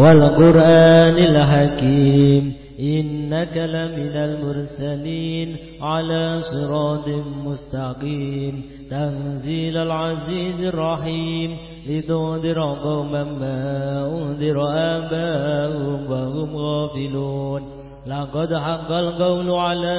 والقرآن الحكيم. إنك لمن المرسلين على صراط مستقيم. تنزيل العزيز الرحيم. لتنذر قوما ما أنذر آباؤهم وهم غافلون. لقد حق القول على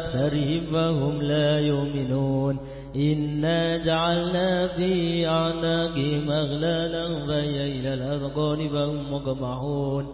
أكثرهم فهم لا يؤمنون. إنا جعلنا في أعناقهم أغلالا فهي إلى الأذقان فهم مقمحون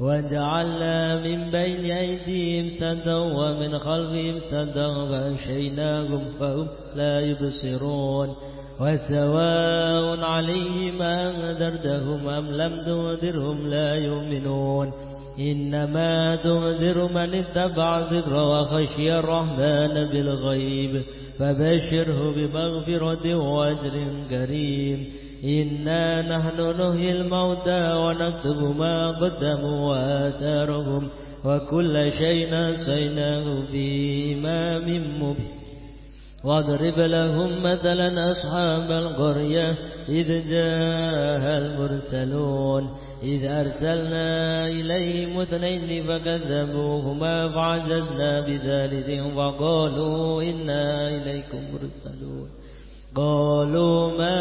وجعلنا من بين أيديهم سدا ومن خلفهم سدا فأغشيناهم فهم لا يبصرون وسواء عليهم أنذرتهم أم لم تنذرهم لا يؤمنون إنما تنذر من اتبع الذكر وخشي الرحمن بالغيب فبشره بمغفرة وأجر كريم. إنا نحن نهي الموتى ونكتب ما قدموا وآثارهم وكل شيء نسيناه في إمام مبين. واضرب لهم مثلا أصحاب القرية إذ جاءها المرسلون إذ أرسلنا إليهم اثنين فكذبوهما فعجزنا بثالث فقالوا إنا إليكم مرسلون قالوا ما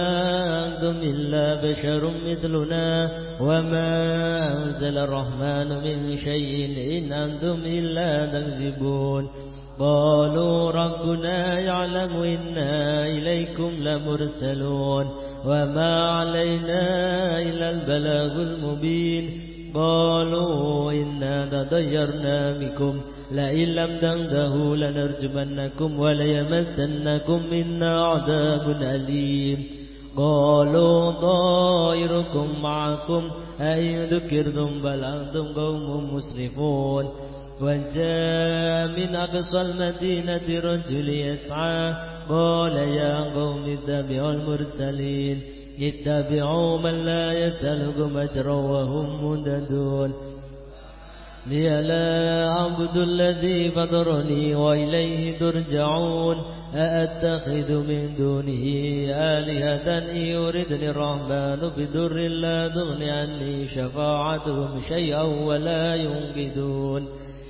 أنتم إلا بشر مثلنا وما أنزل الرحمن من شيء إن أنتم إلا تكذبون قالوا ربنا يعلم إنا إليكم لمرسلون وما علينا إلا البلاغ المبين قالوا إنا تطيرنا بكم لئن لم تنتهوا لنرجمنكم وليمسنكم منا عذاب أليم قالوا طائركم معكم أئن ذكرتم بل أنتم قوم مسرفون وجاء من أقصى المدينة رجل يسعى قال يا قوم اتبعوا المرسلين اتبعوا من لا يسألكم أجرا وهم مهتدون لي لا أعبد الذي فطرني وإليه ترجعون أأتخذ من دونه آلهة إن يردني الرحمن بدر لا تغني عني شفاعتهم شيئا ولا ينقذون.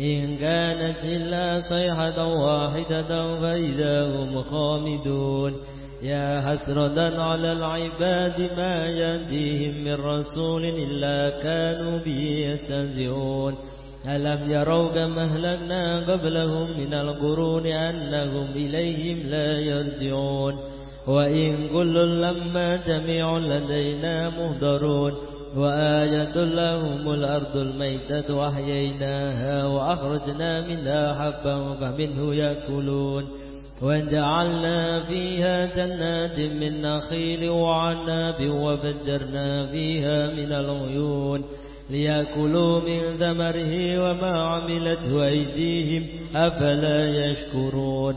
إن كانت إلا صيحة واحدة فإذا هم خامدون. يا حسرة على العباد ما يأتيهم من رسول إلا كانوا به يستهزئون. ألم يروا كم أهلكنا قبلهم من القرون أنهم إليهم لا يرجعون. وإن كل لما جميع لدينا مهدرون. وآية لهم الأرض الميتة وأحييناها وأخرجنا منها حبا فمنه يأكلون وجعلنا فيها جنات من نخيل وعناب وفجرنا فيها من العيون ليأكلوا من ثمره وما عملته أيديهم أفلا يشكرون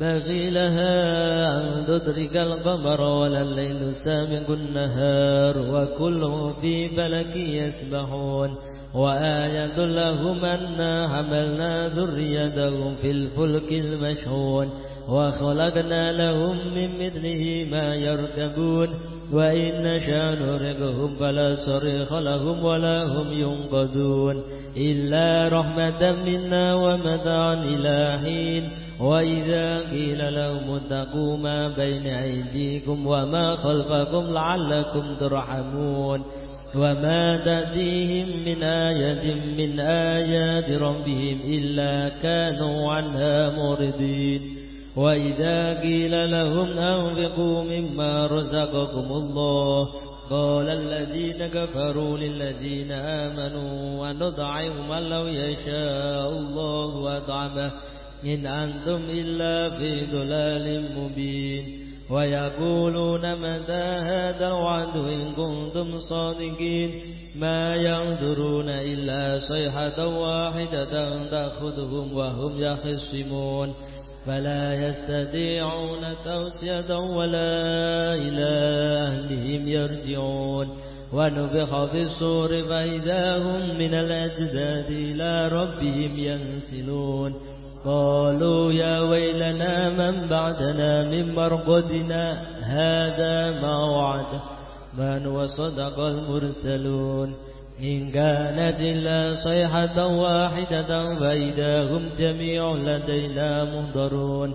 بغي لها أن تدرك القمر ولا الليل سابق النهار وكل في فلك يسبحون وآية لهم أنا حملنا ذريتهم في الفلك المشحون وخلقنا لهم من مثله ما يركبون وإن نشاء نرقهم فلا صريخ لهم ولا هم ينقذون إلا رحمة منا ومتاعا إلى حين وإذا قيل لهم اتقوا ما بين أيديكم وما خلفكم لعلكم ترحمون وما تأتيهم من آية من آيات ربهم إلا كانوا عنها موردين وإذا قيل لهم أنفقوا مما رزقكم الله قال الذين كفروا للذين آمنوا ونضعهم من لو يشاء الله وأطعمه إن أنتم إلا في ضلال مبين ويقولون متى هذا الوعد إن كنتم صادقين ما ينظرون إلا صيحة واحدة تأخذهم وهم يخصمون فلا يستطيعون توسية ولا إلى أهلهم يرجعون ونبخ في الصور فإذا هم من الأجداد إلى ربهم ينسلون قالوا يا ويلنا من بعدنا من مرقدنا هذا ما وعد من وصدق المرسلون إن كانت إلا صيحة واحدة فإذا هم جميع لدينا منظرون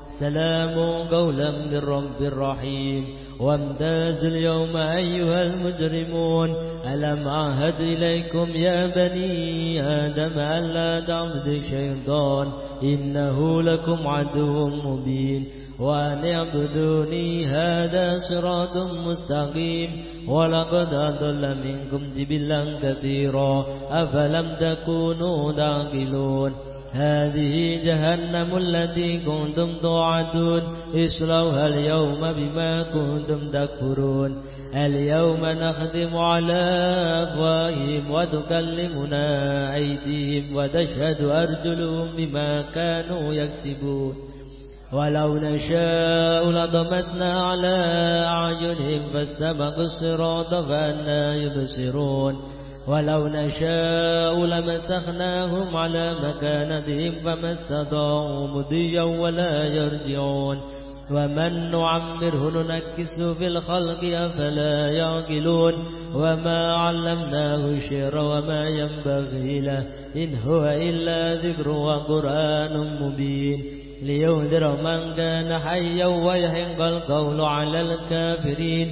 سلام قولا من رب رحيم وامتاز اليوم أيها المجرمون. ألم أعهد إليكم يا بني آدم ألا تعبد الشيطان؟ إنه لكم عدو مبين. وأن اعبدوني هذا صراط مستقيم. ولقد أضل منكم جبلا كثيرا. أفلم تكونوا تعقلون هذه جهنم التي كنتم توعدون. اصلوها اليوم بما كنتم تكفرون. اليوم نختم على أفواههم وتكلمنا أيديهم وتشهد أرجلهم بما كانوا يكسبون. ولو نشاء لطمسنا على أعينهم فاستبقوا الصراط فأنا يبصرون. ولو نشاء لمسخناهم على مكانتهم فما استطاعوا مضيا ولا يرجعون. ومن نعمره ننكسه في الخلق أفلا يعقلون. وما علمناه الشعر وما ينبغي له إن هو إلا ذكر وقرآن مبين. لينذر من كان حيا ويحق القول على الكافرين.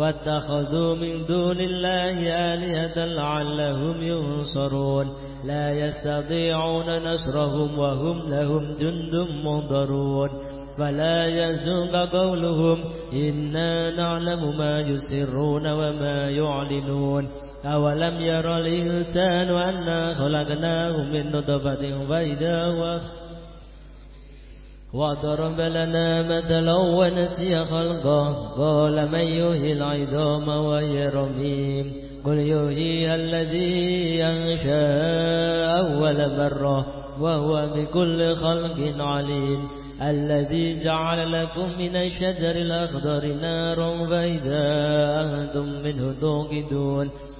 واتخذوا من دون الله آلهة لعلهم ينصرون. لا يستطيعون نصرهم وهم لهم جند منظرون فلا يزنق قولهم إنا نعلم ما يسرون وما يعلنون. أولم ير الإنسان أنا خلقناه من نطفة فإذا هو وضرب لنا مثلا ونسي خلقه قال من يهي العظام وهي رميم قل يهيها الذي أنشأ أول مرة وهو بكل خلق عليم. الذي جعل لكم من الشجر الأخضر نارا فإذا أنتم منه توقدون.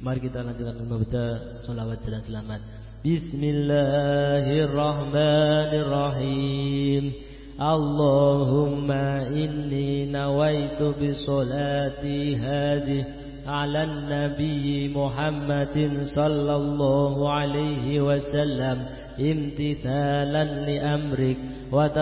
Mari kita lanjutkan membaca salawat dan selamat. Bismillahirrahmanirrahim. Allahumma inni nawaitu bi salati hadhihi nabi Muhammadin sallallahu alaihi wasallam imtithalan li amrik wa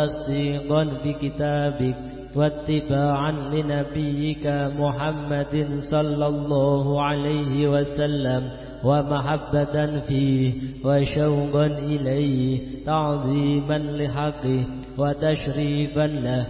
واتباعا لنبيك محمد صلى الله عليه وسلم ومحبة فيه وشوقا إليه تعظيما لحقه وتشريفا له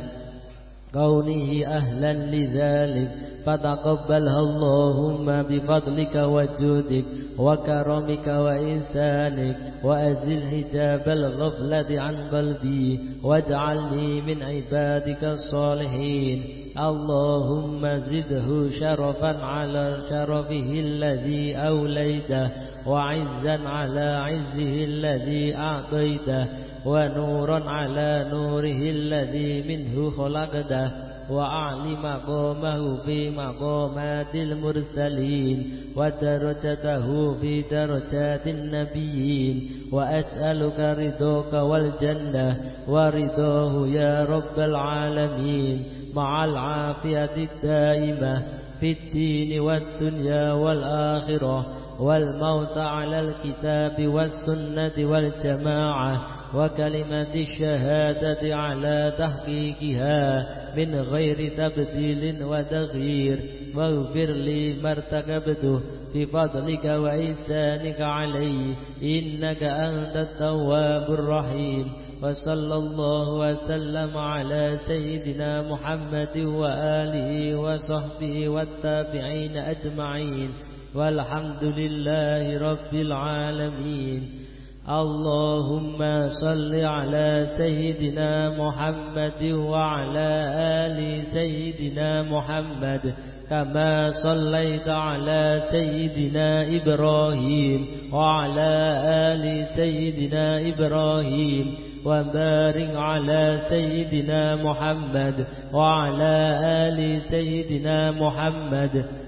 كونه أهلا لذلك. فتقبلها اللهم بفضلك وجودك وكرمك وإنسانك وأزل حجاب الغفلة عن قلبي واجعلني من عبادك الصالحين. اللهم زده شرفا على شرفه الذي أوليته وعزا على عزه الذي أعطيته ونورا على نوره الذي منه خلقته. وأعلي مقامه في مقامات المرسلين ودرجته في درجات النبيين وأسألك رضاك والجنة ورضاه يا رب العالمين مع العافية الدائمة في الدين والدنيا والآخرة والموت على الكتاب والسنة والجماعة وكلمة الشهادة على تحقيقها من غير تبديل وتغيير واغفر لي ما ارتكبته بفضلك وإحسانك علي إنك أنت التواب الرحيم. وصلى الله وسلم على سيدنا محمد وآله وصحبه والتابعين أجمعين. والحمد لله رب العالمين. اللهم صل على سيدنا محمد وعلى آل سيدنا محمد كما صليت على سيدنا إبراهيم وعلى آل سيدنا إبراهيم وبارك على سيدنا محمد وعلى آل سيدنا محمد.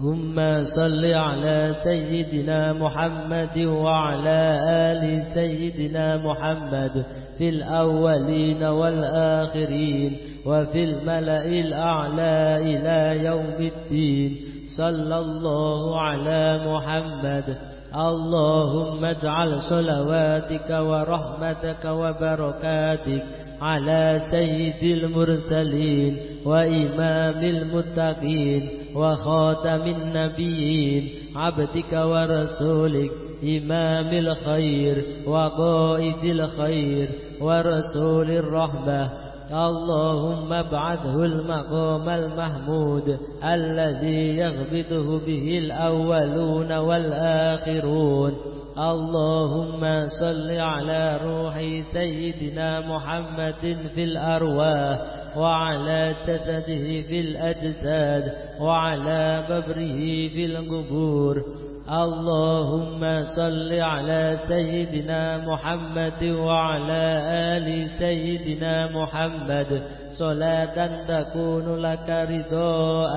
ثم صل على سيدنا محمد وعلى آل سيدنا محمد في الأولين والآخرين وفي الملأ الأعلى إلى يوم الدين. صلى الله على محمد. اللهم اجعل صلواتك ورحمتك وبركاتك على سيد المرسلين وإمام المتقين. وخاتم النبيين عبدك ورسولك إمام الخير وقائد الخير ورسول الرحمة. اللهم ابعثه المقام المحمود الذي يغبطه به الأولون والآخرون. اللهم صل على روح سيدنا محمد في الأرواح وعلى جسده في الأجساد وعلى قبره في القبور. اللهم صل على سيدنا محمد وعلى آل سيدنا محمد. صلاة تكون لك رضاء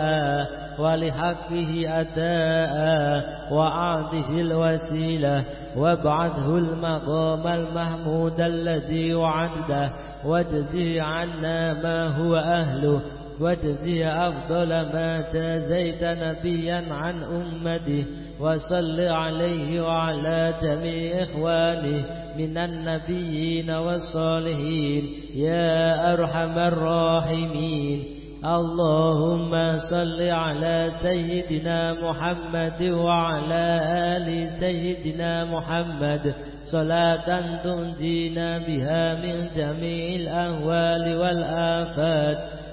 ولحقه أداء وأعطه الوسيلة. وابعثه المقام المحمود الذي وعده واجزي عنا ما هو أهله. واجزي أفضل ما جازيت نبيا عن أمته وصل عليه وعلى جميع إخوانه من النبيين والصالحين. يا أرحم الراحمين. اللهم صل على سيدنا محمد وعلى آل سيدنا محمد. صلاة تنجينا بها من جميع الأهوال والآفات.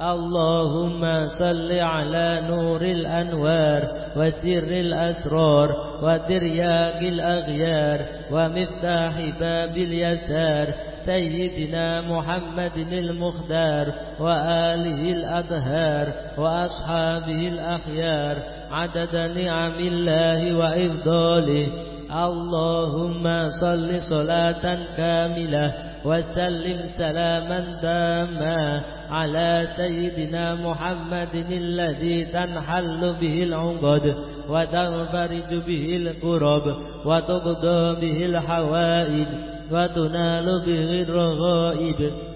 اللهم صل على نور الأنوار وسر الأسرار وترياق الأغيار ومفتاح باب اليسار سيدنا محمد المختار وآله الأطهار وأصحابه الأخيار عدد نعم الله وإفضاله اللهم صل صلاة كاملة وسلم سلاما داما على سيدنا محمد الذي تنحل به العقد وتنفرج به الكرب وتقضى به الحوائج وتنال به الرغائب.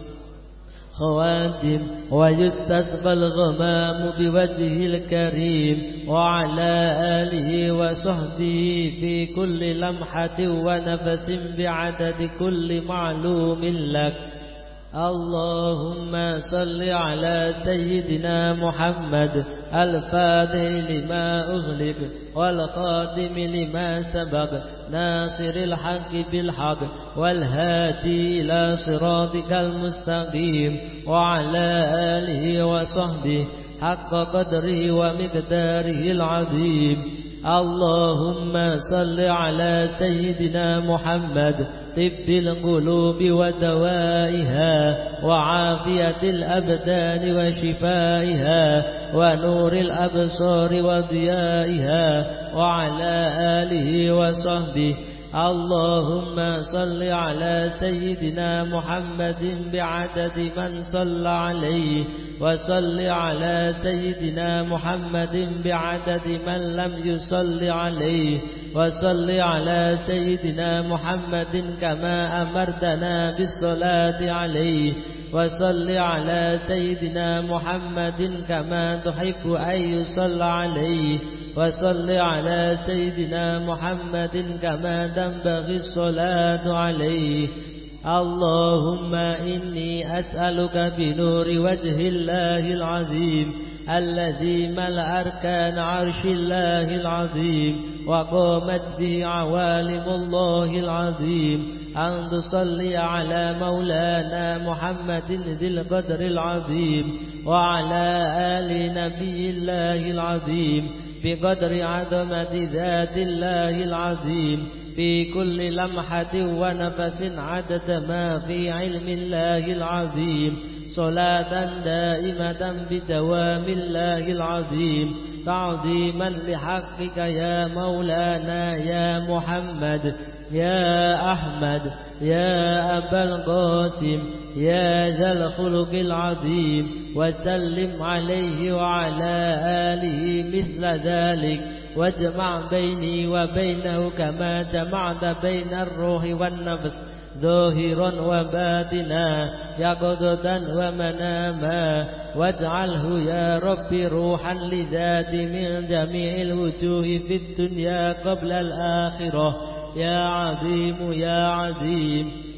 خواتم ويستسقى الغمام بوجهه الكريم وعلى آله وصحبه في كل لمحة ونفس بعدد كل معلوم لك. اللهم صل على سيدنا محمد الفاتح لما أغلق والخاتم لما سبق ناصر الحق بالحق والهادي إلى صراطك المستقيم وعلى آله وصحبه حق قدره ومقداره العظيم. اللهم صل على سيدنا محمد طب القلوب ودوائها وعافية الأبدان وشفائها ونور الأبصار وضيائها وعلى آله وصحبه اللهم صل على سيدنا محمد بعدد من صلى عليه وصل على سيدنا محمد بعدد من لم يصل عليه وصل على سيدنا محمد كما أمرتنا بالصلاة عليه وصل على سيدنا محمد كما تحب أن يصلى عليه. وصل على سيدنا محمد كما تنبغي الصلاة عليه. اللهم إني أسألك بنور وجه الله العظيم الذي ملأ أركان عرش الله العظيم وقامت به عوالم الله العظيم. أن تصلي على مولانا محمد ذي القدر العظيم وعلى آل نبي الله العظيم. بقدر عظمة ذات الله العظيم في كل لمحة ونفس عدد ما في علم الله العظيم. صلاة دائمة بدوام الله العظيم. تعظيما لحقك يا مولانا يا محمد يا أحمد يا أبا القاسم. يا ذا الخلق العظيم وسلم عليه وعلى آله مثل ذلك. واجمع بيني وبينه كما جمعت بين الروح والنفس. ظاهرا وباطنا يقظة ومناما. واجعله يا رب روحا لذات من جميع الوجوه في الدنيا قبل الآخرة. يا عظيم يا عظيم.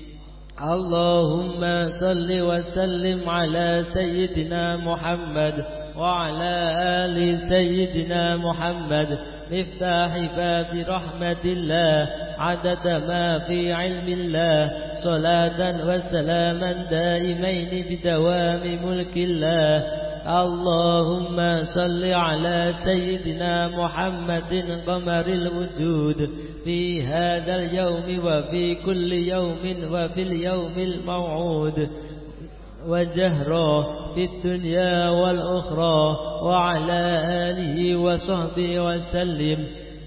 اللهم صل وسلم على سيدنا محمد وعلى آل سيدنا محمد. مفتاح باب رحمة الله عدد ما في علم الله صلاة وسلاما دائمين بدوام ملك الله. اللهم صل على سيدنا محمد قمر الوجود في هذا اليوم وفي كل يوم وفي اليوم الموعود. وجهرا في الدنيا والأخرى وعلى آله وصحبه وسلم.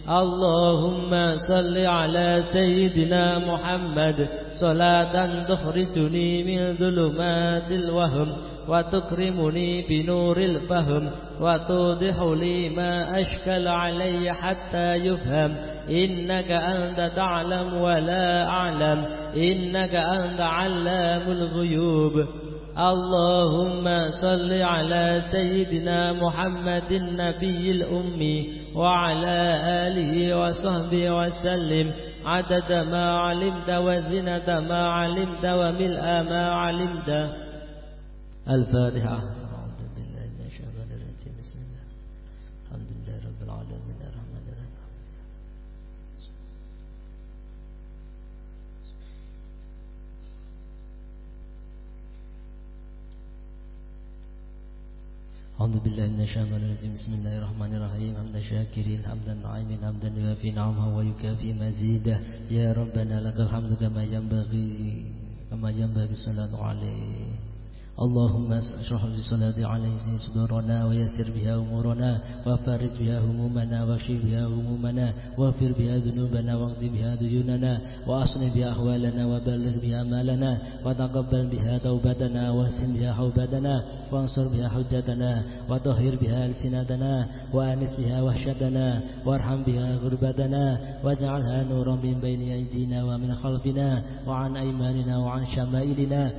اللهم صل على سيدنا محمد. صلاة تخرجني من ظلمات الوهم. وتكرمني بنور الفهم وتوضح لي ما أشكل علي حتى يفهم. إنك أنت تعلم ولا أعلم. إنك أنت علام الغيوب. اللهم صل على سيدنا محمد النبي الأمي وعلى آله وصحبه وسلم. عدد ما علمت وزنة ما علمت وملء ما علمت. الفاتحة. أعوذ بالله من الشيطان الرجيم. بسم الله. الرحمن الرحيم. حمد الشاكرين حمدا نعيم حمدا يوافي نعمه ويكافي مزيده. يا ربنا لك الحمد كما ينبغي كما ينبغي الصلاة عليه اللهم اشرح بالصلاة عليه صدورنا ويسر بها أمورنا وفرج بها همومنا واكشف بها همومنا واغفر بها ذنوبنا واقض بها ديوننا وأصلح بها أحوالنا وبلغ بها مالنا وتقبل بها توبتنا واحسن بها حوبتنا وانصر بها حجتنا وطهر بها ألسنتنا وأنس بها وحشتنا وارحم بها غربتنا واجعلها نورا من بين أيدينا ومن خلفنا وعن أيماننا وعن شمائلنا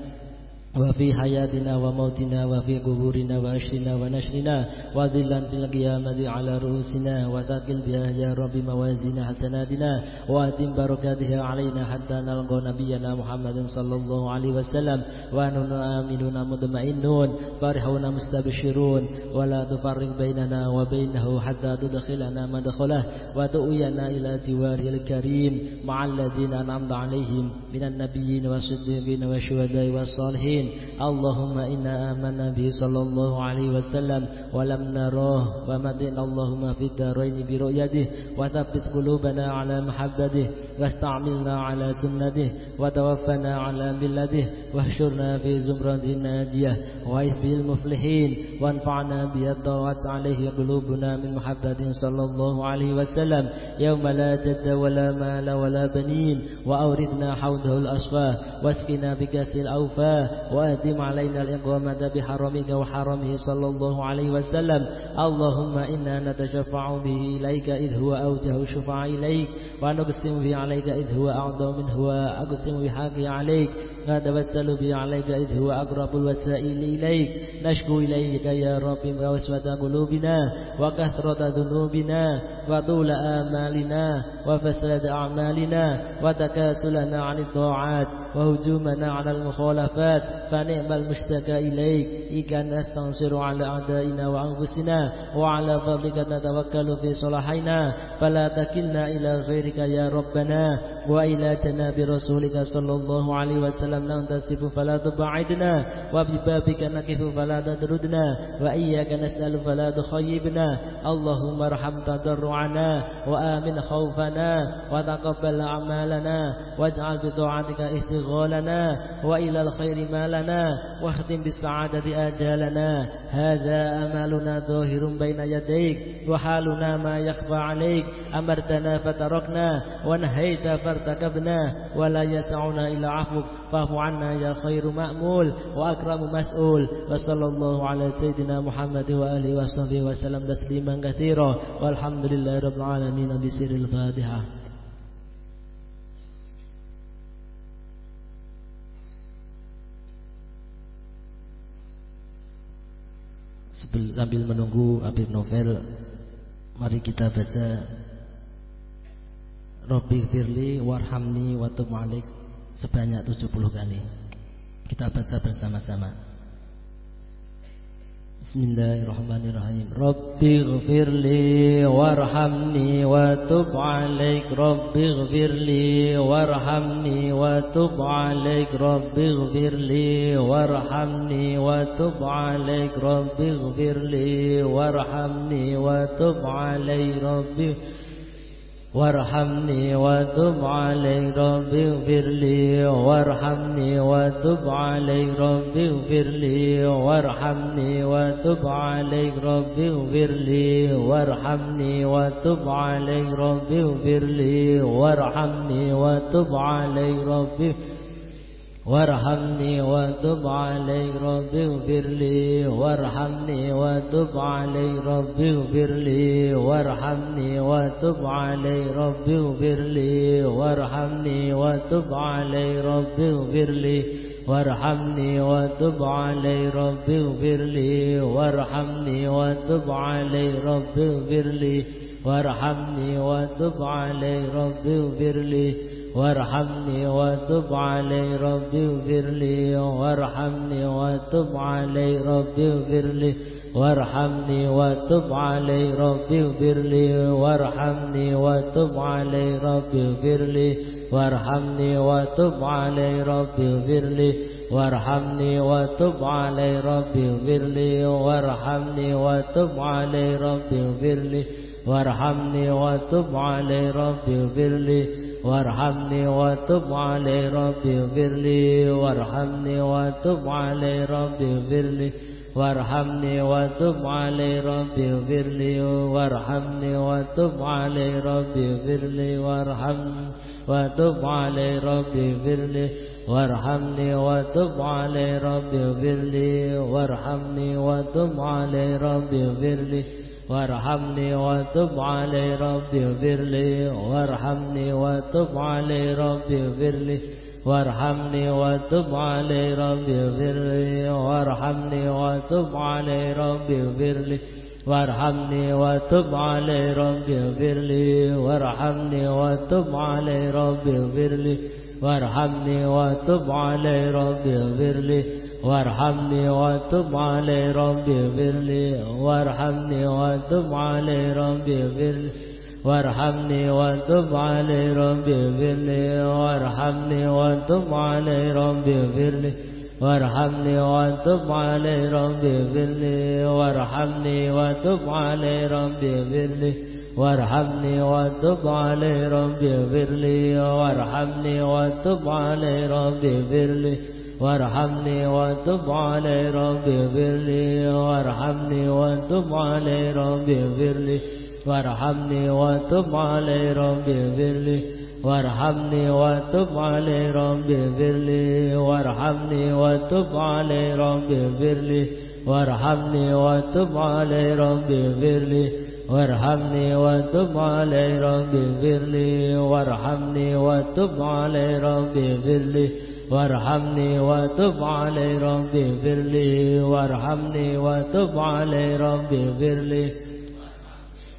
وفي حياتنا وموتنا وفي قبورنا وأشرنا ونشرنا وذلا في القيامة على رؤوسنا وثقل بها يا رب موازين حسناتنا وأتم بركاتها علينا حتى نلقى نبينا محمد صلى الله عليه وسلم ونحن آمنون مطمئنون فرحون مستبشرون ولا تفرق بيننا وبينه حتى تدخلنا مدخله وتؤينا إلى جواره الكريم مع الذين أنعمت عليهم من النبيين والصديقين والشهداء والصالحين العالمين اللهم إنا آمنا به صلى الله عليه وسلم ولم نراه ومدنا اللهم في الدارين برؤيته وثبت قلوبنا على محبته واستعملنا على سنته وتوفنا على ملته واحشرنا في زمرة الناجية وعيث المفلحين وانفعنا بالطاعة عليه قلوبنا من محبة صلى الله عليه وسلم. يوم لا جد ولا مال ولا بنين وأوردنا حوضه الأصفى واسقنا بكأس الأوفى وأدم علينا الإقامة بحرمك وحرمه صلى الله عليه وسلم. اللهم إنا نتشفع به إليك إذ هو أوجه شفع إليك ونقسم به عليك إذ هو أعظم منه وأقسم بحقه عليك. نتوسل به عليك إذ هو أقرب الوسائل إليك. نشكو إليك يا رب وسوة قلوبنا وكثرة ذنوبنا وطول آمالنا وفساد أعمالنا وتكاسلنا عن الطاعات وهجومنا على المخالفات. فنعم المشتكى إليك. إيكا نستنصر على أعدائنا وأنفسنا وعلى فضلك نتوكل في صلاحينا. فلا تكلنا إلى غيرك يا ربنا. وإلى جناب رسولك صلى الله عليه وسلم ننتسب فلا تبعدنا وببابك نكف فلا تدردنا وإياك نسأل فلا تخيبنا. اللهم ارحم تضرعنا وآمن خوفنا وتقبل أعمالنا واجعل بطاعتك استغالنا وإلى الخير مالنا واختم بالسعادة آجالنا هذا أمالنا ظاهر بين يديك وحالنا ما يخفى عليك. أمرتنا فتركنا ونهيت فارتكبنا ولا يسعنا إلا عفوك فاعف عنا يا خير مأمول وأكرم مسؤول وصلى الله على سيدنا محمد وآله وصحبه وسلم تسليما كثيرا والحمد لله رب العالمين بسر الفاتحة Sambil menunggu Habib Novel Mari kita baca Robbi firli warhamni wa alik. Sebanyak 70 kali. Kita baca bersama-sama. Bismillahirrahmanirrahim. Rabbi ghafirli warhamni wa tub alaik Rabbi warhamni wa tub alaik Rabbi warhamni wa tub alaik Rabbi warhamni wa tub alaik Rabbi وارحمني وتب علي رب اغفر لي وارحمني وتب علي رب اغفر لي وارحمني وتب علي رب اغفر لي وارحمني وتب علي رب اغفر لي وارحمني وتب علي رب وارحمني وتب علي رب اغفر لي وارحمني وتب علي رب اغفر لي وارحمني وتب علي رب اغفر لي وارحمني وتب علي رب اغفر لي وارحمني وتب علي رب اغفر لي وارحمني وتب علي رب اغفر لي وارحمني وتب علي رب اغفر لي وارحمني وتب علي ربي اغفر لي. وارحمني وتب علي ربي اغفر لي. وارحمني وتب علي ربي اغفر لي. وارحمني وتب علي ربي اغفر لي. وارحمني وتب علي ربي اغفر لي. وارحمني وتب علي ربي اغفر لي. وارحمني وتب علي ربي اغفر لي. وارحمني وتب علي ربي اغفر لي. وارحمني وتب علي ربي اغفر لي وارحمني وتب علي ربي اغفر لي وارحمني وتب علي ربي اغفر لي وارحمني وتب علي ربي اغفر لي وارحمني وتب علي ربي اغفر لي وارحمني وتب علي ربي اغفر لي وارحمني وتب علي ربي اغفر لي وارحمني وتب علي ربي اغفر لي. وارحمني وتب علي ربي اغفر لي. وارحمني وتب علي ربي اغفر لي. وارحمني وتب علي ربي اغفر لي. وارحمني وتب علي ربي اغفر لي. وارحمني وتب علي ربي اغفر لي. وارحمني وتب علي ربي اغفر لي وارحمني وتب علي ربي اغفر لي وارحمني وتب علي ربي اغفر لي وارحمني وتب علي ربي اغفر لي وارحمني وتب علي ربي اغفر لي وارحمني وتب علي ربي اغفر لي وارحمني وتب علي ربي اغفر لي وارحمني وتب علي ربي اغفر لي وارحمني وتب علي ربي اغفر لي وارحمني وتب علي ربي اغفر لي وارحمني وتب علي ربي اغفر لي وارحمني وتب علي ربي اغفر لي وارحمني وتب علي ربي اغفر لي وارحمني وتب علي ربي اغفر لي وارحمني وتب علي ربي اغفر لي وارحمني وتب علي ربي اغفر لي وارحمني وتب علي ربي اغفر لي وارحمني وتب علي ربي اغفر لي وارحمني وتب علي ربي اغفر لي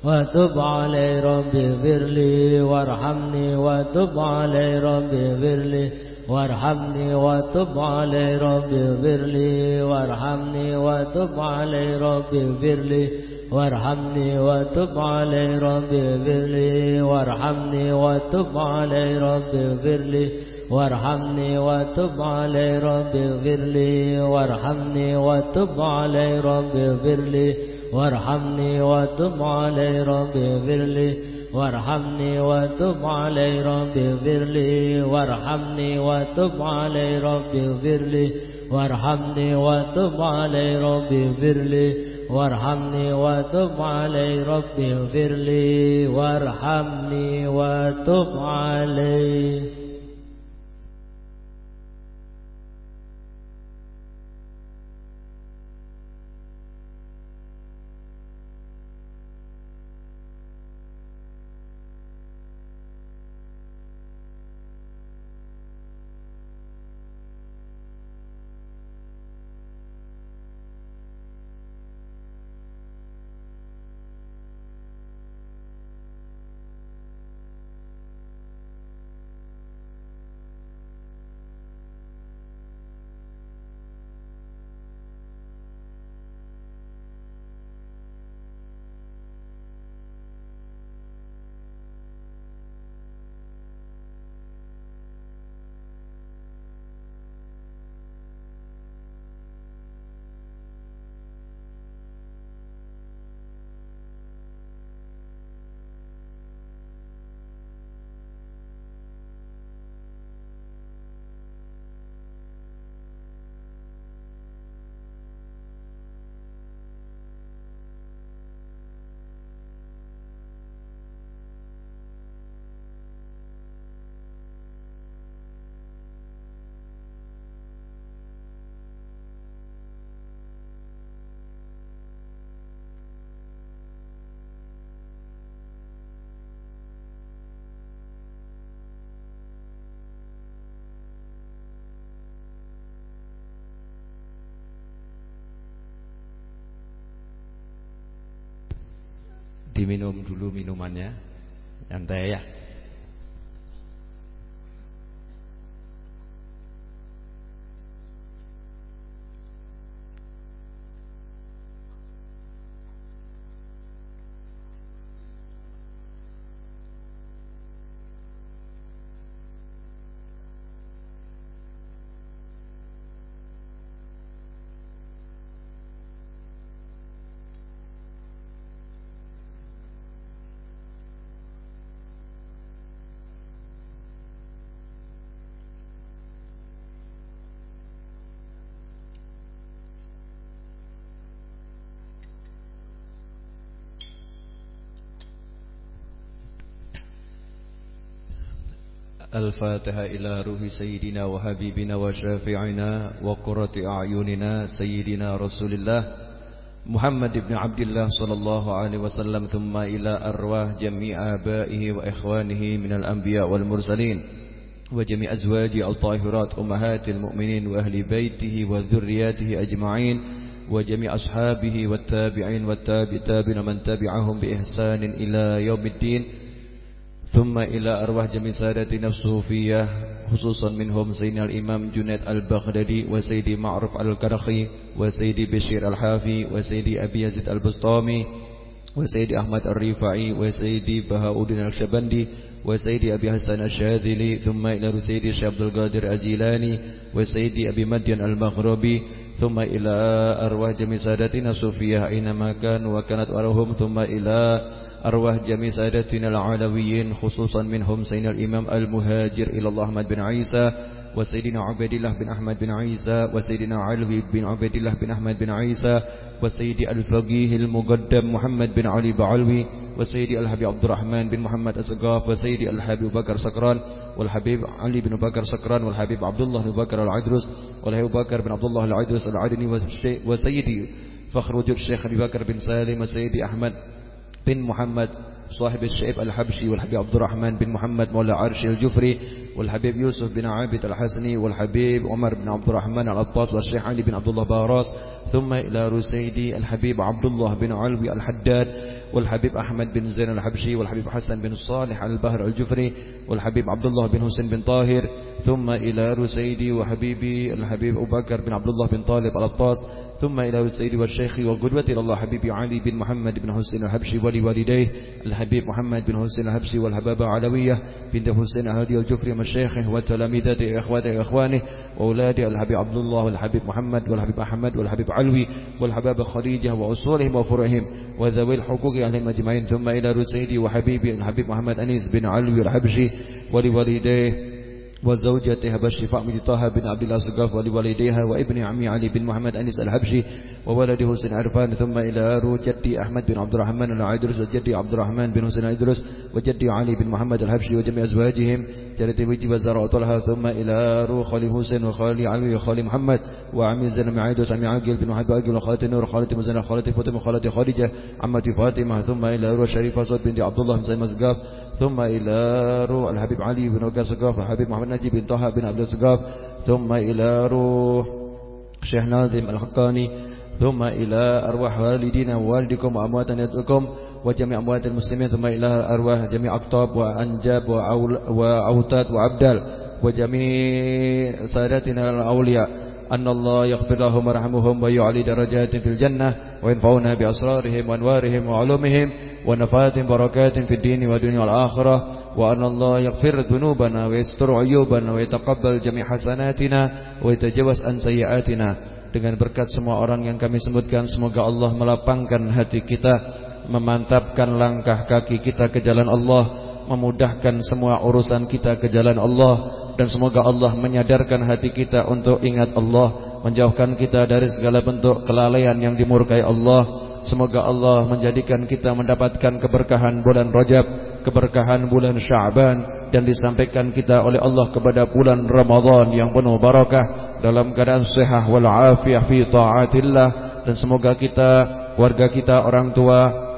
وتب علي ربي اغفر لي وارحمني وتب علي ربي اغفر لي وارحمني وتب علي ربي اغفر لي وارحمني وتب علي ربي اغفر لي وارحمني وتب علي ربي اغفر لي وارحمني وتب علي ربي اغفر لي وارحمني وتب علي ربي اغفر لي وارحمني وتب علي ربي اغفر لي وارحمني وتب علي ربي اغفر لي وارحمني وتب علي ربي اغفر لي وارحمني وتب علي ربي اغفر لي وارحمني وتب علي ربي اغفر لي وارحمني وتب علي ربي اغفر لي وارحمني وتب علي. Diminum dulu minumannya. Santai ya. الفاتحة إلى روح سيدنا وحبيبنا وشافعنا وقرة أعيننا سيدنا رسول الله محمد بن عبد الله صلى الله عليه وسلم ثم إلى أرواح جميع آبائه وإخوانه من الأنبياء والمرسلين وجميع أزواج الطاهرات أمهات المؤمنين وأهل بيته وذرياته أجمعين وجميع أصحابه والتابعين والتابعين من تبعهم بإحسان إلى يوم الدين. ثم إلى أرواح جميع سادتنا الصوفية خصوصا منهم سيدنا الإمام جنيد البغدادي وسيدي معروف الكرخي وسيدي بشير الحافي وسيدي أبي يزيد البسطامي وسيدي أحمد الرفاعي وسيدي بهاء الدين الشبندي وسيدي أبي حسن الشاذلي ثم إلى سيدي الشيخ عبد القادر الجيلاني وسيدي أبي مدين المغربي ثم إلى أرواح جميع سادتنا الصوفية أينما كانوا وكانت أرواحهم ثم إلى أرواح جميع سادتنا العلويين خصوصا منهم سيدنا الإمام المهاجر إلى الله أحمد بن عيسى. وسيدنا عبيد الله بن أحمد بن عيسى وسيدنا علوي بن عبيد الله بن أحمد بن عيسى وسيدي الفقيه المقدم محمد بن علي بعلوي وسيدي الحبيب عبد الرحمن بن محمد السقاف وسيدي الحبيب بكر سكران والحبيب علي بن بكر سكران والحبيب عبد الله بن بكر العدرس والحبيب بكر بن عبد الله العدرس العدني وسيدي فخر الشيخ أبي بكر بن سالم وسيدي أحمد بن محمد صاحب الشعب الحبشي والحبيب عبد الرحمن بن محمد مولى عرش الجفري والحبيب يوسف بن عابد الحسني والحبيب عمر بن عبد الرحمن العطاس والشيخ علي بن عبد الله باراس ثم إلى رسيدي الحبيب عبد الله بن علوي الحداد والحبيب أحمد بن زين الحبشي والحبيب حسن بن الصالح البهر الجفري والحبيب عبد الله بن حسين بن طاهر ثم إلى رسيدي وحبيبي الحبيب أبو بكر بن عبد الله بن طالب العطاس ثم إلى السيد والشيخ والقدوة إلى الله حبيبي علي بن محمد بن حسين الحبشي ولوالديه الحبيب محمد بن حسين الحبشي والحبابة علوية بنت حسين هادي الجفري مشايخه وتلاميذته إخواته وإخوانه وأولاده الحبيب عبد الله والحبيب محمد والحبيب أحمد والحبيب علوي والحبابة خديجة وأصولهم وفرعهم وذوي الحقوق أهلهم أجمعين ثم إلى رسيدي وحبيبي الحبيب محمد أنيس بن علوي الحبشي ولوالديه وزوجته بالشفاء من طه بن عبد الله السقاف ولوالديها وابن عمي علي بن محمد أنس الحبشي وولده حسين عرفان ثم إلى رو جدي أحمد بن عبد الرحمن العيدرس وجدي عبد الرحمن بن حسين العيدرس وجدي علي بن محمد الحبشي وجميع أزواجهم جلت وجي وزرع طلحة ثم إلى رو خالي حسين وخالي علي وخالي محمد وعمي زين عيدرس عمي عاقل بن محمد عاقل وخالة نور وخالة مزنة وخالة فاطمة وخالة خديجة عمة فاطمة ثم إلى رو شريفة صوت بنت عبد الله بن مسقاف ثم إلى روح الحبيب علي بن وقاص سقاف الحبيب محمد نجيب بن طه بن عبد السقاف ثم إلى روح شيخ ناظم الحقاني ثم إلى أرواح والدينا ووالدكم وأموات يدعوكم وجميع أموات المسلمين ثم إلى أرواح جميع أقطاب وأنجاب وأوتاد وعبدال وجميع ساداتنا الأولياء. أن الله يغفر لهم ويرحمهم ويعلي درجات في الجنة وينفعنا بأسرارهم وأنوارهم وعلومهم. ونفات بركات في الدين والدنيا والآخرة وأن الله يغفر ذنوبنا ويستر عيوبنا ويتقبل جميع حسناتنا ويتجاوز عن سيئاتنا dengan berkat semua orang yang kami sebutkan semoga Allah melapangkan hati kita memantapkan langkah kaki kita ke jalan Allah memudahkan semua urusan kita ke jalan Allah dan semoga Allah menyadarkan hati kita untuk ingat Allah menjauhkan kita dari segala bentuk kelalaian yang dimurkai Allah Semoga Allah menjadikan kita mendapatkan keberkahan bulan Rajab, keberkahan bulan Sya'ban dan disampaikan kita oleh Allah kepada bulan Ramadan yang penuh barakah dalam keadaan sehat wal afiyah fi taatillah. Dan semoga kita, warga kita, orang tua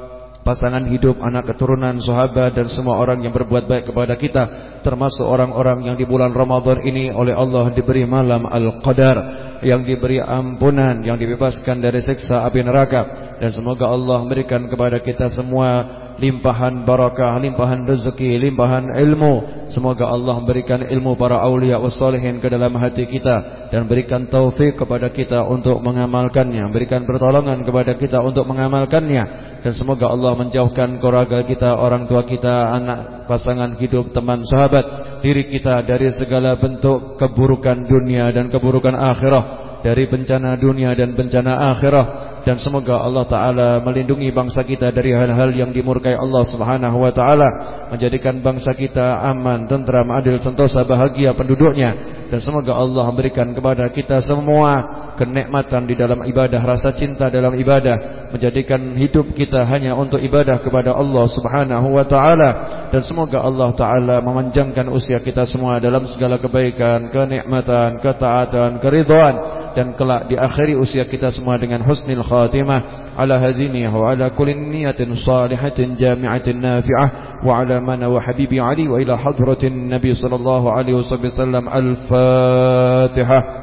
pasangan hidup, anak keturunan, sahabat dan semua orang yang berbuat baik kepada kita termasuk orang-orang yang di bulan Ramadan ini oleh Allah diberi malam Al-Qadar yang diberi ampunan, yang dibebaskan dari siksa api neraka. Dan semoga Allah memberikan kepada kita semua limpahan barakah, limpahan rezeki, limpahan ilmu. Semoga Allah memberikan ilmu para awliya wassalihin ke dalam hati kita dan berikan taufik kepada kita untuk mengamalkannya, berikan pertolongan kepada kita untuk mengamalkannya. Dan semoga Allah menjauhkan keluarga kita, orang tua kita, anak, pasangan hidup, teman, sahabat, diri kita dari segala bentuk keburukan dunia dan keburukan akhirah, dari bencana dunia dan bencana akhirah dan semoga Allah taala melindungi bangsa kita dari hal-hal yang dimurkai Allah Subhanahu wa taala menjadikan bangsa kita aman, tentram, adil, sentosa, bahagia penduduknya. Dan semoga Allah memberikan kepada kita semua kenikmatan di dalam ibadah, rasa cinta dalam ibadah, menjadikan hidup kita hanya untuk ibadah kepada Allah Subhanahu wa taala. Dan semoga Allah taala memanjangkan usia kita semua dalam segala kebaikan, kenikmatan, ketaatan, keridhaan dan kelak diakhiri usia kita semua dengan husnul khatimah. Ala hadini wa ala kulli niyatin salihatin jami'atin nafi'ah. Wa ala mana wa habibi ali wa ila hadratin nabi sallallahu alaihi wasallam al-fatihah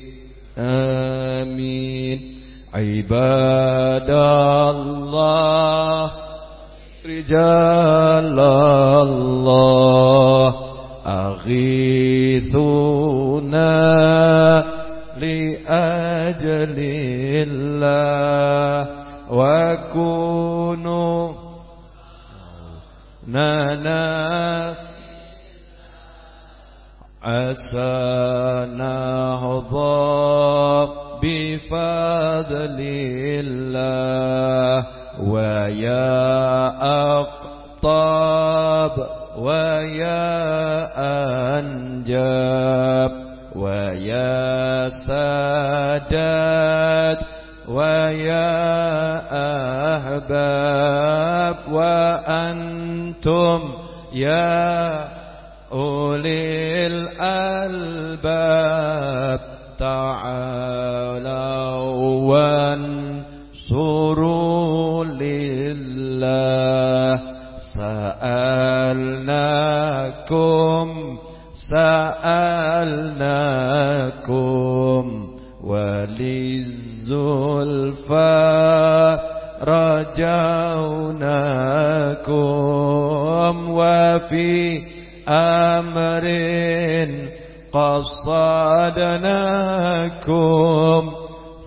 آمين. عباد الله رجال الله أغيثونا لأجل الله وكونوا ننا عسى نهضى بفضل الله ويا أقطاب ويا أنجاب ويا سادات ويا أحباب وأنتم يا أولي الألباب تعالوا وانصروا لله. سألناكم سألناكم وللزلفى رجوناكم وفي أمر قصدناكم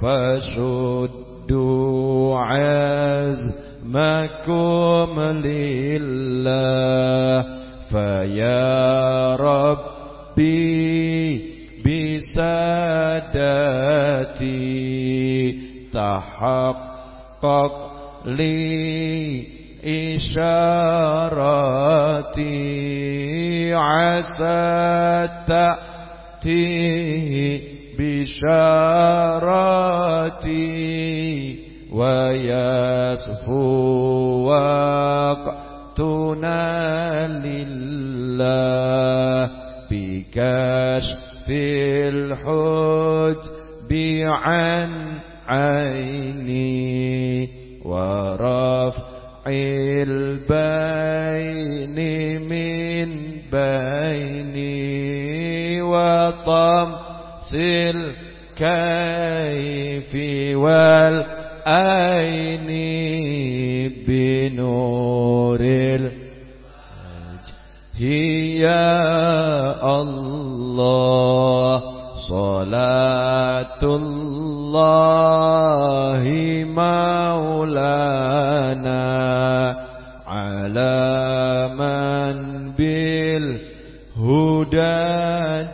فشدوا عزمكم لله فيا ربي بسادتي تحقق لي إشارتي عسى تأتي بشارتي ويسفو وقتنا لله بكشف الحجب عن عيني ورفع البين من بيني وطمس الكيف والأين بنور هي الله صلاة الله مولانا على من بالهدى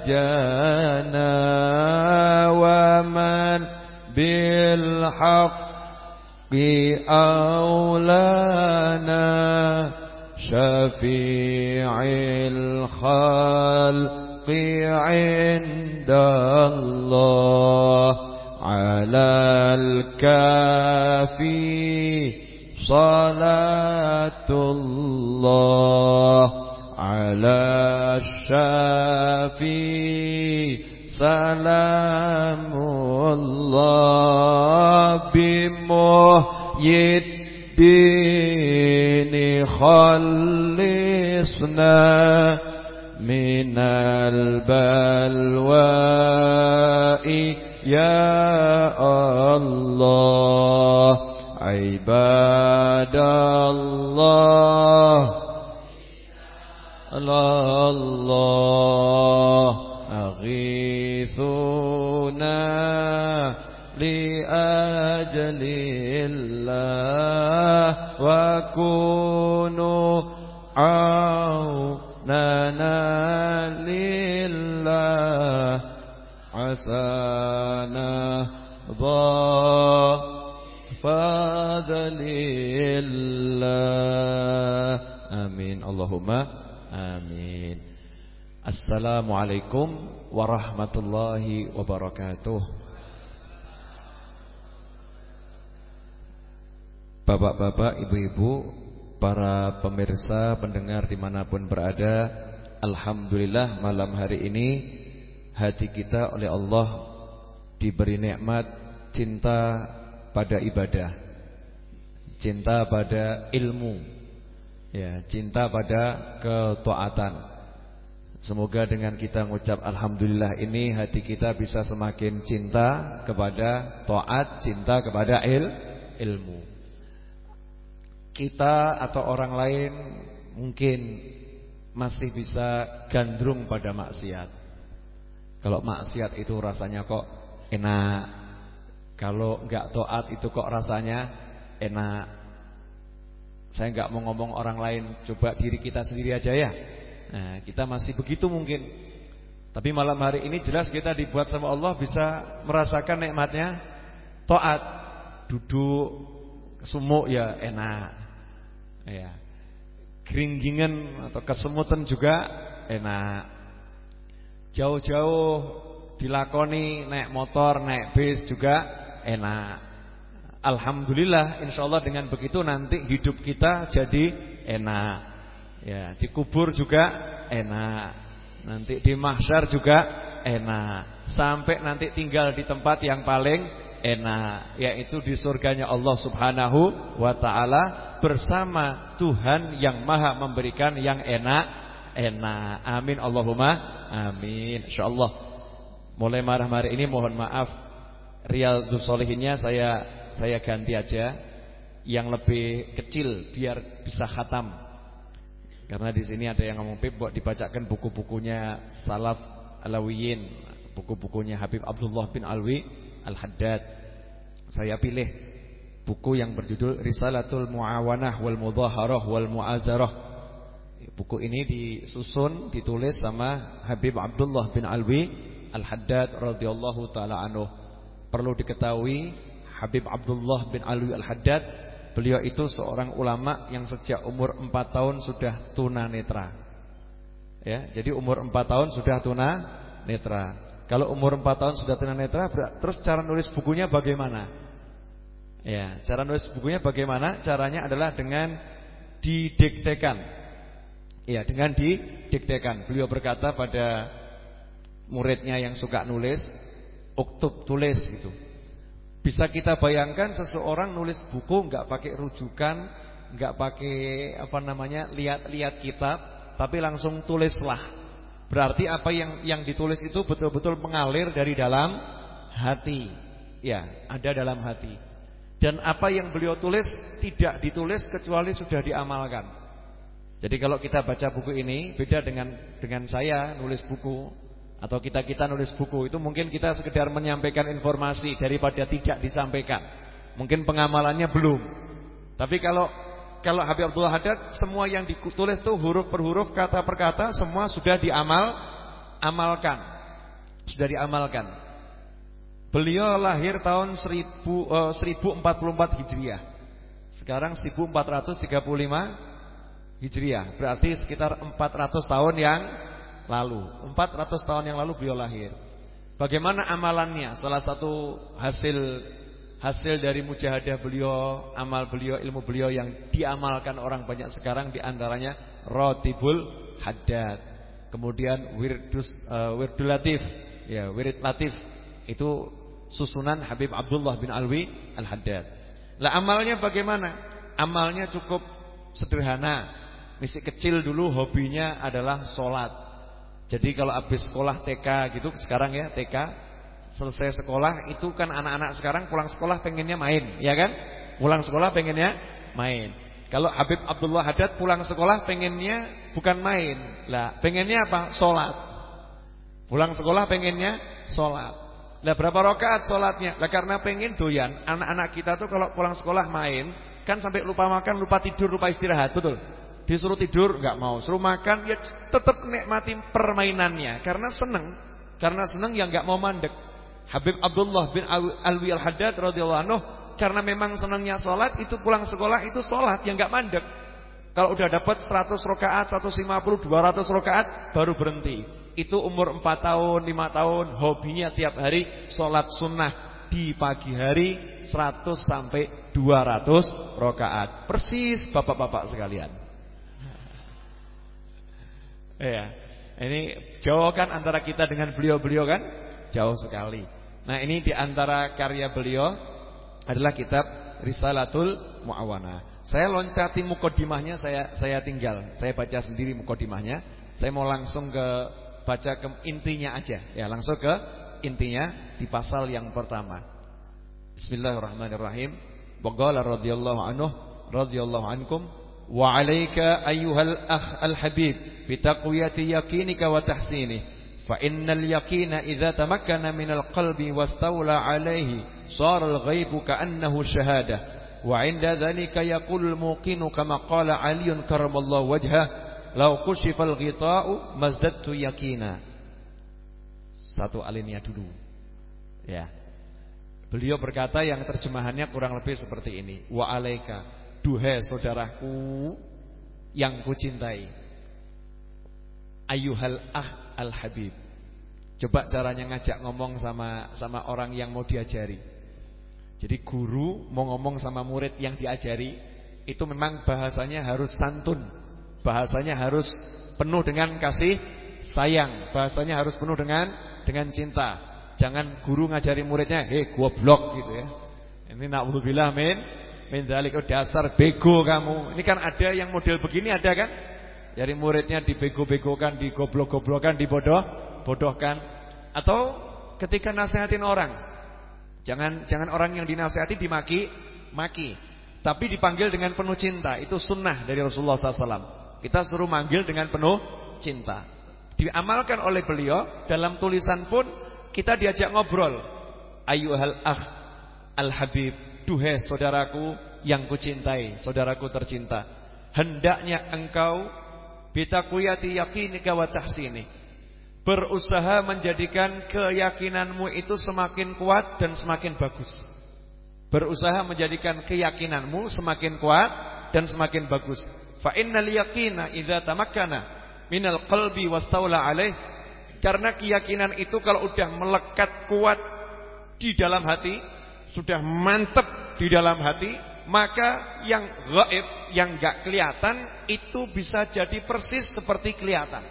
جانا ومن بالحق أولانا شفيع الخلق عند الله على الكافي صلاة الله على الشافي سلام الله بمحيي الدين خلصنا من البلواء يا الله عباد الله الله أغيثنا لأجل الله وكونوا عون ajalillah wa kunu aunana lillah hasana fadlillah amin. Allahumma amin. Assalamualaikum warahmatullahi wabarakatuh. Bapak-bapak, ibu-ibu, para pemirsa, pendengar di mana pun berada Alhamdulillah malam hari ini Hati kita oleh Allah Diberi nikmat Cinta pada ibadah Cinta pada ilmu ya, Cinta pada ketaatan. Semoga dengan kita mengucap Alhamdulillah ini Hati kita bisa semakin cinta kepada taat Cinta kepada il, ilmu kita atau orang lain mungkin masih bisa gandrung pada maksiat. Kalau maksiat itu rasanya kok enak. Kalau enggak taat itu kok rasanya enak. Saya enggak mau ngomong orang lain, coba diri kita sendiri aja ya. Nah, kita masih begitu mungkin. Tapi malam hari ini jelas kita dibuat sama Allah bisa merasakan nikmatnya taat. Duduk sumuk ya enak. Ya. Geringgingan atau kesemutan juga enak. Jauh-jauh dilakoni naik motor, naik bis juga enak. Alhamdulillah insyaallah dengan begitu nanti hidup kita jadi enak. Ya, dikubur juga enak. Nanti di mahsyar juga enak. Sampai nanti tinggal di tempat yang paling enak, yaitu di surganya Allah Subhanahu wa taala bersama Tuhan yang maha memberikan yang enak-enak. Amin Allahumma amin. Insyaallah. Mulai marah hari ini mohon maaf Riyadhus Shalihinnya saya saya ganti aja yang lebih kecil biar bisa khatam. Karena di sini ada yang ngomong Pip dibacakan buku-bukunya Salaf Alawiyin, buku-bukunya Habib Abdullah bin Alwi Al-Haddad. Saya pilih buku yang berjudul Risalatul Muawanah wal Mudhaharah wal Muazarah. Buku ini disusun, ditulis sama Habib Abdullah bin Alwi Al-Haddad radhiyallahu taala anhu. Perlu diketahui Habib Abdullah bin Alwi Al-Haddad beliau itu seorang ulama yang sejak umur 4 tahun sudah tunanetra. Ya, jadi umur 4 tahun sudah tunanetra. Kalau umur 4 tahun sudah tunanetra, terus cara nulis bukunya bagaimana? Ya, cara nulis bukunya bagaimana? Caranya adalah dengan didiktekan. Ya, dengan didiktekan. Beliau berkata pada muridnya yang suka nulis, "Uktub tulis" gitu. Bisa kita bayangkan seseorang nulis buku nggak pakai rujukan, nggak pakai apa namanya? lihat-lihat kitab, tapi langsung tulislah. Berarti apa yang yang ditulis itu betul-betul mengalir dari dalam hati. Ya, ada dalam hati. Dan apa yang beliau tulis tidak ditulis kecuali sudah diamalkan. Jadi kalau kita baca buku ini beda dengan dengan saya nulis buku atau kita-kita nulis buku itu mungkin kita sekedar menyampaikan informasi daripada tidak disampaikan. Mungkin pengamalannya belum. Tapi kalau kalau Habib Abdullah Haddad semua yang ditulis itu huruf per huruf, kata per kata semua sudah diamal amalkan. Sudah diamalkan. Beliau lahir tahun 1000, uh, 1044 Hijriah. Sekarang 1435 Hijriah. Berarti sekitar 400 tahun yang lalu. 400 tahun yang lalu beliau lahir. Bagaimana amalannya? Salah satu hasil hasil dari mujahadah beliau, amal beliau, ilmu beliau yang diamalkan orang banyak sekarang di antaranya rotibul haddad. Kemudian wirdus uh, wirdul ya, wirid latif itu susunan Habib Abdullah bin Alwi Al-Haddad. Lah amalnya bagaimana? Amalnya cukup sederhana. Misi kecil dulu hobinya adalah sholat. Jadi kalau habis sekolah TK gitu sekarang ya TK selesai sekolah itu kan anak-anak sekarang pulang sekolah pengennya main, ya kan? Pulang sekolah pengennya main. Kalau Habib Abdullah Haddad pulang sekolah pengennya bukan main. Lah, pengennya apa? Salat. Pulang sekolah pengennya salat. Lah berapa rakaat salatnya? Lah karena pengen doyan. Anak-anak kita tuh kalau pulang sekolah main, kan sampai lupa makan, lupa tidur, lupa istirahat, betul? Disuruh tidur nggak mau, suruh makan ya tetap nikmati permainannya karena seneng. Karena seneng ya nggak mau mandek. Habib Abdullah bin Alwi Al-Haddad radhiyallahu anhu karena memang senangnya sholat itu pulang sekolah itu sholat yang nggak mandek. Kalau udah dapat 100 rakaat, 150, 200 rakaat baru berhenti. Itu umur 4 tahun, 5 tahun, hobinya tiap hari sholat sunnah di pagi hari 100 sampai 200 rakaat. Persis bapak-bapak sekalian. Ya, ini jauh kan antara kita dengan beliau-beliau kan? Jauh sekali. Nah ini di antara karya beliau adalah kitab Risalatul Muawana. Saya loncati mukodimahnya, saya saya tinggal, saya baca sendiri mukodimahnya. Saya mau langsung ke baca ke intinya aja, ya langsung ke intinya di pasal yang pertama. Bismillahirrahmanirrahim. Waqala radhiyallahu anhu radhiyallahu ankum wa 'alaika ayyuhal akh al-habib bi yaqinika wa tahsinih Fa innal yaqina idza tamakkana minal qalbi wastawla alaihi sara al-ghaibu ka'annahu shahada wa 'inda dhalika yaqulu muqinu kama qala 'Aliun karamallahu wajha law kushifal ghita'u mazdadtu yaqina satu alinea dulu. Ya. Beliau berkata yang terjemahannya kurang lebih seperti ini. Wa alaika duhe saudaraku yang kucintai ayyuhal akh al habib. Coba caranya ngajak ngomong sama sama orang yang mau diajari. Jadi guru mau ngomong sama murid yang diajari itu memang bahasanya harus santun. Bahasanya harus penuh dengan kasih sayang, bahasanya harus penuh dengan dengan cinta. Jangan guru ngajari muridnya, "Hei, goblok" gitu ya. Ini naudzubillah min min dzalik oh, dasar bego kamu. Ini kan ada yang model begini ada kan? Jadi muridnya dibego-begokan, digoblok-goblokan, dibodoh-bodohkan atau ketika nasihatin orang. Jangan jangan orang yang dinasihati dimaki, maki. Tapi dipanggil dengan penuh cinta. Itu sunnah dari Rasulullah SAW. Kita suruh manggil dengan penuh cinta. Diamalkan oleh beliau dalam tulisan pun kita diajak ngobrol. Ayuhal akh al-habib, duhe saudaraku yang kucintai, saudaraku tercinta. Hendaknya engkau Bitaqwiyati yakinika wa tahsini. Berusaha menjadikan keyakinanmu itu semakin kuat dan semakin bagus. Berusaha menjadikan keyakinanmu semakin kuat dan semakin bagus. Fa innal yaqina idza tamakkana minal qalbi wastaula alaih karena keyakinan itu kalau udah melekat kuat di dalam hati, sudah mantap di dalam hati, maka yang gaib, yang gak kelihatan itu bisa jadi persis seperti kelihatan.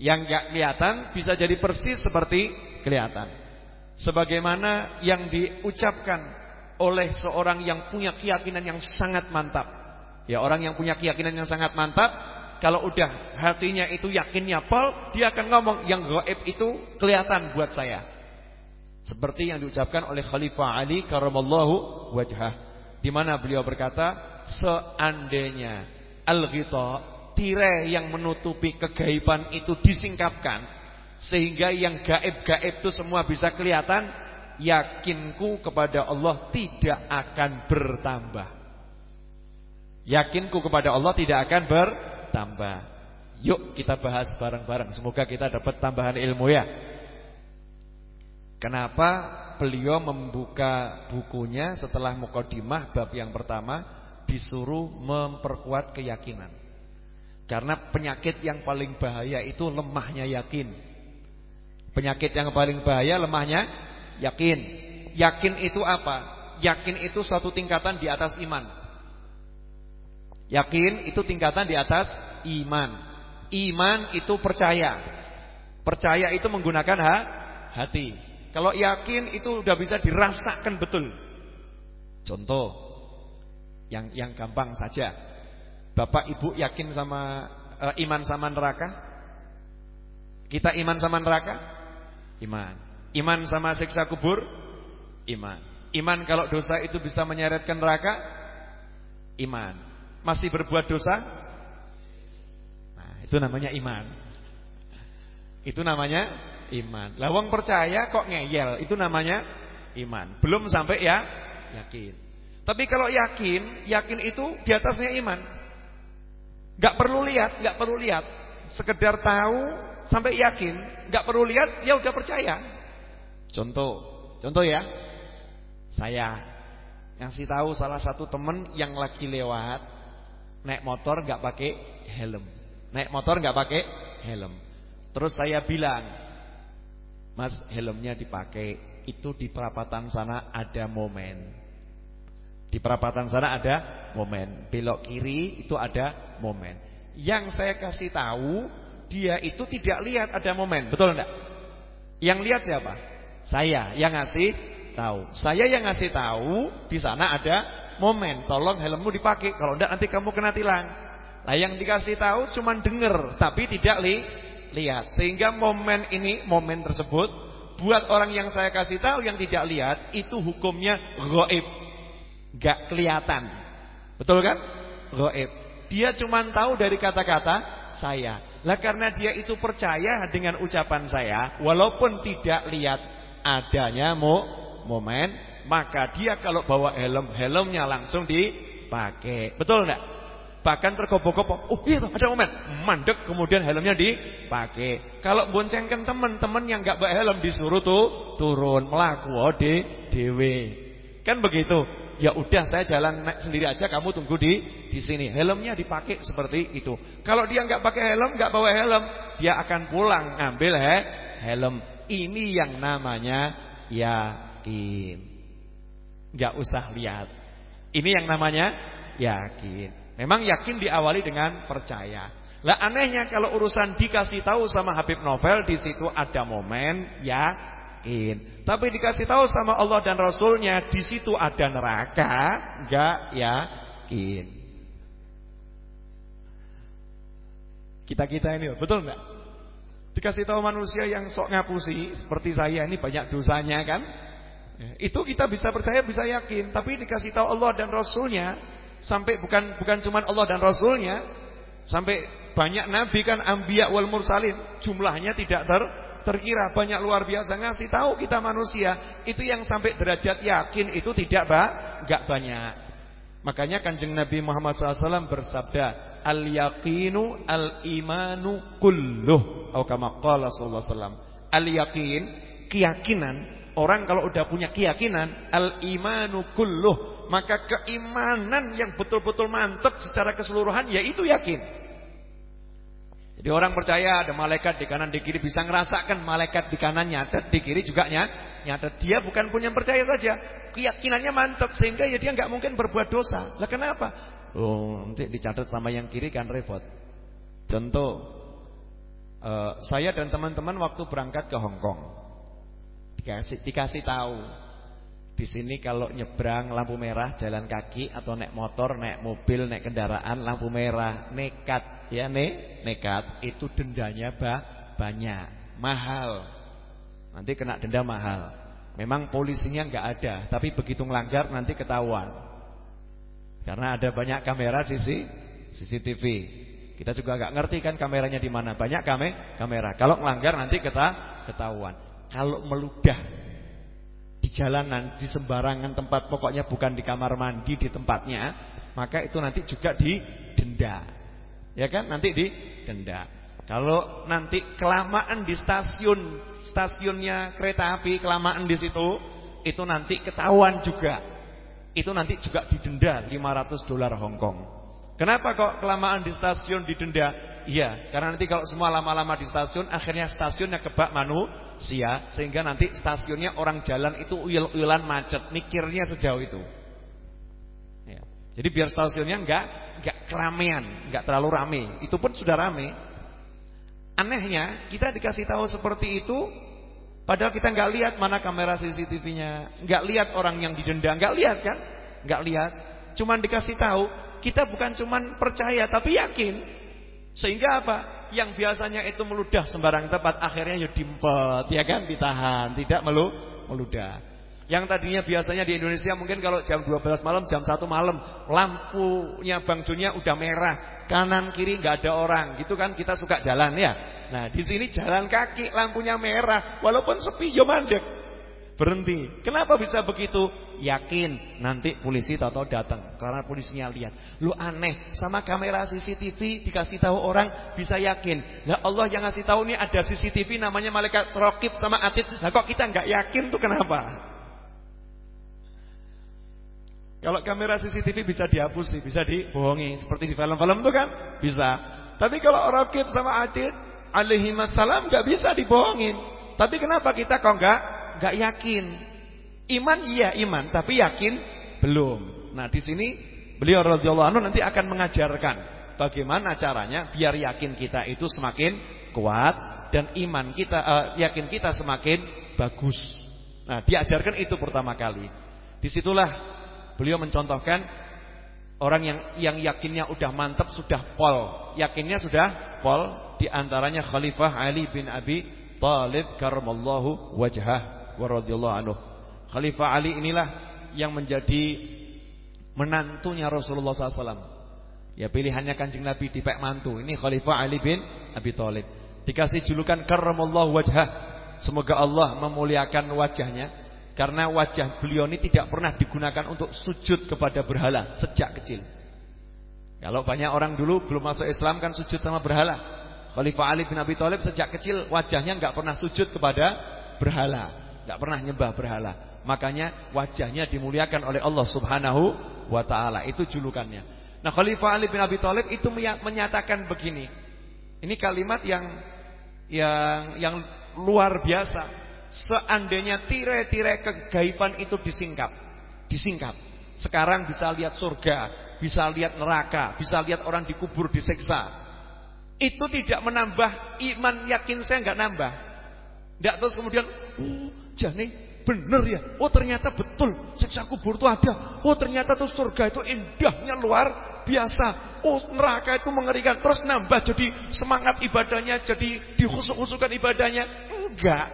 Yang gak kelihatan bisa jadi persis seperti kelihatan. Sebagaimana yang diucapkan oleh seorang yang punya keyakinan yang sangat mantap. Ya orang yang punya keyakinan yang sangat mantap, kalau udah hatinya itu yakinnya pol, dia akan ngomong yang gaib itu kelihatan buat saya. Seperti yang diucapkan oleh Khalifah Ali karamallahu wajhah di mana beliau berkata seandainya al-ghita tirai yang menutupi kegaiban itu disingkapkan sehingga yang gaib-gaib itu semua bisa kelihatan yakinku kepada Allah tidak akan bertambah. Yakinku kepada Allah tidak akan bertambah. Yuk kita bahas bareng-bareng. Semoga kita dapat tambahan ilmu ya Kenapa beliau membuka bukunya setelah mukadimah bab yang pertama disuruh memperkuat keyakinan. Karena penyakit yang paling bahaya itu lemahnya yakin. Penyakit yang paling bahaya lemahnya yakin. Yakin itu apa? Yakin itu suatu tingkatan di atas iman. Yakin itu tingkatan di atas iman. Iman itu percaya. Percaya itu menggunakan ha, hati. Kalau yakin itu udah bisa dirasakan betul. Contoh yang yang gampang saja. Bapak Ibu yakin sama e, iman sama neraka? Kita iman sama neraka? Iman. Iman sama siksa kubur? Iman. Iman kalau dosa itu bisa menyeretkan neraka? Iman. Masih berbuat dosa? Nah, itu namanya iman. Itu namanya iman. Lawang percaya kok ngeyel, itu namanya iman. Belum sampai ya yakin. Tapi kalau yakin, yakin itu di atasnya iman. Gak perlu lihat, gak perlu lihat. Sekedar tahu sampai yakin, gak perlu lihat, ya udah percaya. Contoh, contoh ya. Saya ngasih tahu salah satu temen yang lagi lewat naik motor gak pakai helm. Naik motor gak pakai helm. Terus saya bilang, "Mas, helmnya dipakai. Itu di perapatan sana ada momen." Di perapatan sana ada momen. Belok kiri itu ada momen. Yang saya kasih tahu, dia itu tidak lihat ada momen. Betul enggak? Yang lihat siapa? Saya yang ngasih tahu. Saya yang ngasih tahu di sana ada momen. Tolong helmmu dipakai. Kalau enggak nanti kamu kena tilang. Nah, yang dikasih tahu cuma dengar tapi tidak li lihat. Sehingga momen ini, momen tersebut buat orang yang saya kasih tahu yang tidak lihat itu hukumnya gaib. Gak kelihatan. Betul kan? Gaib. Dia cuma tahu dari kata-kata saya. Lah karena dia itu percaya dengan ucapan saya, walaupun tidak lihat adanya mo momen, maka dia kalau bawa helm, helmnya langsung dipakai. Betul enggak? Bahkan tergopoh-gopoh, oh iya ada momen, mandek kemudian helmnya dipakai. Kalau boncengkan teman-teman yang enggak bawa helm disuruh tuh turun melaku oh, dewe. Kan begitu. Ya udah saya jalan sendiri aja kamu tunggu di di sini. Helmnya dipakai seperti itu. Kalau dia nggak pakai helm, nggak bawa helm, dia akan pulang ngambil he, helm. Ini yang namanya yakin. Nggak usah lihat. Ini yang namanya yakin. Memang yakin diawali dengan percaya. Lah anehnya kalau urusan dikasih tahu sama Habib Novel di situ ada momen ya yakin. Tapi dikasih tahu sama Allah dan Rasulnya di situ ada neraka, enggak yakin. Kita-kita ini betul enggak? Dikasih tahu manusia yang sok ngapusi seperti saya ini banyak dosanya kan? Itu kita bisa percaya, bisa yakin. Tapi dikasih tahu Allah dan Rasulnya sampai bukan bukan cuma Allah dan Rasulnya, sampai banyak nabi kan ambiya wal mursalin jumlahnya tidak ter terkira banyak luar biasa. Ngasih tahu kita manusia itu yang sampai derajat yakin itu tidak ba enggak banyak. Makanya kanjeng Nabi Muhammad SAW bersabda al yaqinu al imanu kulluh. Atau kama qala sallallahu al yaqin keyakinan. Orang kalau udah punya keyakinan al imanu kulluh maka keimanan yang betul-betul mantap secara keseluruhan yaitu yakin jadi orang percaya ada malaikat di kanan di kiri bisa ngerasakan malaikat di kanan nyata, di kiri juga nyata. Dia bukan punya percaya saja, keyakinannya mantap sehingga ya dia nggak mungkin berbuat dosa. Lah kenapa? Oh, nanti dicatat sama yang kiri kan repot. Contoh uh, saya dan teman-teman waktu berangkat ke Hong Kong dikasih dikasih tahu di sini kalau nyebrang lampu merah jalan kaki atau naik motor, naik mobil, naik kendaraan lampu merah nekat ya ne, nekat itu dendanya ba, banyak, mahal. Nanti kena denda mahal. Memang polisinya nggak ada, tapi begitu melanggar nanti ketahuan. Karena ada banyak kamera sisi CCTV. Kita juga nggak ngerti kan kameranya di mana. Banyak kame, kamera. Kalau melanggar nanti kita ketahuan. Kalau meludah jalanan, di sembarangan tempat pokoknya bukan di kamar mandi di tempatnya, maka itu nanti juga didenda. Ya kan? Nanti di denda. Kalau nanti kelamaan di stasiun, stasiunnya kereta api kelamaan di situ, itu nanti ketahuan juga. Itu nanti juga didenda 500 dolar Hong Kong. Kenapa kok kelamaan di stasiun didenda? Iya, karena nanti kalau semua lama-lama di stasiun, akhirnya stasiunnya kebak manusia, sehingga nanti stasiunnya orang jalan itu uyel-uyelan macet, mikirnya sejauh itu. Ya. Jadi biar stasiunnya enggak enggak keramaian, enggak terlalu rame. Itu pun sudah rame. Anehnya, kita dikasih tahu seperti itu padahal kita enggak lihat mana kamera CCTV-nya, enggak lihat orang yang didenda, enggak lihat kan? Enggak lihat. Cuman dikasih tahu, kita bukan cuman percaya tapi yakin. Sehingga apa? Yang biasanya itu meludah sembarang tempat akhirnya ya dimpet, ya kan ditahan, tidak melu meludah. Yang tadinya biasanya di Indonesia mungkin kalau jam 12 malam, jam 1 malam, lampunya Bang Jonya udah merah, kanan kiri nggak ada orang, gitu kan kita suka jalan ya. Nah, di sini jalan kaki lampunya merah, walaupun sepi yo mandek berhenti. Kenapa bisa begitu? Yakin nanti polisi tahu datang karena polisinya lihat. Lu aneh sama kamera CCTV dikasih tahu orang bisa yakin. Lah Allah yang ngasih tahu nih ada CCTV namanya malaikat rokib sama atid. Lah kok kita nggak yakin tuh kenapa? Kalau kamera CCTV bisa dihapus sih, bisa dibohongi seperti di film-film tuh kan? Bisa. Tapi kalau rokib sama atid alaihi salam nggak bisa dibohongin. Tapi kenapa kita kok nggak gak yakin. Iman iya iman, tapi yakin belum. Nah, di sini beliau radhiyallahu anhu nanti akan mengajarkan bagaimana caranya biar yakin kita itu semakin kuat dan iman kita uh, yakin kita semakin bagus. Nah, diajarkan itu pertama kali. Di situlah beliau mencontohkan orang yang yang yakinnya udah mantap sudah pol, yakinnya sudah pol di antaranya Khalifah Ali bin Abi Thalib karramallahu wajhah wa anhu. Khalifah Ali inilah yang menjadi menantunya Rasulullah SAW. Ya pilihannya kanjeng Nabi di Pek Mantu. Ini Khalifah Ali bin Abi Thalib. Dikasih julukan karramallahu wajhah. Semoga Allah memuliakan wajahnya. Karena wajah beliau ini tidak pernah digunakan untuk sujud kepada berhala sejak kecil. Kalau banyak orang dulu belum masuk Islam kan sujud sama berhala. Khalifah Ali bin Abi Thalib sejak kecil wajahnya nggak pernah sujud kepada berhala nggak pernah nyembah berhala. Makanya wajahnya dimuliakan oleh Allah Subhanahu wa taala. Itu julukannya. Nah, Khalifah Ali bin Abi Thalib itu menyatakan begini. Ini kalimat yang yang yang luar biasa. Seandainya tirai-tirai kegaiban itu disingkap, disingkap. Sekarang bisa lihat surga, bisa lihat neraka, bisa lihat orang dikubur diseksa. Itu tidak menambah iman yakin saya nggak nambah. Tidak terus kemudian, oh, jane bener ya. Oh ternyata betul siksa kubur itu ada. Oh ternyata tuh surga itu indahnya luar biasa. Oh neraka itu mengerikan. Terus nambah jadi semangat ibadahnya, jadi dihusuk-husukan ibadahnya. Enggak.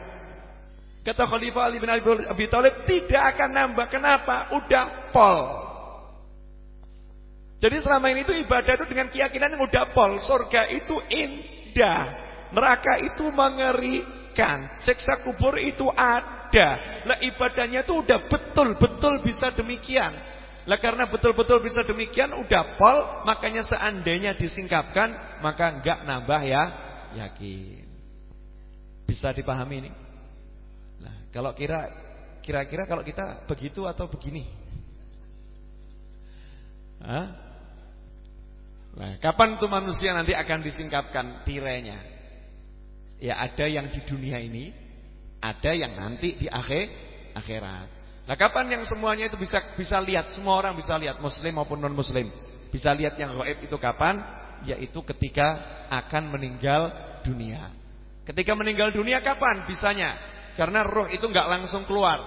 Kata Khalifah Ali bin Abi Thalib tidak akan nambah. Kenapa? Udah pol. Jadi selama ini itu ibadah itu dengan keyakinan yang udah pol. Surga itu indah. Neraka itu mengerikan. Siksa kubur itu ada ada. Lah ibadahnya itu udah betul-betul bisa demikian. Lah karena betul-betul bisa demikian udah pol, makanya seandainya disingkapkan maka enggak nambah ya yakin. Bisa dipahami ini? Nah, kalau kira kira-kira kalau kita begitu atau begini? Hah? Nah, kapan tuh manusia nanti akan disingkapkan tirainya? Ya ada yang di dunia ini ada yang nanti di akhir akhirat. Nah, kapan yang semuanya itu bisa bisa lihat, semua orang bisa lihat, muslim maupun non muslim. Bisa lihat yang gaib itu kapan? Yaitu ketika akan meninggal dunia. Ketika meninggal dunia kapan bisanya? Karena roh itu nggak langsung keluar.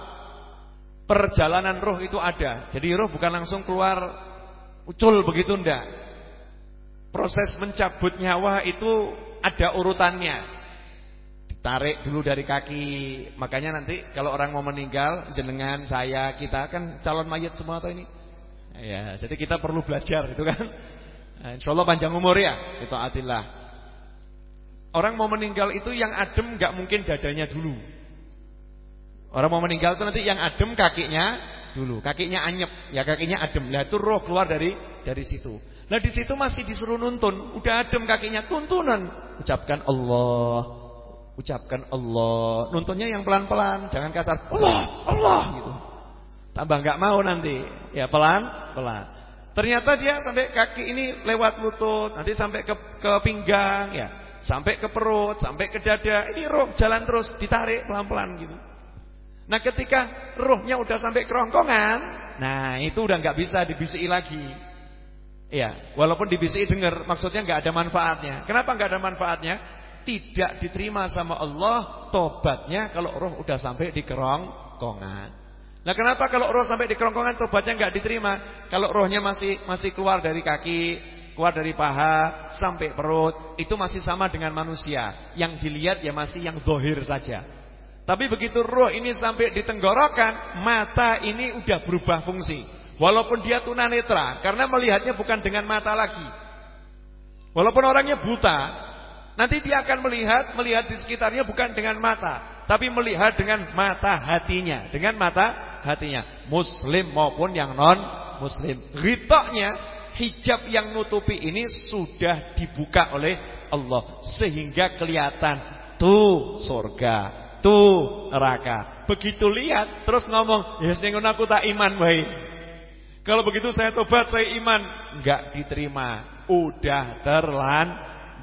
Perjalanan roh itu ada. Jadi roh bukan langsung keluar ucul begitu ndak. Proses mencabut nyawa itu ada urutannya. Tarik dulu dari kaki. Makanya nanti kalau orang mau meninggal, jenengan, saya, kita kan calon mayat semua atau ini. Ya, jadi kita perlu belajar itu kan. Nah, insya Allah panjang umur ya. Itu atillah. Orang mau meninggal itu yang adem nggak mungkin dadanya dulu. Orang mau meninggal itu nanti yang adem kakinya dulu. Kakinya anyep, ya kakinya adem. Nah itu roh keluar dari dari situ. Nah di situ masih disuruh nuntun, udah adem kakinya tuntunan. Ucapkan Allah Ucapkan Allah. Nuntunnya yang pelan-pelan, jangan kasar. Allah, Allah gitu. Tambah nggak mau nanti. Ya pelan, pelan. Ternyata dia sampai kaki ini lewat lutut, nanti sampai ke ke pinggang ya, sampai ke perut, sampai ke dada. Ini roh jalan terus, ditarik pelan-pelan gitu. Nah, ketika rohnya udah sampai kerongkongan, nah itu udah nggak bisa dibisiki lagi. Ya, walaupun dibisiki dengar, maksudnya nggak ada manfaatnya. Kenapa nggak ada manfaatnya? Tidak diterima sama Allah tobatnya kalau roh udah sampai di kerongkongan. Nah, kenapa kalau roh sampai di kerongkongan tobatnya nggak diterima? Kalau rohnya masih masih keluar dari kaki, keluar dari paha sampai perut, itu masih sama dengan manusia. Yang dilihat ya masih yang dohir saja. Tapi begitu roh ini sampai di tenggorokan, mata ini udah berubah fungsi. Walaupun dia tunanetra, karena melihatnya bukan dengan mata lagi. Walaupun orangnya buta, nanti dia akan melihat melihat di sekitarnya bukan dengan mata, tapi melihat dengan mata hatinya, dengan mata hatinya, muslim maupun yang non muslim. Ritoknya hijab yang nutupi ini sudah dibuka oleh Allah sehingga kelihatan tuh surga, tuh neraka. Begitu lihat terus ngomong, "Ya yes, aku tak iman baik." Kalau begitu saya tobat, saya iman. Enggak diterima. Udah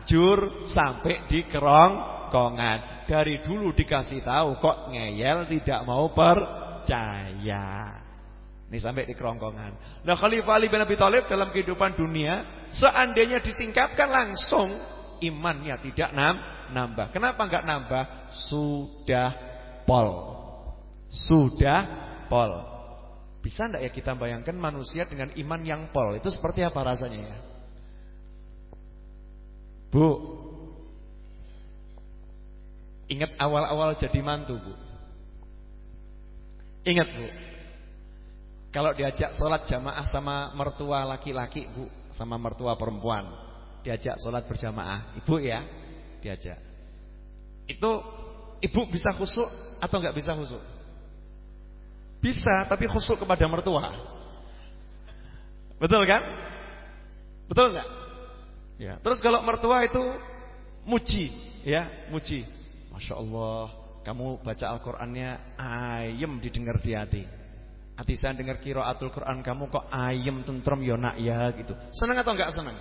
terlanjur sampai di kerongkongan. Dari dulu dikasih tahu kok ngeyel tidak mau percaya. Ini sampai di kerongkongan. Nah Khalifah Ali bin Abi Thalib dalam kehidupan dunia, seandainya disingkapkan langsung, imannya tidak nam, nambah. Kenapa enggak nambah? Sudah pol. Sudah pol. Bisa tidak ya kita bayangkan manusia dengan iman yang pol Itu seperti apa rasanya ya Bu Ingat awal-awal jadi mantu bu Ingat bu Kalau diajak sholat jamaah sama mertua laki-laki bu Sama mertua perempuan Diajak sholat berjamaah Ibu ya Diajak Itu ibu bisa khusuk atau nggak bisa khusuk bisa, tapi khusyuk kepada mertua. Betul kan? Betul enggak? Ya. Terus kalau mertua itu muji, ya, muji. Masya Allah, kamu baca Al-Qur'annya ayem didengar di hati. Hati saya dengar kiraatul Quran kamu kok ayem tentrem ya nak ya gitu. Senang atau enggak senang?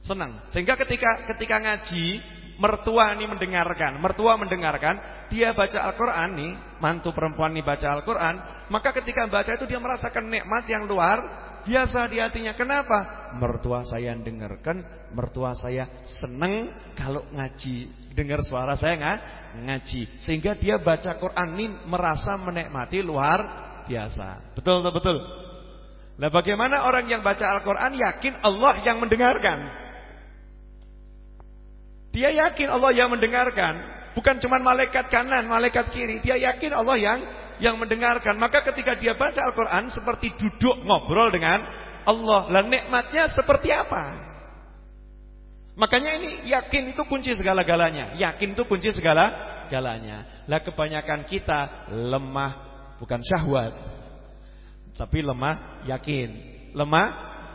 Senang. Sehingga ketika ketika ngaji, mertua ini mendengarkan, mertua mendengarkan, dia baca Al-Quran nih, mantu perempuan nih baca Al-Quran, maka ketika baca itu dia merasakan nikmat yang luar biasa di hatinya. Kenapa? Mertua saya dengarkan, mertua saya seneng kalau ngaji, dengar suara saya nggak ngaji, sehingga dia baca Quran ini merasa menikmati luar biasa. Betul betul betul. Nah bagaimana orang yang baca Al-Quran yakin Allah yang mendengarkan? Dia yakin Allah yang mendengarkan. Bukan cuma malaikat kanan, malaikat kiri. Dia yakin Allah yang yang mendengarkan. Maka ketika dia baca Al-Quran seperti duduk ngobrol dengan Allah. Lah nikmatnya seperti apa? Makanya ini yakin itu kunci segala-galanya. Yakin itu kunci segala-galanya. Lah kebanyakan kita lemah bukan syahwat. Tapi lemah yakin. Lemah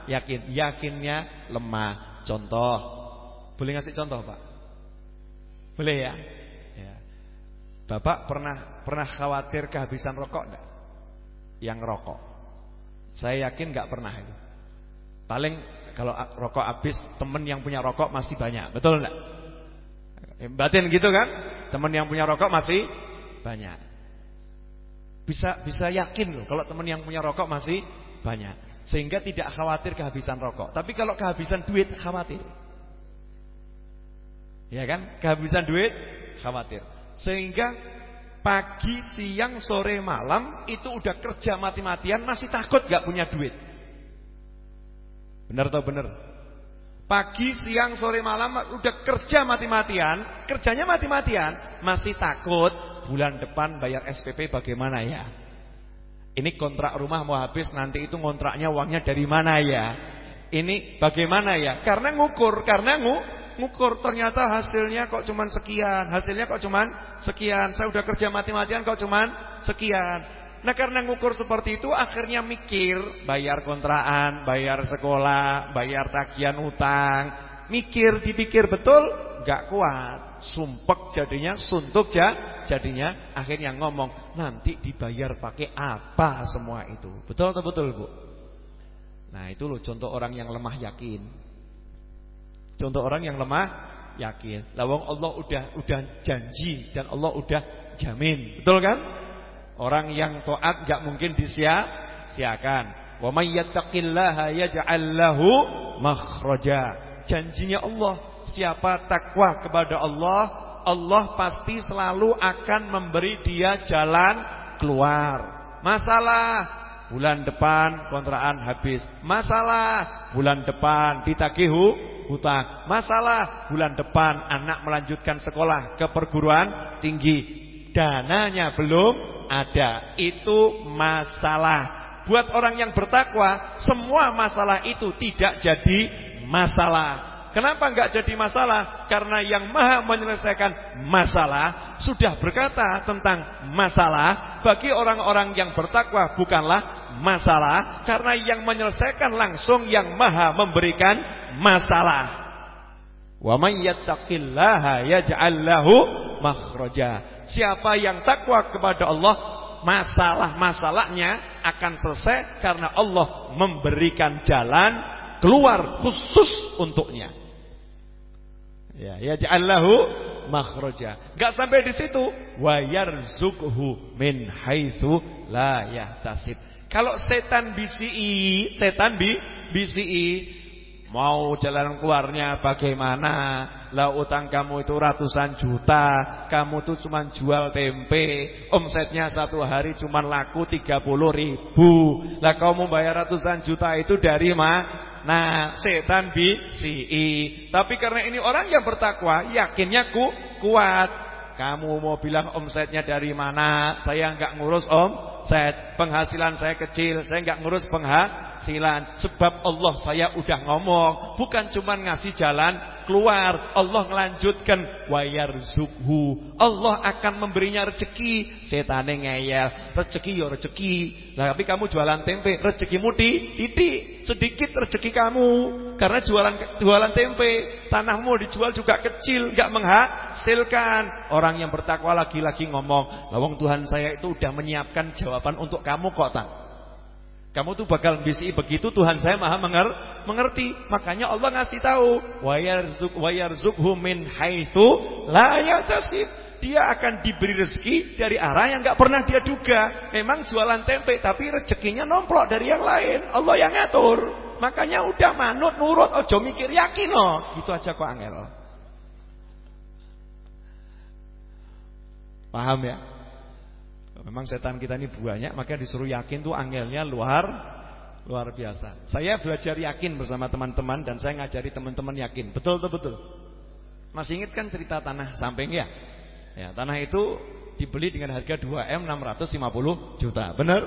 yakin. Yakinnya lemah. Contoh. Boleh ngasih contoh Pak? Boleh ya? Bapak pernah pernah khawatir kehabisan rokok enggak? Yang rokok. Saya yakin enggak pernah itu. Paling kalau rokok habis temen yang punya rokok masih banyak. Betul enggak? Eh, batin gitu kan? Temen yang punya rokok masih banyak. Bisa bisa yakin loh kalau temen yang punya rokok masih banyak. Sehingga tidak khawatir kehabisan rokok. Tapi kalau kehabisan duit khawatir. Ya kan? Kehabisan duit khawatir. Sehingga pagi, siang, sore, malam itu udah kerja mati-matian masih takut gak punya duit. Benar atau benar? Pagi, siang, sore, malam udah kerja mati-matian, kerjanya mati-matian, masih takut bulan depan bayar SPP bagaimana ya? Ini kontrak rumah mau habis nanti itu kontraknya uangnya dari mana ya? Ini bagaimana ya? Karena ngukur, karena ngu, ngukur ternyata hasilnya kok cuman sekian, hasilnya kok cuman sekian. Saya udah kerja mati-matian kok cuman sekian. Nah karena ngukur seperti itu akhirnya mikir bayar kontraan, bayar sekolah, bayar tagihan utang, mikir dipikir betul gak kuat, sumpek jadinya, suntuk ja, jadinya akhirnya ngomong nanti dibayar pakai apa semua itu. Betul atau betul Bu? Nah itu loh contoh orang yang lemah yakin. Contoh orang yang lemah yakin. Lawang Allah udah udah janji dan Allah udah jamin. Betul kan? Orang yang taat enggak mungkin disia-siakan. Wa may yattaqillaha yaj'al lahu makhraja. Janjinya Allah, siapa takwa kepada Allah, Allah pasti selalu akan memberi dia jalan keluar. Masalah bulan depan kontraan habis. Masalah bulan depan ditagihu hutang. Masalah bulan depan anak melanjutkan sekolah ke perguruan tinggi. dananya belum ada. Itu masalah. Buat orang yang bertakwa, semua masalah itu tidak jadi masalah. Kenapa enggak jadi masalah? Karena yang maha menyelesaikan masalah sudah berkata tentang masalah bagi orang-orang yang bertakwa bukanlah masalah karena yang menyelesaikan langsung yang maha memberikan masalah. Wa may yattaqillaha yaj'al lahu makhraja. Siapa yang takwa kepada Allah, masalah-masalahnya akan selesai karena Allah memberikan jalan keluar khusus untuknya. Ya, ya ja'allahu makhraja. Enggak sampai di situ, wa yarzuqhu min haitsu la yahtasib. Kalau setan bisi, setan bi bisi Mau jalan keluarnya bagaimana? Lah utang kamu itu ratusan juta, kamu tuh cuma jual tempe, omsetnya satu hari cuma laku 30 ribu. Lah kamu bayar ratusan juta itu dari mana? Nah, setan si Tapi karena ini orang yang bertakwa, yakinnya ku kuat. Kamu mau bilang omsetnya dari mana? Saya enggak ngurus omset. Penghasilan saya kecil, saya enggak ngurus penghasilan. Sebab Allah saya udah ngomong, bukan cuma ngasih jalan keluar. Allah melanjutkan wayar zukhu. Allah akan memberinya rezeki. Setane ngeyel, rezeki ya rezeki. Nah, tapi kamu jualan tempe, rezekimu di titik sedikit rezeki kamu. Karena jualan jualan tempe, tanahmu dijual juga kecil, enggak menghasilkan. Orang yang bertakwa lagi-lagi ngomong, "Lawang Tuhan saya itu udah menyiapkan jawaban untuk kamu kok, Tan." Kamu tuh bakal bisi begitu Tuhan saya maha menger mengerti. Makanya Allah ngasih tahu, "Wa yarzuk wa yarzukhu min haitsu la yahtasib." Dia akan diberi rezeki dari arah yang enggak pernah dia duga. Memang jualan tempe tapi rezekinya nomplok dari yang lain. Allah yang ngatur. Makanya udah manut nurut ojo mikir yakin loh. Gitu aja kok angel. Paham ya? Memang setan kita ini banyak, maka disuruh yakin tuh angelnya luar luar biasa. Saya belajar yakin bersama teman-teman dan saya ngajari teman-teman yakin. Betul betul betul. Masih ingat kan cerita tanah samping ya? Ya, tanah itu dibeli dengan harga 2M 650 juta. Benar?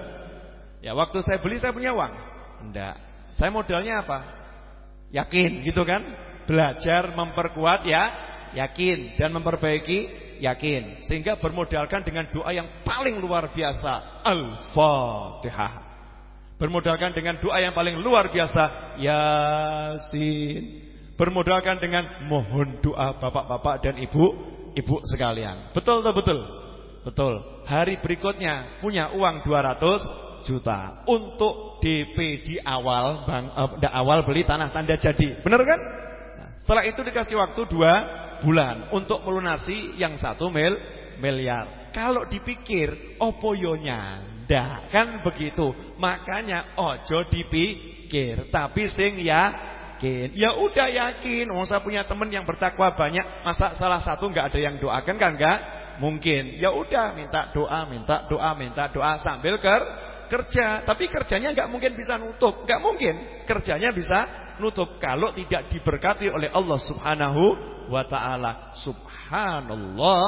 Ya, waktu saya beli saya punya uang. Enggak. Saya modalnya apa? Yakin gitu kan? Belajar memperkuat ya, yakin dan memperbaiki yakin. Sehingga bermodalkan dengan doa yang paling luar biasa, Al-Fatihah. Bermodalkan dengan doa yang paling luar biasa, Yasin. Bermodalkan dengan mohon doa bapak-bapak dan ibu-ibu sekalian. Betul betul betul. Betul. Hari berikutnya punya uang 200 juta untuk DP di awal bang, uh, awal beli tanah tanda jadi. Benar kan? Nah, setelah itu dikasih waktu bulan untuk melunasi yang satu mil miliar. Kalau dipikir opoyonya ndak kan begitu. Makanya ojo dipikir, tapi sing ya yakin. Ya udah yakin. Oh, saya punya teman yang bertakwa banyak, masa salah satu nggak ada yang doakan kan enggak? Mungkin. Ya udah minta doa, minta doa, minta doa sambil ker kerja, tapi kerjanya nggak mungkin bisa nutup, nggak mungkin kerjanya bisa nutup kalau tidak diberkati oleh Allah Subhanahu wa taala. Subhanallah.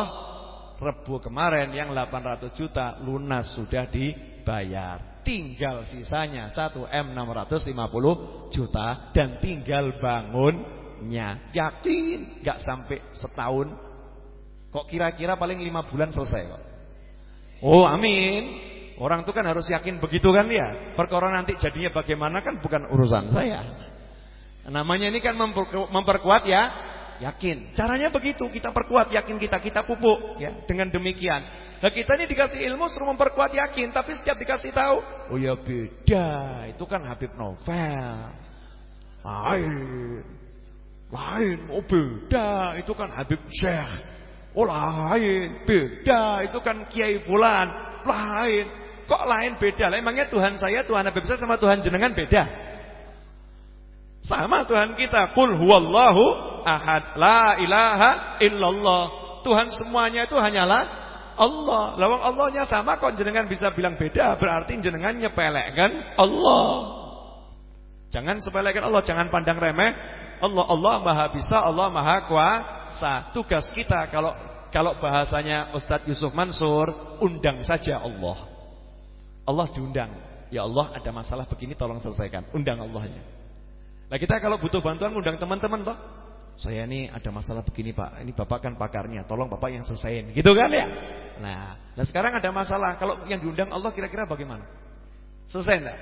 Rebu kemarin yang 800 juta lunas sudah dibayar. Tinggal sisanya 1 M 650 juta dan tinggal bangunnya. Yakin nggak sampai setahun. Kok kira-kira paling lima bulan selesai kok. Oh, amin. Orang itu kan harus yakin begitu kan ya. Perkara nanti jadinya bagaimana kan bukan urusan saya. Namanya ini kan memperkuat ya, yakin. Caranya begitu, kita perkuat yakin kita, kita pupuk ya. Dengan demikian, nah kita ini dikasih ilmu suruh memperkuat yakin, tapi setiap dikasih tahu, oh ya beda, itu kan Habib Novel. Lain. Lain, oh beda, itu kan Habib Syekh. Oh lain, beda, itu kan Kiai Fulan. Lain. Kok lain beda? Emangnya Tuhan saya, Tuhan Nabi besar sama Tuhan jenengan beda? Sama Tuhan kita. Qul huwallahu ahad. La ilaha illallah. Tuhan semuanya itu hanyalah Allah. Lawang Allahnya sama kok jenengan bisa bilang beda. Berarti jenengan nyepelekan Allah. Jangan sepelekan Allah. Jangan pandang remeh. Allah Allah maha bisa. Allah maha kuasa. Tugas kita kalau Kalau bahasanya Ustadz Yusuf Mansur, undang saja Allah. Allah diundang. Ya Allah ada masalah begini tolong selesaikan. Undang Allahnya. Nah kita kalau butuh bantuan undang teman-teman toh. Saya ini ada masalah begini Pak. Ini Bapak kan pakarnya. Tolong Bapak yang selesaiin. Gitu kan ya? Nah, nah sekarang ada masalah. Kalau yang diundang Allah kira-kira bagaimana? Selesai enggak?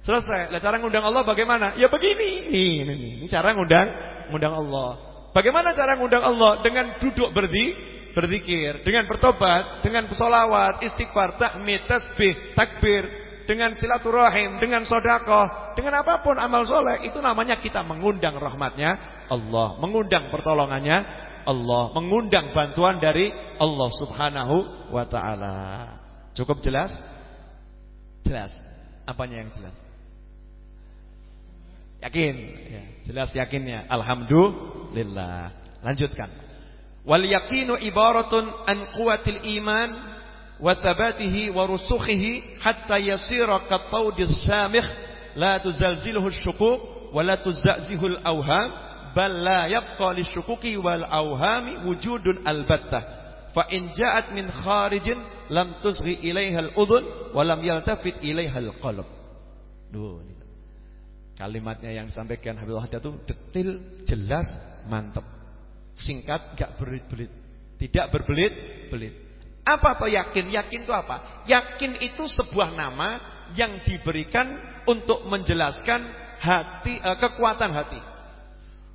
Selesai. Lah cara ngundang Allah bagaimana? Ya begini. Ini, ini, ini cara ngundang ngundang Allah. Bagaimana cara ngundang Allah? Dengan duduk berdi, berzikir, dengan bertobat, dengan bersolawat, istighfar, tahmid, tasbih, takbir, dengan silaturahim, dengan sodakoh, dengan apa pun amal soleh, itu namanya kita mengundang rahmatnya Allah, mengundang pertolongannya Allah, mengundang bantuan dari Allah subhanahu wa ta'ala. Cukup jelas? Jelas. Apanya yang jelas? Yakin? Ya, jelas yakinnya. Alhamdulillah. Lanjutkan. Wal yakinu ibaratun an quwwatil iman wa thabatihi wa rusukhihi hatta yasira katawdis samikh la tuzalziluhu syukuk wa la tuzzazihu al-awham bal la yabqa lisyukuki wal awhami wujudun albattah fa in ja'at min kharijin lam tuzghi ilaiha al-udhun wa lam yaltafit ilaiha al-qalb. Duh, Kalimatnya yang disampaikan Habib Wahda itu detil, jelas, mantap. Singkat, gak berbelit-belit. Tidak berbelit-belit. Apa atau yakin? Yakin itu apa? Yakin itu sebuah nama yang diberikan untuk menjelaskan hati uh, kekuatan hati.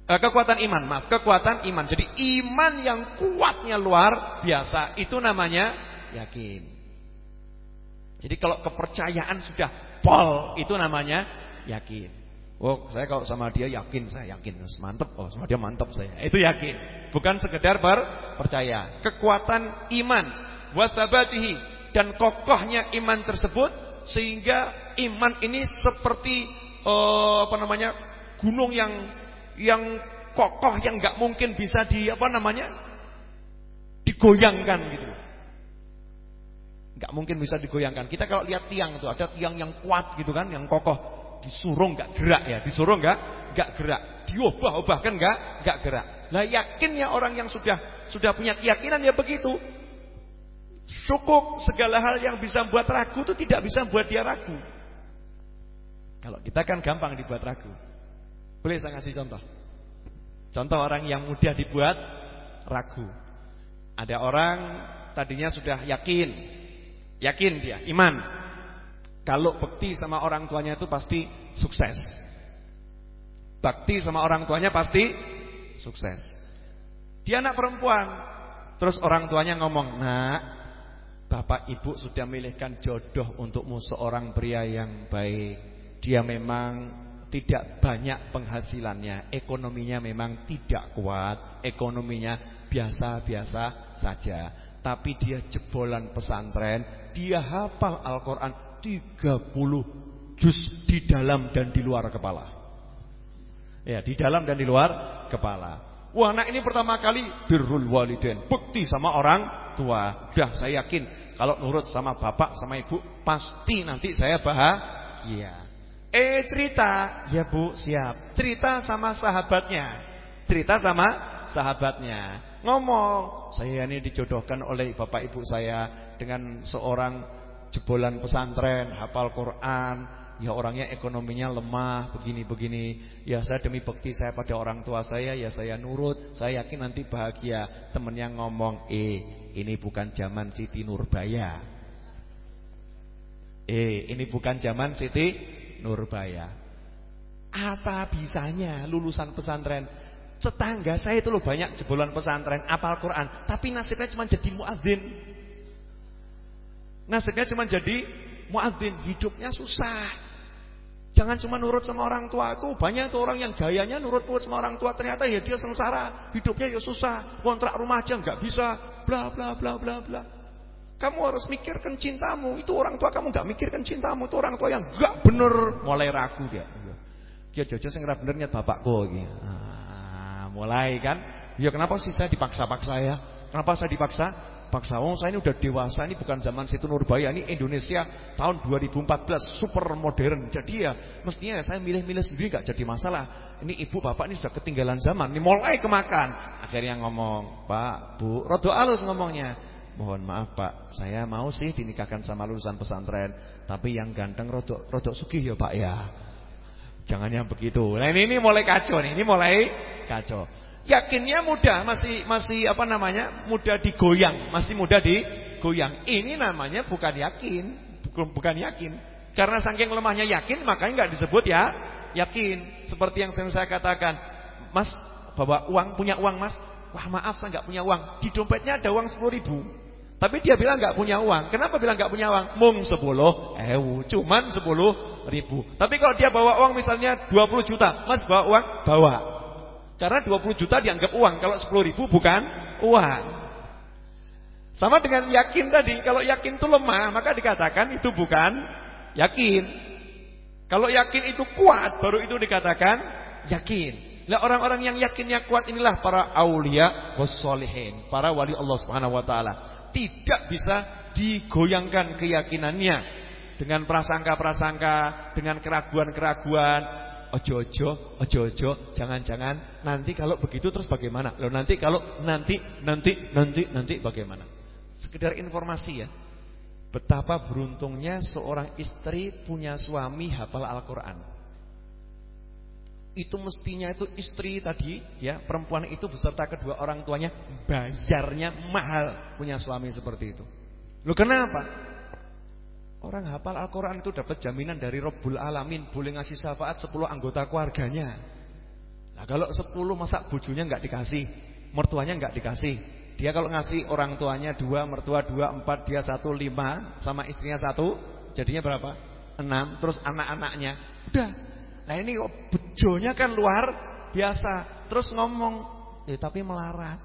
Uh, kekuatan iman, maaf, kekuatan iman. Jadi iman yang kuatnya luar biasa itu namanya yakin. Jadi kalau kepercayaan sudah pol itu namanya yakin. Oh, saya kalau sama dia yakin, saya yakin, mantep. Oh, sama dia mantep saya. Itu yakin. Bukan sekedar percaya. Kekuatan iman, wasabatihi dan kokohnya iman tersebut sehingga iman ini seperti uh, apa namanya? gunung yang yang kokoh yang nggak mungkin bisa di apa namanya? digoyangkan gitu. Nggak mungkin bisa digoyangkan. Kita kalau lihat tiang itu ada tiang yang kuat gitu kan, yang kokoh disuruh nggak gerak ya, disuruh nggak nggak gerak, diubah-ubahkan nggak nggak gerak. Lah yakinnya orang yang sudah sudah punya keyakinan ya begitu. Cukup segala hal yang bisa membuat ragu itu tidak bisa membuat dia ragu. Kalau kita kan gampang dibuat ragu. Boleh saya kasih contoh? Contoh orang yang mudah dibuat ragu. Ada orang tadinya sudah yakin, yakin dia, iman, kalau bekti sama orang tuanya itu pasti sukses. Bakti sama orang tuanya pasti sukses. Dia anak perempuan. Terus orang tuanya ngomong, "Nak, Bapak Ibu sudah milihkan jodoh untukmu seorang pria yang baik. Dia memang tidak banyak penghasilannya, ekonominya memang tidak kuat, ekonominya biasa-biasa saja. Tapi dia jebolan pesantren, dia hafal Al-Qur'an, 30 juz di dalam dan di luar kepala. Ya, di dalam dan di luar kepala. Wah, anak ini pertama kali birrul walidain, bukti sama orang tua. Dah saya yakin kalau nurut sama bapak sama ibu pasti nanti saya bahagia. Eh cerita, ya Bu, siap. Cerita sama sahabatnya. Cerita sama sahabatnya. Ngomong, saya ini dijodohkan oleh bapak ibu saya dengan seorang jebolan pesantren, hafal Quran, ya orangnya ekonominya lemah, begini-begini. Ya saya demi bekti saya pada orang tua saya, ya saya nurut. Saya yakin nanti bahagia. Temennya ngomong, "Eh, ini bukan zaman Siti Nurbaya." Eh, ini bukan zaman Siti Nurbaya. Apa bisanya lulusan pesantren? Tetangga saya itu loh banyak jebolan pesantren, apal Quran, tapi nasibnya cuma jadi muadzin. Nasibnya cuma jadi muadzin, hidupnya susah. Jangan cuma nurut sama orang tua itu banyak tuh orang yang gayanya nurut-nurut sama orang tua ternyata ya dia sengsara, hidupnya ya susah, kontrak rumah aja nggak bisa, bla bla bla bla bla. Kamu harus mikirkan cintamu. Itu orang tua kamu nggak mikirkan cintamu. Itu orang tua yang nggak bener mulai ragu dia. Dia jajan sing benernya bapakku gitu. Nah, mulai kan. Ya kenapa sih saya dipaksa-paksa ya? Kenapa saya dipaksa? Paksa wong saya ini udah dewasa ini bukan zaman situ Nurbaya ini Indonesia tahun 2014 super modern. Jadi ya mestinya saya milih-milih sendiri gak jadi masalah. Ini ibu bapak ini sudah ketinggalan zaman ini mulai kemakan. Akhirnya ngomong Pak Bu rodo alus ngomongnya. Mohon maaf Pak saya mau sih dinikahkan sama lulusan pesantren tapi yang ganteng rodok rodok sugih ya Pak ya. Jangan yang begitu. Nah ini, ini mulai kacau nih ini mulai kacau Yakinnya mudah, masih masih apa namanya? mudah digoyang, masih mudah digoyang. Ini namanya bukan yakin, bukan yakin. Karena saking lemahnya yakin, makanya nggak disebut ya yakin. Seperti yang saya katakan, Mas bawa uang, punya uang Mas. Wah maaf saya nggak punya uang. Di dompetnya ada uang sepuluh ribu. Tapi dia bilang nggak punya uang. Kenapa bilang nggak punya uang? Mung sepuluh ewu, cuman sepuluh ribu. Tapi kalau dia bawa uang misalnya 20 juta, Mas bawa uang, bawa. Karena 20 juta dianggap uang, kalau 10 ribu bukan uang. Sama dengan yakin tadi, kalau yakin itu lemah, maka dikatakan itu bukan yakin. Kalau yakin itu kuat, baru itu dikatakan yakin. Nah orang-orang yang yakinnya kuat inilah para aulia wassalihin, para wali Allah Subhanahu wa taala. Tidak bisa digoyangkan keyakinannya dengan prasangka-prasangka, dengan keraguan-keraguan, ojo-ojo, ojo-ojo, jangan-jangan nanti kalau begitu terus bagaimana? Loh nanti kalau nanti, nanti, nanti, nanti bagaimana? Sekedar informasi ya. Betapa beruntungnya seorang istri punya suami hafal Al-Qur'an. Itu mestinya itu istri tadi ya, perempuan itu beserta kedua orang tuanya bayarnya mahal punya suami seperti itu. Loh kenapa? Orang hafal Al-Quran itu dapat jaminan dari Rabbul Alamin Boleh ngasih syafaat 10 anggota keluarganya. Nah kalau 10 masa bujunya nggak dikasih? Mertuanya nggak dikasih? Dia kalau ngasih orang tuanya 2 Mertua 2, 4, dia 1, 5 Sama istrinya 1 Jadinya berapa? 6 Terus anak-anaknya? Udah. Nah ini bujunya kan luar biasa. Terus ngomong Ya tapi melarat.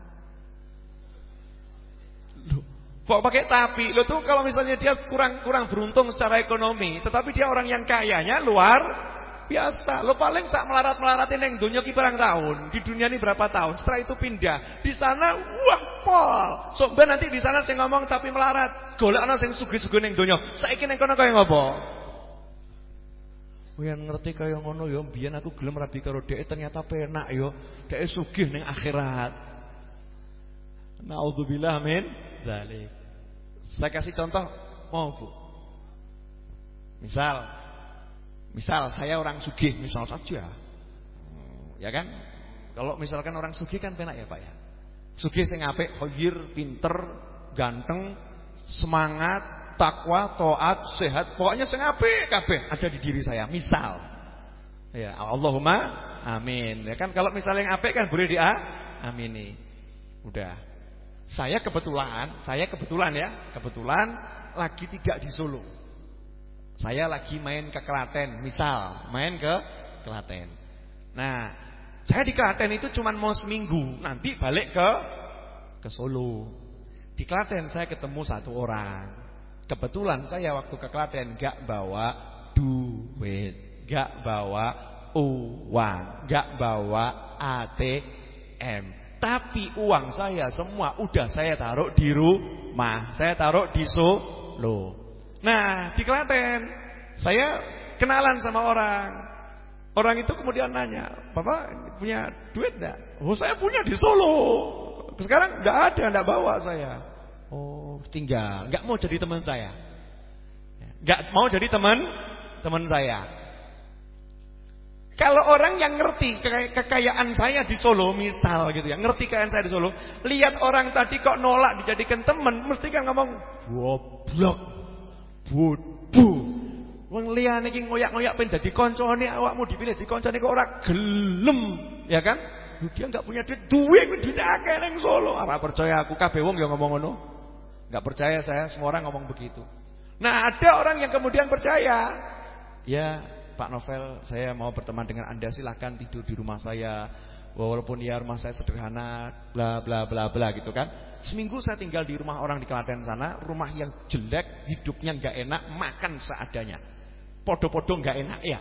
Loh Kok pakai tapi? Lo tuh kalau misalnya dia kurang kurang beruntung secara ekonomi, tetapi dia orang yang kayanya luar biasa. Lo paling sak melarat-melaratin yang dunia kibarang tahun. Di dunia ini berapa tahun? Setelah itu pindah. Di sana wah pol. So nanti di sana saya ngomong tapi melarat. Golek ana sing sugih-sugih ning donya. Saiki ning kono kaya ngopo? Yang ngerti kaya ngono ya mbiyen aku gelem rabi karo dhek ternyata penak ya. Dhek sugih ning akhirat. Naudzubillah min dzalik. Saya kasih contoh, mau Bu. Misal misal saya orang sugih misal saja. Ya kan? Kalau misalkan orang sugih kan penak ya, Pak ya. Sugih sing apik, khair, pinter, ganteng, semangat, takwa, taat, sehat, pokoknya sing apik kabeh ada di diri saya. Misal. Ya, Allahumma amin. Ya kan kalau misalnya yang apik kan boleh dia amini. Udah. Saya kebetulan, saya kebetulan ya, kebetulan lagi tidak di Solo. Saya lagi main ke Klaten, misal main ke Klaten. Nah, saya di Klaten itu cuma mau seminggu, nanti balik ke ke Solo. Di Klaten saya ketemu satu orang. Kebetulan saya waktu ke Klaten gak bawa duit, gak bawa uang, gak bawa ATM. Tapi uang saya semua udah saya taruh di rumah. Saya taruh di Solo. Nah, di Klaten saya kenalan sama orang. Orang itu kemudian nanya, "Bapak punya duit enggak?" "Oh, saya punya di Solo." Sekarang enggak ada, enggak bawa saya. Oh, tinggal. Enggak mau jadi teman saya. Enggak mau jadi teman teman saya. Kalau orang yang ngerti kekayaan saya di Solo misal gitu ya, ngerti kekayaan saya di Solo, lihat orang tadi kok nolak dijadikan teman, mesti kan ngomong goblok. Bodoh. Wong liyane iki ngoyak-ngoyak pengen dadi kancane awakmu dipilih di kancane kok ora gelem, ya kan? Dia enggak punya duit, duwe duit akeh ning Solo. Apa percaya aku kabeh wong ya ngomong ngono? Enggak percaya saya, semua orang ngomong begitu. Nah, ada orang yang kemudian percaya. Ya, Pak Novel saya mau berteman dengan anda silahkan tidur di rumah saya Walaupun ya rumah saya sederhana bla bla bla bla gitu kan Seminggu saya tinggal di rumah orang di Klaten sana Rumah yang jelek, hidupnya nggak enak, makan seadanya Podo-podo nggak enak ya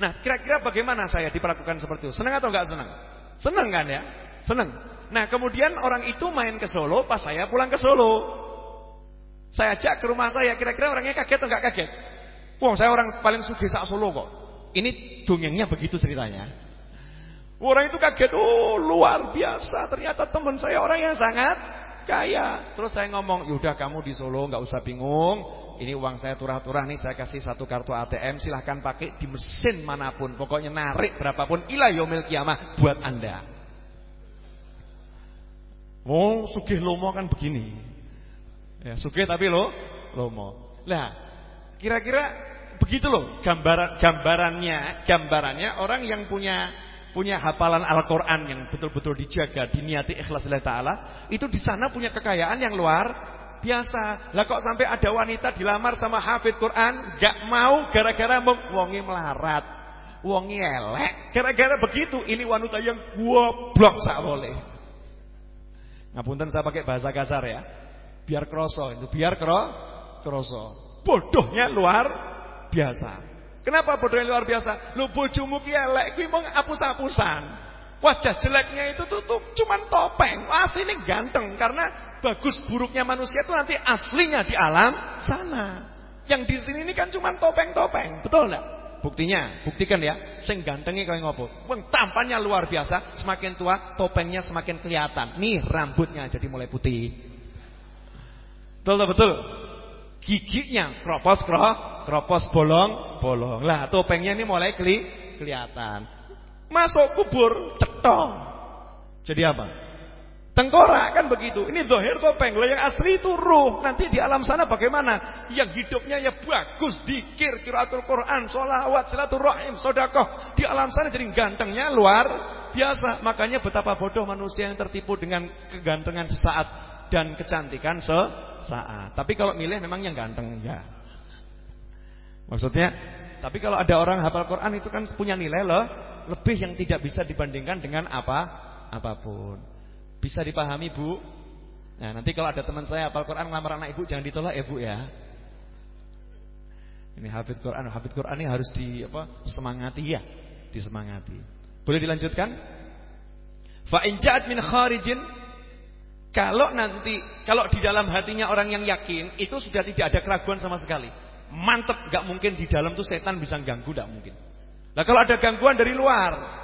Nah kira-kira bagaimana saya diperlakukan seperti itu Senang atau nggak senang? Senang kan ya? Senang Nah kemudian orang itu main ke Solo pas saya pulang ke Solo. Saya ajak ke rumah saya, kira-kira orangnya kaget atau enggak kaget? Wong saya orang paling sugih sak Solo kok. Ini dongengnya begitu ceritanya. Orang itu kaget, oh luar biasa. Ternyata teman saya orang yang sangat kaya. Terus saya ngomong, yaudah kamu di Solo nggak usah bingung. Ini uang saya turah-turah nih saya kasih satu kartu ATM silahkan pakai di mesin mana pun. Pokoknya narik berapapun ila yomil kiamah buat anda. Oh sugih lomo kan begini. Ya sugih tapi lo lomo. Nah kira-kira begitu loh gambaran gambarannya gambarannya orang yang punya punya hafalan Al-Qur'an yang betul-betul dijaga, diniati ikhlas lillahi taala, itu di sana punya kekayaan yang luar biasa. Lah kok sampai ada wanita dilamar sama hafid Quran, gak mau gara-gara wongi melarat, wongi elek. Gara-gara begitu, ini wanita yang goblok sak boleh. Ngapunten saya pakai bahasa kasar ya. Biar kroso, itu biar kro kroso. Bodohnya luar biasa. Kenapa bodohnya luar biasa? Lu bojomu ki elek kuwi mung apus-apusan. Wajah jeleknya itu tuh, cuman topeng. ini ganteng karena bagus buruknya manusia itu nanti aslinya di alam sana. Yang di sini ini kan cuma topeng-topeng, betul enggak? Buktinya, buktikan ya, sing gantengnya kau ngopo. Wong tampannya luar biasa, semakin tua topengnya semakin kelihatan. Nih rambutnya jadi mulai putih. Betul betul. Giginya kropos kro, kropos bolong, bolong. Lah topengnya ini mulai keli, kelihatan. Masuk kubur, cetong. Jadi apa? Tengkorak kan begitu. Ini dohir topeng. Loh yang asli itu ruh. Nanti di alam sana bagaimana? Yang hidupnya ya bagus. Dikir, kiratul Quran, sholawat, silaturahim, sodakoh. Di alam sana jadi gantengnya luar biasa. Makanya betapa bodoh manusia yang tertipu dengan kegantengan sesaat. Dan kecantikan sesaat. Tapi kalau milih memang yang ganteng. Ya. Maksudnya, tapi kalau ada orang hafal Quran itu kan punya nilai loh. Lebih yang tidak bisa dibandingkan dengan apa apa pun. Bisa dipahami Bu? Nah nanti kalau ada teman saya hafal Quran ngelamar anak ibu jangan ditolak ya Bu ya. Ini hafid Quran, hafid Quran ini harus di apa? Semangati ya, disemangati. Boleh dilanjutkan? Fa in min kharijin kalau nanti kalau di dalam hatinya orang yang yakin itu sudah tidak ada keraguan sama sekali. Mantep, nggak mungkin di dalam tuh setan bisa ganggu, nggak mungkin. Nah kalau ada gangguan dari luar,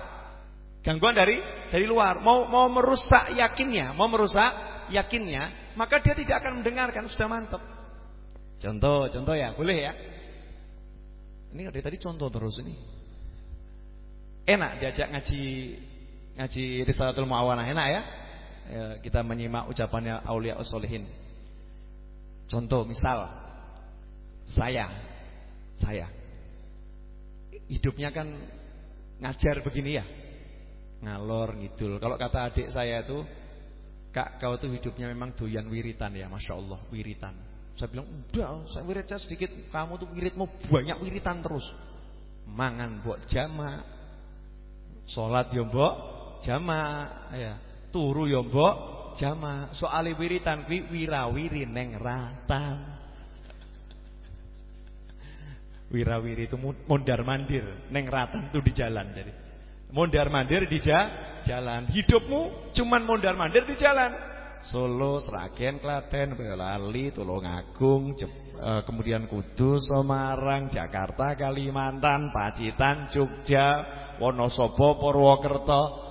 Gangguan dari dari luar, mau mau merusak yakinnya, mau merusak yakinnya, maka dia tidak akan mendengarkan, sudah mantap. Contoh, contoh ya, boleh ya? Ini dari tadi contoh terus ini. Enak diajak ngaji ngaji Risalatul Muawanah, enak ya? Ya kita menyimak ucapannya aulia usolihin. Contoh misal saya saya hidupnya kan ngajar begini ya ngalor ngidul. Kalau kata adik saya itu, Kak, kau tuh hidupnya memang doyan wiritan ya, masya Allah, wiritan. Saya bilang, udah, saya wiritnya sedikit. Kamu tuh wiritmu banyak wiritan terus. Mangan buat jama, sholat yo mbok ya. Turu yo mbok jama. Soal wiritan kuwi wirawiri neng ratan. Wirawiri itu mondar mandir neng ratan tuh di jalan jadi. Mondar mandir di jalan. Hidupmu cuman mondar mandir di jalan. Solo, Sragen, Klaten, Boyolali, Tulungagung, eh, kemudian Kudus, Semarang, Jakarta, Kalimantan, Pacitan, Jogja, Wonosobo, Purwokerto,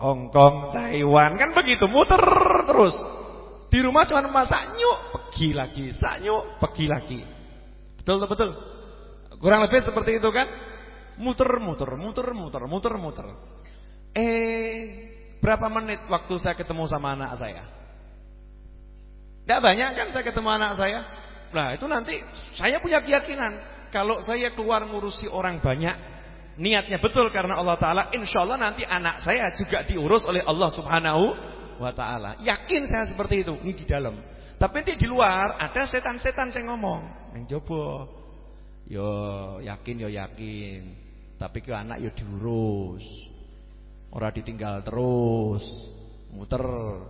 Hongkong, Taiwan. Kan begitu, muter terus. Di rumah cuma masak nyuk, pergi lagi, sanyuk, pergi lagi. Betul betul. Kurang lebih seperti itu kan? Muter-muter, muter-muter, muter-muter. Eh, berapa menit waktu saya ketemu sama anak saya? Tidak banyak kan saya ketemu anak saya? Nah, itu nanti saya punya keyakinan kalau saya keluar ngurusi orang banyak, niatnya betul karena Allah taala, insya Allah nanti anak saya juga diurus oleh Allah Subhanahu wa taala. Yakin saya seperti itu. Ini di dalam. Tapi nanti di luar ada setan-setan saya ngomong, yang coba. Yo yakin yo yakin. Tapi ke anak ya diurus. Ora ditinggal terus. Muter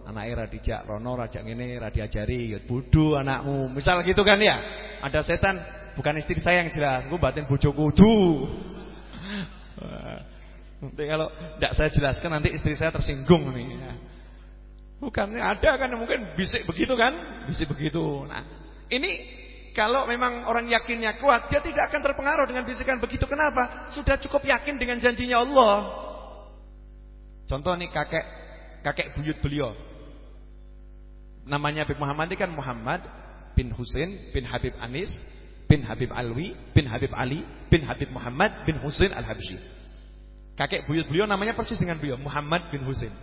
anak era dijak rono rajak ngene ra diajari ya bodoh anakmu. Misal gitu kan ya. Ada setan bukan istri saya yang jelas, aku batin kudu. Nanti kalau tidak saya jelaskan nanti istri saya tersinggung nih. Ya. Bukan ada kan mungkin bisik begitu kan? Bisik begitu. Nah, ini kalau memang orang yakinnya kuat, dia tidak akan terpengaruh dengan bisikan begitu. Kenapa? Sudah cukup yakin dengan janjinya Allah. Contoh nih kakek kakek buyut beliau. Namanya Habib Muhammad ini kan Muhammad bin Husain bin Habib Anis bin Habib Alwi bin Habib Ali bin Habib Muhammad bin Husain Al-Habsyi. Kakek buyut beliau namanya persis dengan beliau, Muhammad bin Husain.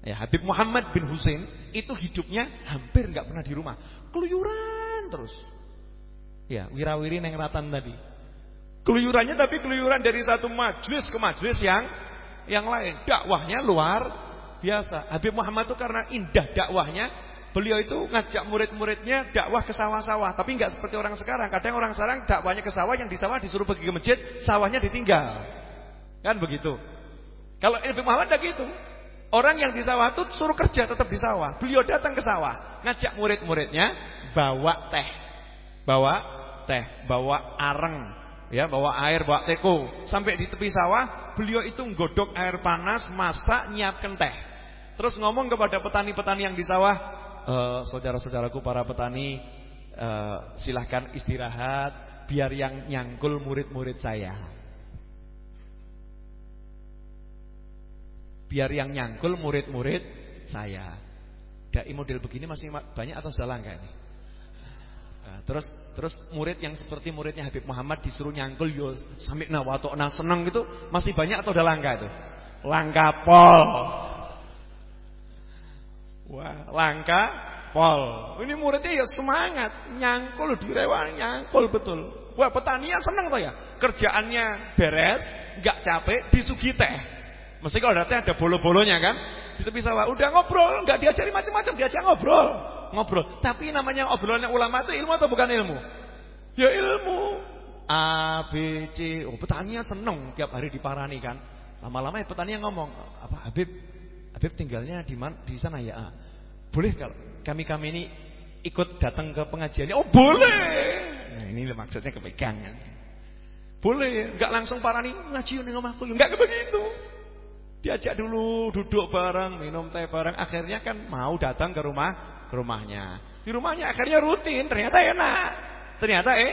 Ya, Habib Muhammad bin Husain itu hidupnya hampir nggak pernah di rumah, keluyuran terus. Ya, wirawiri neng ratan tadi. Keluyurannya tapi keluyuran dari satu majelis ke majelis yang yang lain. Dakwahnya luar biasa. Habib Muhammad itu karena indah dakwahnya, beliau itu ngajak murid-muridnya dakwah ke sawah-sawah. Tapi nggak seperti orang sekarang. Kadang orang sekarang dakwahnya ke sawah, yang di sawah disuruh pergi ke masjid, sawahnya ditinggal. Kan begitu. Kalau Habib Muhammad tidak gitu. Orang yang di sawah itu suruh kerja tetap di sawah. Beliau datang ke sawah, ngajak murid-muridnya bawa teh. Bawa teh, bawa areng, ya, bawa air, bawa teko. Sampai di tepi sawah, beliau itu nggodok air panas, masak, nyiapkan teh. Terus ngomong kepada petani-petani yang di sawah, e, saudara-saudaraku para petani, e, silahkan istirahat biar yang nyangkul murid-murid saya. Biar yang nyangkul murid-murid saya. Dai model begini masih banyak atau sudah langka ini? Nah, terus terus murid yang seperti muridnya Habib Muhammad disuruh nyangkul yo sampai nawatokna seneng gitu masih banyak atau udah langka itu? Langka pol. Wah, langka pol. Ini muridnya ya semangat, nyangkul direwan, nyangkul betul. Wah, petani ya seneng toh ya. Kerjaannya beres, nggak capek, disugi teh. Mesti kalau datang ada bolo-bolonya kan? Di tepi sawah. Udah ngobrol, nggak diajari macam-macam, diajak ngobrol. Ngobrol. Tapi namanya obrolannya ulama itu ilmu atau bukan ilmu? Ya ilmu. A, B, C. Oh, petaninya seneng tiap hari diparani kan. Lama-lama ya petani yang ngomong, apa Habib? Habib tinggalnya di mana? Di sana ya. Ah. Boleh kalau kami-kami ini ikut datang ke pengajiannya? Oh, boleh. Nah, ini maksudnya kepegangan. Boleh, enggak langsung parani ngaji ning omahku. Enggak begitu. Diajak dulu duduk bareng, minum teh bareng. Akhirnya kan mau datang ke rumah ke rumahnya. Di rumahnya akhirnya rutin, ternyata enak. Ternyata eh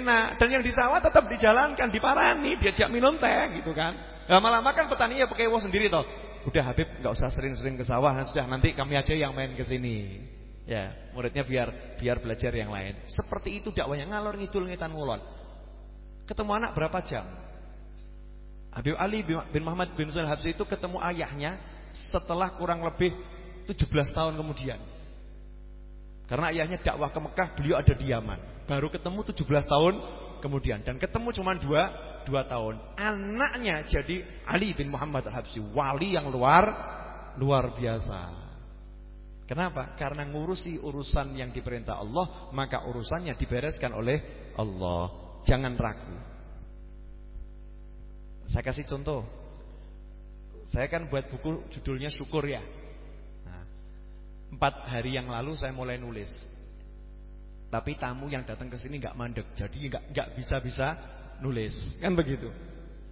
enak. Dan yang di sawah tetap dijalankan, diparani, diajak minum teh gitu kan. Lama-lama kan petani ya pakai wong sendiri toh. Udah Habib nggak usah sering-sering ke sawah, sudah nanti kami aja yang main ke sini. Ya, muridnya biar biar belajar yang lain. Seperti itu dakwanya ngalor ngidul ngitan ngulon. Ketemu anak berapa jam? Habib Ali bin Muhammad bin Sulaiman Habsi itu ketemu ayahnya setelah kurang lebih 17 tahun kemudian. Karena ayahnya dakwah ke Mekah, beliau ada di Yaman. Baru ketemu 17 tahun kemudian dan ketemu cuma dua, dua tahun. Anaknya jadi Ali bin Muhammad Al-Habsyi, wali yang luar luar biasa. Kenapa? Karena ngurusi urusan yang diperintah Allah, maka urusannya dibereskan oleh Allah. Jangan ragu. Saya kasih contoh. Saya kan buat buku judulnya Syukur ya. Nah, empat hari yang lalu saya mulai nulis. Tapi tamu yang datang ke sini nggak mandek, jadi nggak nggak bisa bisa nulis, kan begitu.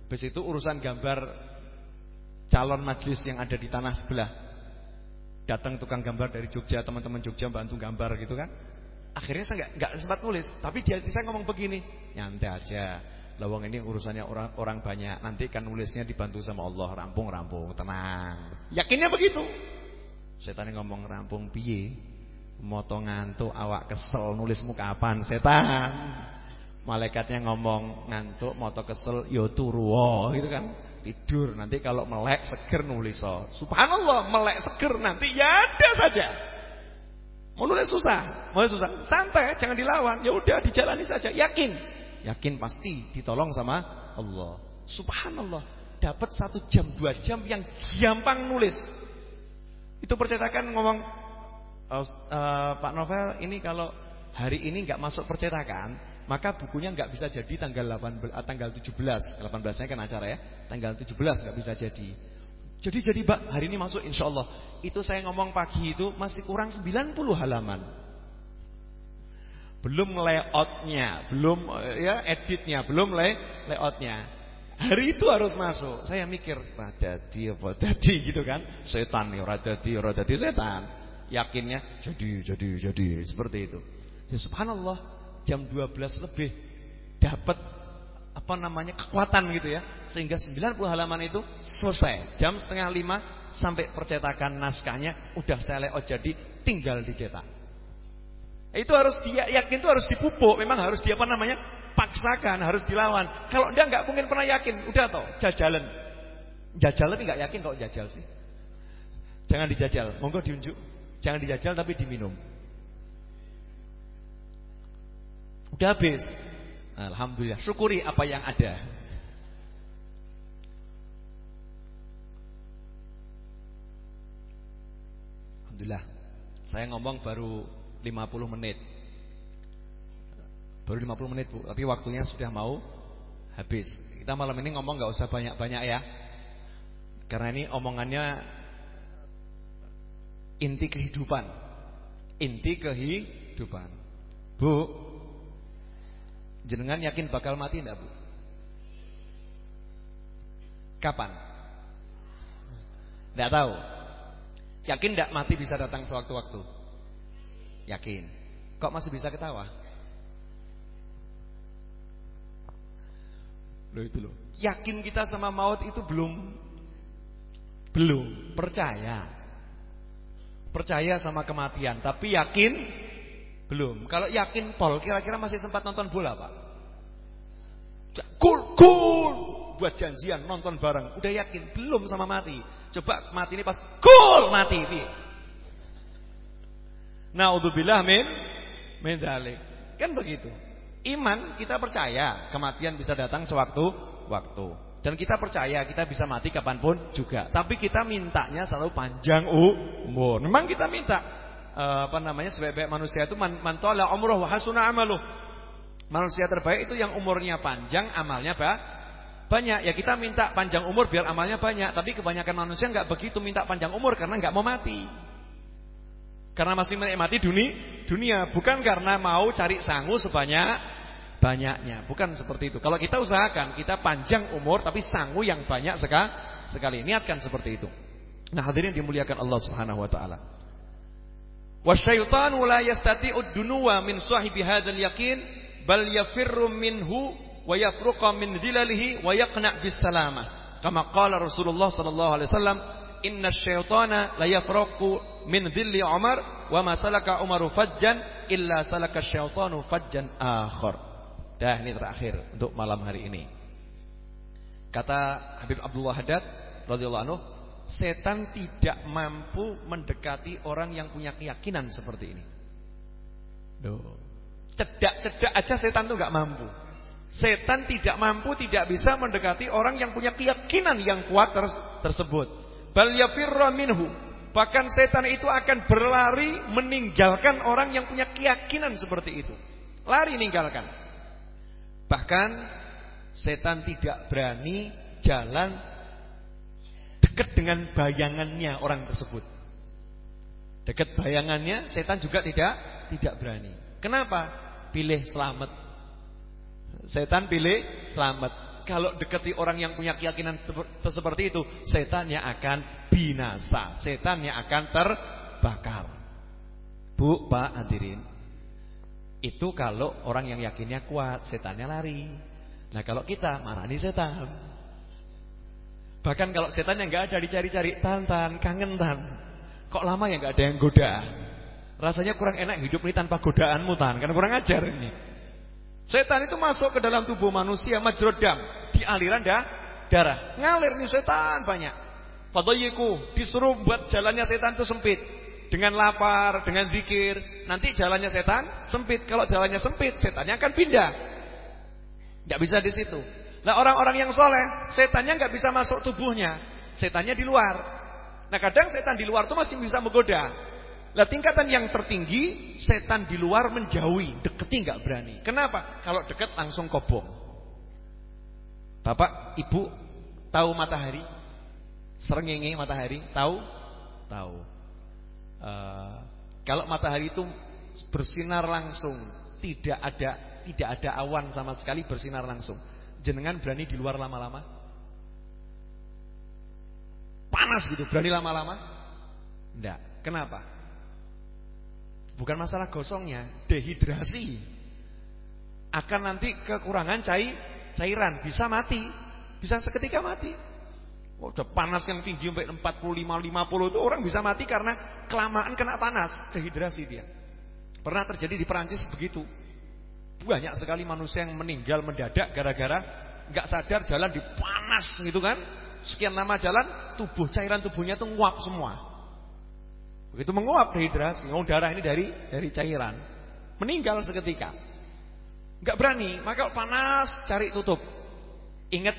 Habis itu urusan gambar calon majelis yang ada di tanah sebelah. Datang tukang gambar dari Jogja, teman-teman Jogja bantu gambar gitu kan. Akhirnya saya nggak nggak sempat nulis, tapi dia saya ngomong begini, nyantai aja. Lawang ini urusannya orang orang banyak. Nanti kan nulisnya dibantu sama Allah. Rampung-rampung, tenang. Yakinnya begitu. Setan ngomong rampung piye? Moto ngantuk, awak kesel, nulismu kapan? Setan. Malaikatnya ngomong ngantuk, moto kesel, yo turu, oh, gitu kan. Tidur, nanti kalau melek seger nulis oh. Subhanallah, melek seger nanti ya ada saja. Mau nulis susah, mau nulis susah. Santai, jangan dilawan. Ya udah dijalani saja, yakin. Yakin pasti ditolong sama Allah. Subhanallah. Dapat satu jam, dua jam yang gampang nulis. Itu percetakan ngomong, uh, uh, Pak Novel ini kalau hari ini nggak masuk percetakan, maka bukunya nggak bisa jadi tanggal 8 uh, tanggal 17. 18-nya kan acara ya. Tanggal 17 nggak bisa jadi. Jadi jadi Pak, hari ini masuk insya Allah. Itu saya ngomong pagi itu masih kurang 90 halaman belum layoutnya, belum ya editnya, belum lay layoutnya. Hari itu harus masuk. Saya mikir, radadi apa dadi gitu kan? Setan nih, radadi, radadi setan. Yakinnya jadi, jadi, jadi seperti itu. Ya subhanallah, jam 12 lebih dapat apa namanya kekuatan gitu ya. Sehingga 90 halaman itu selesai. Jam setengah lima sampai percetakan naskahnya udah saya layout jadi tinggal dicetak. Itu harus dia yakin itu harus dipupuk, memang harus dia apa namanya? paksakan, harus dilawan. Kalau dia nggak mungkin pernah yakin, udah toh, jajalan. Jajalan nggak yakin kok jajal sih. Jangan dijajal, monggo diunjuk. Jangan dijajal tapi diminum. Udah habis. Alhamdulillah, syukuri apa yang ada. Alhamdulillah. Saya ngomong baru 50 menit. Baru 50 menit Bu, tapi waktunya sudah mau habis. Kita malam ini ngomong nggak usah banyak-banyak ya. Karena ini omongannya inti kehidupan. Inti kehidupan. Bu, jenengan yakin bakal mati enggak, Bu? Kapan? Enggak tahu. Yakin enggak mati bisa datang sewaktu-waktu? Yakin. Kok masih bisa ketawa? Loh itu loh. Yakin kita sama maut itu belum belum percaya. Percaya sama kematian, tapi yakin belum. Kalau yakin pol, kira-kira masih sempat nonton bola, Pak? Kul kul buat janjian nonton bareng. Udah yakin belum sama mati. Coba mati ini pas kul mati nih. Naudzubillah min min Kan begitu. Iman kita percaya kematian bisa datang sewaktu-waktu. Dan kita percaya kita bisa mati kapan pun juga. Tapi kita mintanya selalu panjang umur. Memang kita minta uh, apa namanya sebaik-baik manusia itu man, man umroh wa hasuna amaluh. Manusia terbaik itu yang umurnya panjang, amalnya apa? banyak. Ya kita minta panjang umur biar amalnya banyak. Tapi kebanyakan manusia nggak begitu minta panjang umur karena nggak mau mati. Karena masih menikmati dunia, dunia bukan karena mau cari sangu sebanyak banyaknya. Bukan seperti itu. Kalau kita usahakan kita panjang umur tapi sangu yang banyak sekali. Niatkan seperti itu. Nah, hadirin dimuliakan Allah Subhanahu wa taala. Wasyaitanu la yastati'ud dunuwa min sahibi hadzal yaqin bal yafirru minhu wa yafruqa min dilalihi wa yaqna bis salamah. Kama qala Rasulullah sallallahu alaihi wasallam, "Inna syaitana la yafraqu min dhilli Umar wa ma salaka Umaru fajjan illa salaka syaitanu fajjan akhar." Dah ini terakhir untuk malam hari ini. Kata Habib Abdullah Haddad radhiyallahu anhu, setan tidak mampu mendekati orang yang punya keyakinan seperti ini. Duh. Cedak-cedak aja setan tuh nggak mampu. Setan tidak mampu, tidak bisa mendekati orang yang punya keyakinan yang kuat tersebut. Bal yafirra minhu. Bahkan setan itu akan berlari meninggalkan orang yang punya keyakinan seperti itu. Lari ninggalkan. Bahkan setan tidak berani jalan dekat dengan bayangannya orang tersebut. Dekat bayangannya setan juga tidak tidak berani. Kenapa? Pilih selamat. Setan pilih selamat. Kalau dekati orang yang punya keyakinan seperti itu, setannya akan binasa. Setannya akan terbakar. Bu, Pak, hadirin. Itu kalau orang yang yakinnya kuat, setannya lari. Nah kalau kita marani setan. Bahkan kalau setannya nggak ada dicari-cari, tantan, kangen tan. Kok lama ya nggak ada yang goda? Rasanya kurang enak hidup ini tanpa godaanmu tan, karena kurang ajar ini. Setan itu masuk ke dalam tubuh manusia majrodam di aliran dah, darah. Ngalir nih setan banyak. Fadayiku disuruh buat jalannya setan itu sempit dengan lapar, dengan zikir, nanti jalannya setan sempit. Kalau jalannya sempit, setannya akan pindah. Tidak bisa di situ. Nah orang-orang yang soleh, setannya nggak bisa masuk tubuhnya, setannya di luar. Nah kadang setan di luar itu masih bisa menggoda. Nah tingkatan yang tertinggi, setan di luar menjauhi, deketi nggak berani. Kenapa? Kalau deket langsung kobong. Bapak, ibu tahu matahari? Serengenge matahari, tahu? Tahu. Uh, kalau matahari itu bersinar langsung, tidak ada tidak ada awan sama sekali bersinar langsung. Jenengan berani di luar lama-lama? Panas gitu, berani lama-lama? Enggak. Kenapa? Bukan masalah gosongnya, dehidrasi. Akan nanti kekurangan cair, cairan, bisa mati. Bisa seketika mati. Oh, udah panas yang tinggi sampai 45 50 itu orang bisa mati karena kelamaan kena panas, dehidrasi dia. Pernah terjadi di Perancis begitu. Banyak sekali manusia yang meninggal mendadak gara-gara nggak sadar jalan dipanas gitu kan. Sekian lama jalan, tubuh cairan tubuhnya tuh nguap semua. Begitu menguap dehidrasi, oh darah ini dari dari cairan. Meninggal seketika. Nggak berani, maka panas cari tutup. Ingat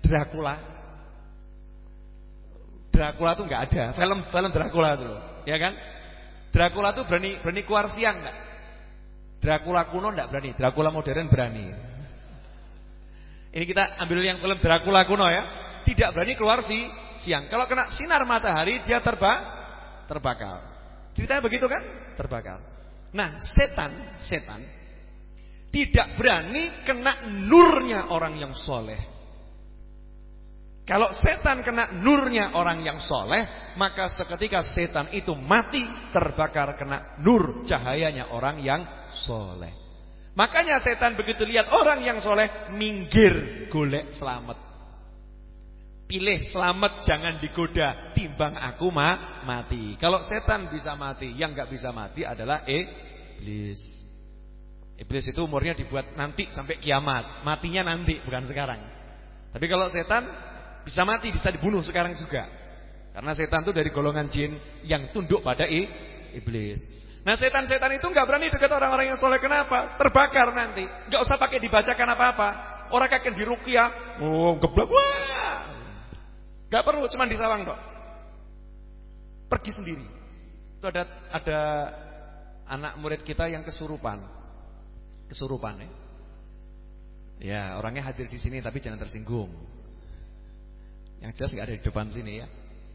Dracula Dracula tuh nggak ada. Film film Dracula tuh, ya kan? Dracula tuh berani berani keluar siang nggak? Dracula kuno nggak berani, Dracula modern berani. Ini kita ambil yang film Dracula kuno ya. Tidak berani keluar si siang. Kalau kena sinar matahari dia terba terbakar. Ceritanya begitu kan? Terbakar. Nah, setan, setan tidak berani kena nurnya orang yang soleh. Kalau setan kena nurnya orang yang soleh, maka seketika setan itu mati terbakar kena nur cahayanya orang yang soleh. Makanya setan begitu lihat orang yang soleh, minggir golek selamat. Pilih selamat jangan digoda timbang aku ma mati. Kalau setan bisa mati, yang nggak bisa mati adalah iblis. Iblis itu umurnya dibuat nanti sampai kiamat, matinya nanti bukan sekarang. Tapi kalau setan bisa mati, bisa dibunuh sekarang juga. Karena setan itu dari golongan jin yang tunduk pada iblis. Nah setan-setan itu nggak berani dekat orang-orang yang soleh. Kenapa? Terbakar nanti. Nggak usah pakai dibacakan apa-apa. Orang kakek diruqyah, oh geblak wah. Nggak perlu, cuma disawang dok. Pergi sendiri. Itu ada ada anak murid kita yang kesurupan. Kesurupan ya. Ya, orangnya hadir di sini tapi jangan tersinggung. Yang jelas nggak ada di depan sini ya.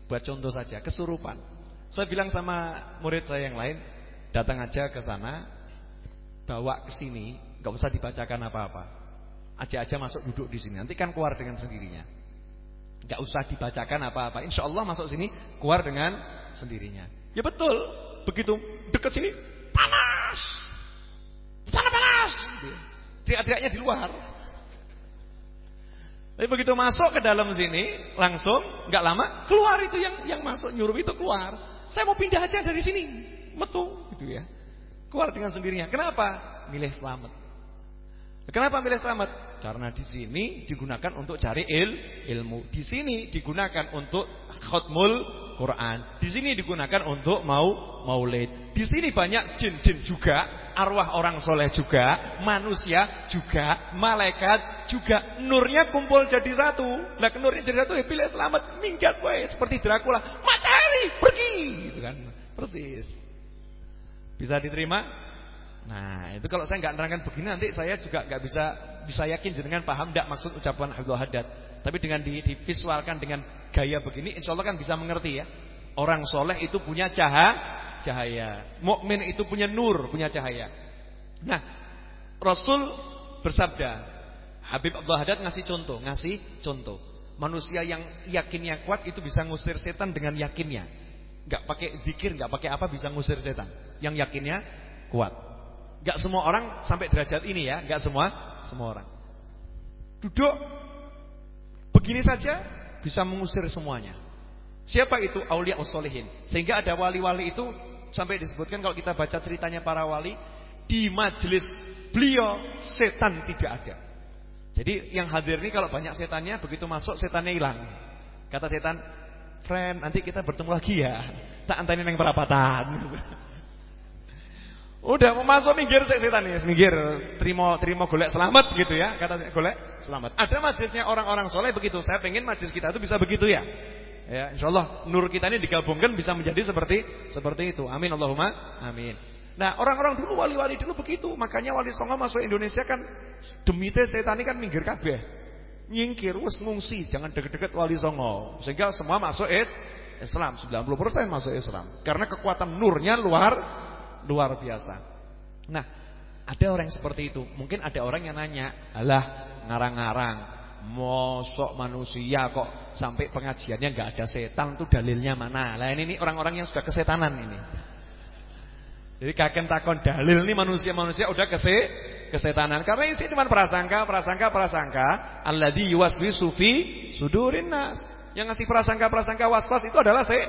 Buat contoh saja, kesurupan. Saya bilang sama murid saya yang lain, datang aja ke sana, bawa ke sini, nggak usah dibacakan apa-apa. Aja-aja masuk duduk di sini, nanti kan keluar dengan sendirinya. Nggak usah dibacakan apa-apa. Insya Allah masuk sini keluar dengan sendirinya. Ya betul, begitu dekat sini panas, sana panas. Teriak-teriaknya di luar. Tapi begitu masuk ke dalam sini, langsung nggak lama keluar itu yang yang masuk nyuruh itu keluar. Saya mau pindah aja dari sini, metu gitu ya. Keluar dengan sendirinya. Kenapa? Milih selamat. Kenapa milih selamat? Karena di sini digunakan untuk cari il, ilmu. Di sini digunakan untuk khutmul Quran. Di sini digunakan untuk mau maulid. Di sini banyak jin-jin juga arwah orang soleh juga, manusia juga, malaikat juga. Nurnya kumpul jadi satu. Nah nurnya jadi satu, ya pilih selamat, minggat boy. Seperti Dracula, matahari pergi, gitu kan? Persis. Bisa diterima? Nah itu kalau saya nggak nerangkan begini nanti saya juga nggak bisa bisa yakin jenengan paham tidak maksud ucapan Abdul Haddad. Tapi dengan divisualkan dengan gaya begini, insya Allah kan bisa mengerti ya. Orang soleh itu punya cahaya cahaya. Mukmin itu punya nur, punya cahaya. Nah, Rasul bersabda, Habib Abdul Haddad ngasih contoh, ngasih contoh. Manusia yang yakinnya kuat itu bisa ngusir setan dengan yakinnya. Gak pakai zikir, gak pakai apa bisa ngusir setan. Yang yakinnya kuat. Gak semua orang sampai derajat ini ya, gak semua, semua orang. Duduk begini saja bisa mengusir semuanya. Siapa itu? Aulia ussolihin. Sehingga ada wali-wali itu sampai disebutkan kalau kita baca ceritanya para wali di majelis beliau setan tidak ada. Jadi yang hadir ini kalau banyak setannya begitu masuk setannya hilang. Kata setan, "Friend, nanti kita bertemu lagi ya. Tak antarin yang perapatan." Udah mau masuk minggir setan ini, minggir, terima terima golek selamat gitu ya, kata golek selamat. Ada majelisnya orang-orang soleh begitu. Saya pengen majelis kita itu bisa begitu ya. Ya, insyaallah nur kita ini digabungkan bisa menjadi seperti seperti itu. Amin Allahumma amin. Nah, orang-orang dulu wali-wali dulu begitu. Makanya wali songo masuk Indonesia kan demi setan ini kan minggir kabeh. Nyingkir wis ngungsi, jangan deket-deket wali songo. Sehingga semua masuk is Islam, 90% masuk Islam. Karena kekuatan nurnya luar luar biasa. Nah, ada orang yang seperti itu. Mungkin ada orang yang nanya, "Alah, ngarang-ngarang. Mosok manusia kok sampai pengajiannya nggak ada setan tuh dalilnya mana? Lah ini orang-orang yang sudah kesetanan ini. Jadi kakek takon dalil nih manusia-manusia udah kese kesetanan karena ini cuma prasangka, prasangka, prasangka. Alladzi yuwaswisu fi sudurin nas. Yang ngasih prasangka-prasangka was-was itu adalah se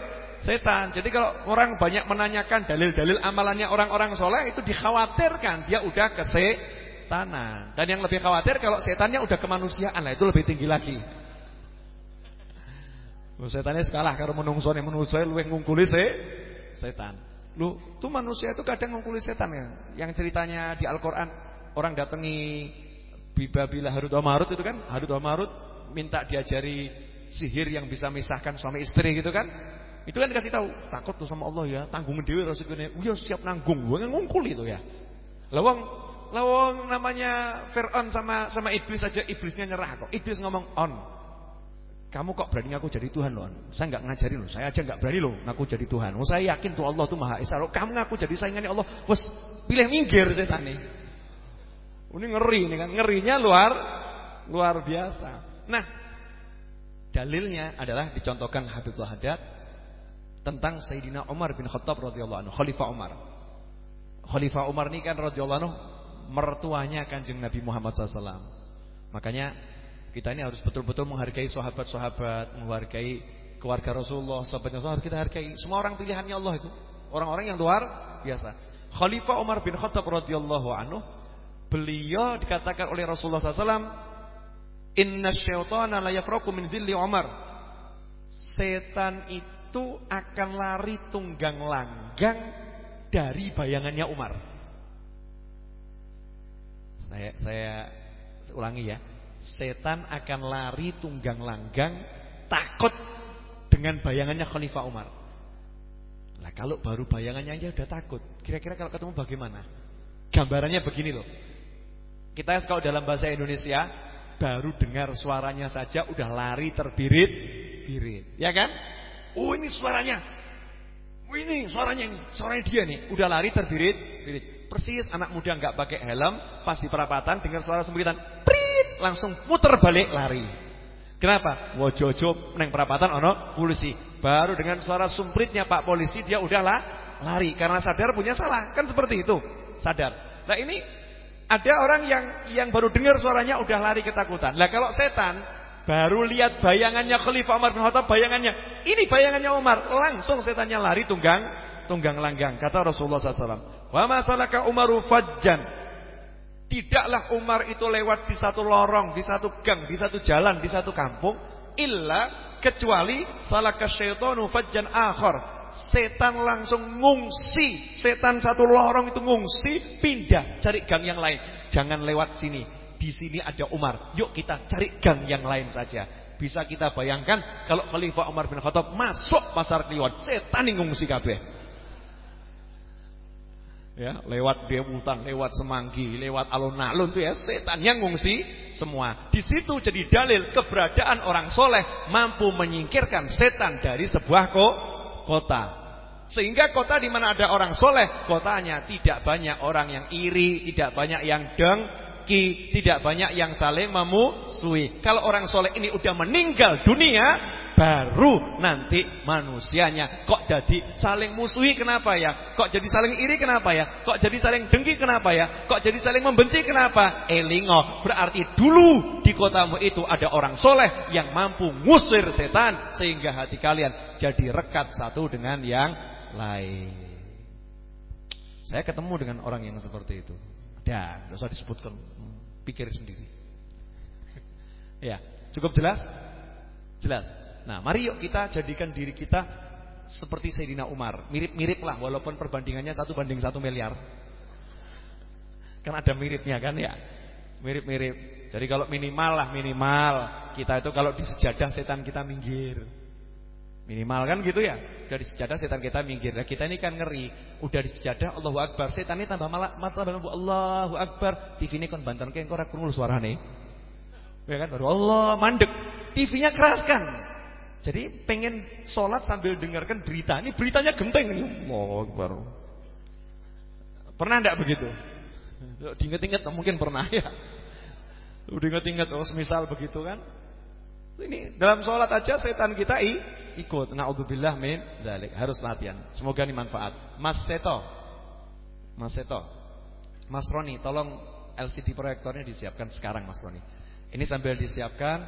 setan. Jadi kalau orang banyak menanyakan dalil-dalil amalannya orang-orang soleh itu dikhawatirkan dia udah kese kesetanan. Dan yang lebih khawatir kalau setannya udah kemanusiaan lah itu lebih tinggi lagi. Lu setannya sekalah karo menungsone menungso luwih ngungkuli se setan. Lu tuh manusia itu kadang ngungkuli setan ya. Yang ceritanya di Al-Qur'an orang datangi Bibabila Harut Marut itu kan, Harut Marut minta diajari sihir yang bisa misahkan suami istri gitu kan. Itu kan dikasih tahu, takut tuh sama Allah ya, tanggung dhewe resikonya. Iya siap nanggung, gua ngungkuli itu ya. Lawang Lawang namanya Fir'aun sama sama iblis saja iblisnya nyerah kok. Iblis ngomong on. Kamu kok berani ngaku jadi Tuhan loh? Saya nggak ngajarin loh. Saya aja nggak berani loh ngaku jadi Tuhan. Oh, saya yakin tuh Allah tuh Maha Esa. Kamu ngaku jadi saingannya Allah, wes pilih minggir setan nih. Ini ngeri nih kan. Ngerinya luar luar biasa. Nah, dalilnya adalah dicontohkan Habibullah Haddad tentang Sayyidina Umar bin Khattab radhiyallahu anhu, Khalifah Umar. Khalifah Umar ini kan radhiyallahu anhu mertuanya kanjeng Nabi Muhammad SAW. Makanya kita ini harus betul-betul menghargai sahabat-sahabat, menghargai keluarga Rasulullah, sahabat Rasulullah harus kita hargai. Semua orang pilihannya Allah itu, orang-orang yang luar biasa. Khalifah Umar bin Khattab radhiyallahu anhu, beliau dikatakan oleh Rasulullah SAW, Inna syaitana la yafraku min dhilli Umar. Setan itu akan lari tunggang langgang dari bayangannya Umar. Saya saya ulangi ya. Setan akan lari tunggang langgang takut dengan bayangannya Khalifah Umar. Nah, kalau baru bayangannya aja udah takut, kira-kira kalau ketemu bagaimana? Gambarannya begini loh. Kita kalau dalam bahasa Indonesia baru dengar suaranya saja udah lari terbirit-birit, ya kan? Oh, ini suaranya. Oh, ini suaranya ini, suaranya dia nih, udah lari terbirit-birit. Persis anak muda nggak pakai helm, pas di perapatan dengar suara sembritan, prit, langsung puter balik lari. Kenapa? Wojojo neng perapatan ono polisi. Baru dengan suara sumpritnya Pak polisi dia udahlah lari karena sadar punya salah. Kan seperti itu. Sadar. Nah, ini ada orang yang yang baru dengar suaranya udah lari ketakutan. Lah kalau setan baru lihat bayangannya Khalifah Umar bin Khattab bayangannya. Ini bayangannya Umar, langsung setannya lari tunggang tunggang langgang. Kata Rasulullah SAW. Wa masalaka Umaru fajjan. Tidaklah Umar itu lewat di satu lorong, di satu gang, di satu jalan, di satu kampung illa kecuali salaka syaitanu fajjan akhar. Setan langsung ngungsi, setan satu lorong itu ngungsi, pindah cari gang yang lain. Jangan lewat sini. Di sini ada Umar. Yuk kita cari gang yang lain saja. Bisa kita bayangkan kalau Khalifah Umar bin Khattab masuk pasar Kliwon, setan ngungsi kabeh ya lewat Dewutan, lewat Semanggi, lewat alun-alun itu ya setan yang ngungsi semua. Di situ jadi dalil keberadaan orang soleh mampu menyingkirkan setan dari sebuah ko kota. Sehingga kota di mana ada orang soleh, kotanya tidak banyak orang yang iri, tidak banyak yang dengki, tidak banyak yang saling memusuhi. Kalau orang soleh ini udah meninggal dunia, baru nanti manusianya kok jadi saling musuhi kenapa ya? Kok jadi saling iri kenapa ya? Kok jadi saling dengki kenapa ya? Kok jadi saling membenci kenapa? Elingo berarti dulu di kotamu itu ada orang soleh yang mampu ngusir setan sehingga hati kalian jadi rekat satu dengan yang lain. Saya ketemu dengan orang yang seperti itu. Dan usah disebutkan, pikir sendiri. ya, cukup jelas? Jelas. Nah, mari yuk kita jadikan diri kita seperti Sayyidina Umar. Mirip-mirip lah walaupun perbandingannya satu banding satu miliar. Kan ada miripnya kan ya. Mirip-mirip. Jadi kalau minimal lah minimal kita itu kalau di sejadah setan kita minggir. Minimal kan gitu ya. Udah di sejadah setan kita minggir. Nah, kita ini kan ngeri. Udah di sejadah Allahu Akbar. Setan ini tambah malah mata Allahu Akbar. TV ini kan bantan kayak ora krungu suarane. Ya kan baru Allah mandek. TV-nya keraskan. Jadi pengen sholat sambil dengarkan berita. Ini beritanya genteng. Oh, baru. Pernah enggak begitu? Diinget-inget mungkin pernah ya. Udah ingat-ingat oh semisal begitu kan. Ini dalam sholat aja setan kita i, ikut. Nauzubillah min dzalik. Harus latihan. Semoga ini manfaat. Mas Seto. Mas Seto. Mas Roni, tolong LCD proyektornya disiapkan sekarang Mas Roni. Ini sambil disiapkan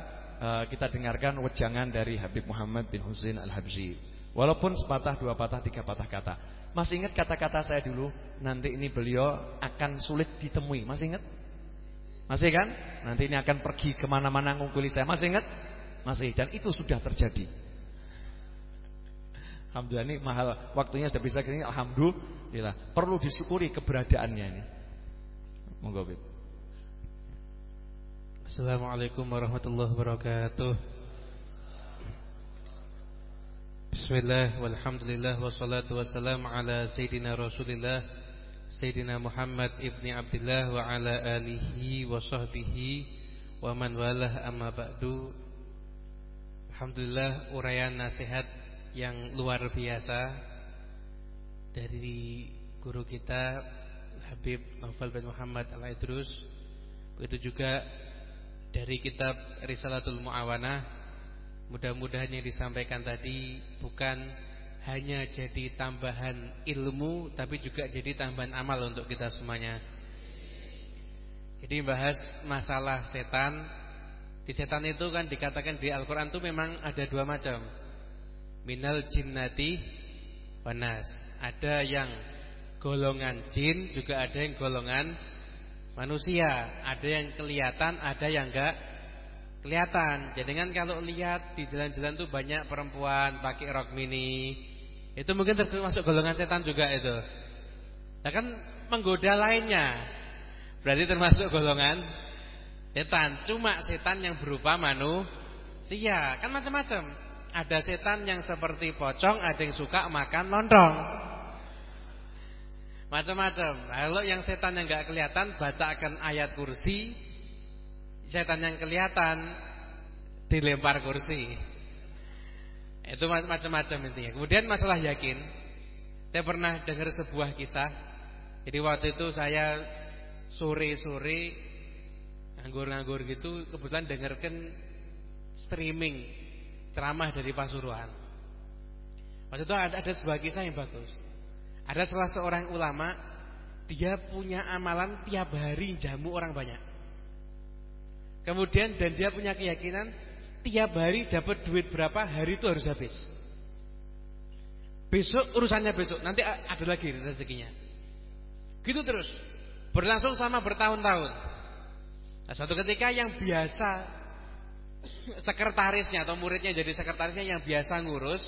uh, kita dengarkan wejangan dari Habib Muhammad bin Husain Al-Habsyi. Walaupun sepatah, dua patah, tiga patah kata. Masih ingat kata-kata saya dulu? Nanti ini beliau akan sulit ditemui. Masih ingat? Masih kan? Nanti ini akan pergi ke mana-mana ngungkuli saya. Masih ingat? Masih. Dan itu sudah terjadi. Alhamdulillah ini mahal waktunya sudah bisa gini. Alhamdulillah. Perlu disyukuri keberadaannya ini. Monggo, Bib. Assalamualaikum warahmatullahi wabarakatuh. Bismillah walhamdulillah wassalatu wassalamu ala sayyidina Rasulillah Sayyidina Muhammad ibni Abdullah wa ala alihi wa sahbihi wa man walah amma ba'du Alhamdulillah uraian nasihat yang luar biasa dari guru kita Habib Naufal bin Muhammad Al-Idrus Begitu juga dari kitab Risalatul Muawanah Mudah-mudahan yang disampaikan tadi bukan hanya jadi tambahan ilmu tapi juga jadi tambahan amal untuk kita semuanya. Jadi bahas masalah setan. Di setan itu kan dikatakan di Al-Qur'an itu memang ada dua macam. Minal jinnati wanas. Ada yang golongan jin, juga ada yang golongan manusia. Ada yang kelihatan, ada yang enggak kelihatan. Jadi kan kalau lihat di jalan-jalan tuh banyak perempuan pakai rok mini. Itu mungkin termasuk golongan setan juga itu. Nah kan menggoda lainnya. Berarti termasuk golongan setan. Cuma setan yang berupa manusia. Kan macam-macam. Ada setan yang seperti pocong, ada yang suka makan lontong. Macam-macam. Kalau yang setan yang nggak kelihatan bacakan ayat kursi setan yang kelihatan dilempar kursi. Itu macam-macam intinya. Kemudian masalah yakin. Saya pernah dengar sebuah kisah. Jadi waktu itu saya sore-sore nganggur-nganggur gitu kebetulan dengarkan streaming ceramah dari Pasuruan. Waktu itu ada, ada sebuah kisah yang bagus. Ada salah seorang ulama dia punya amalan tiap hari jamu orang banyak. Kemudian dan dia punya keyakinan setiap hari dapat duit berapa hari itu harus habis. Besok urusannya besok, nanti ada lagi rezekinya. Gitu terus. Berlangsung sama bertahun-tahun. Nah, suatu ketika yang biasa sekretarisnya atau muridnya jadi sekretarisnya yang biasa ngurus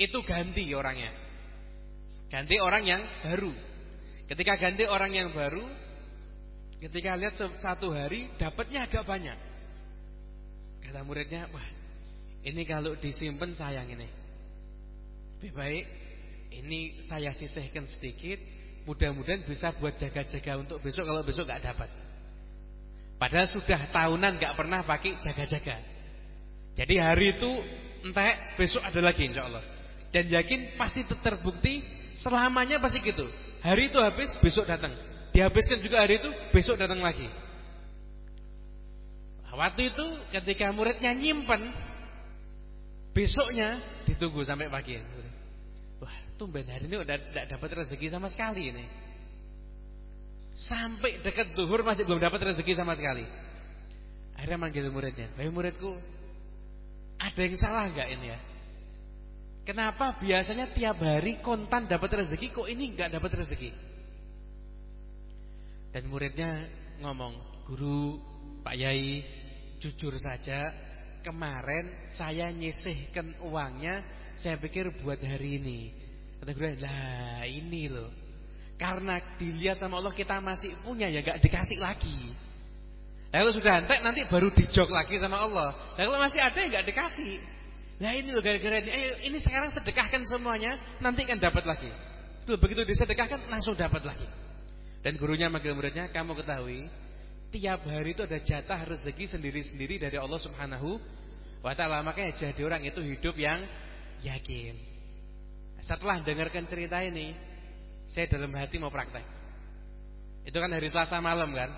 itu ganti orangnya. Ganti orang yang baru. Ketika ganti orang yang baru, Ketika lihat satu hari dapatnya agak banyak. Kata muridnya, wah ini kalau disimpan sayang ini. Lebih baik ini saya sisihkan sedikit. Mudah-mudahan bisa buat jaga-jaga untuk besok kalau besok gak dapat. Padahal sudah tahunan gak pernah pakai jaga-jaga. Jadi hari itu entah besok ada lagi insya Allah. Dan yakin pasti terbukti selamanya pasti gitu. Hari itu habis besok datang. Dihabiskan juga hari itu, besok datang lagi. Waktu itu ketika muridnya nyimpen, besoknya ditunggu sampai pagi. Wah, tumben hari ini udah tidak dapat rezeki sama sekali ini. Sampai dekat duhur masih belum dapat rezeki sama sekali. Akhirnya manggil muridnya, "Hei muridku, ada yang salah enggak ini ya? Kenapa biasanya tiap hari kontan dapat rezeki kok ini enggak dapat rezeki?" Dan muridnya ngomong, "Guru, Pak Yai, jujur saja kemarin saya nyisihkan uangnya, saya pikir buat hari ini." Kata guru, "Lah, ini loh. Karena dilihat sama Allah kita masih punya ya gak dikasih lagi." Lalu sudah entek nanti baru dijok lagi sama Allah. Lalu masih ada yang gak dikasih. Nah ini loh gara-gara ini, eh, ini sekarang sedekahkan semuanya, nanti kan dapat lagi. Tuh begitu disedekahkan langsung dapat lagi. Dan gurunya manggil muridnya, kamu ketahui, tiap hari itu ada jatah rezeki sendiri-sendiri dari Allah Subhanahu wa taala. Makanya jadi orang itu hidup yang yakin. Setelah dengarkan cerita ini, saya dalam hati mau praktek. Itu kan hari Selasa malam kan?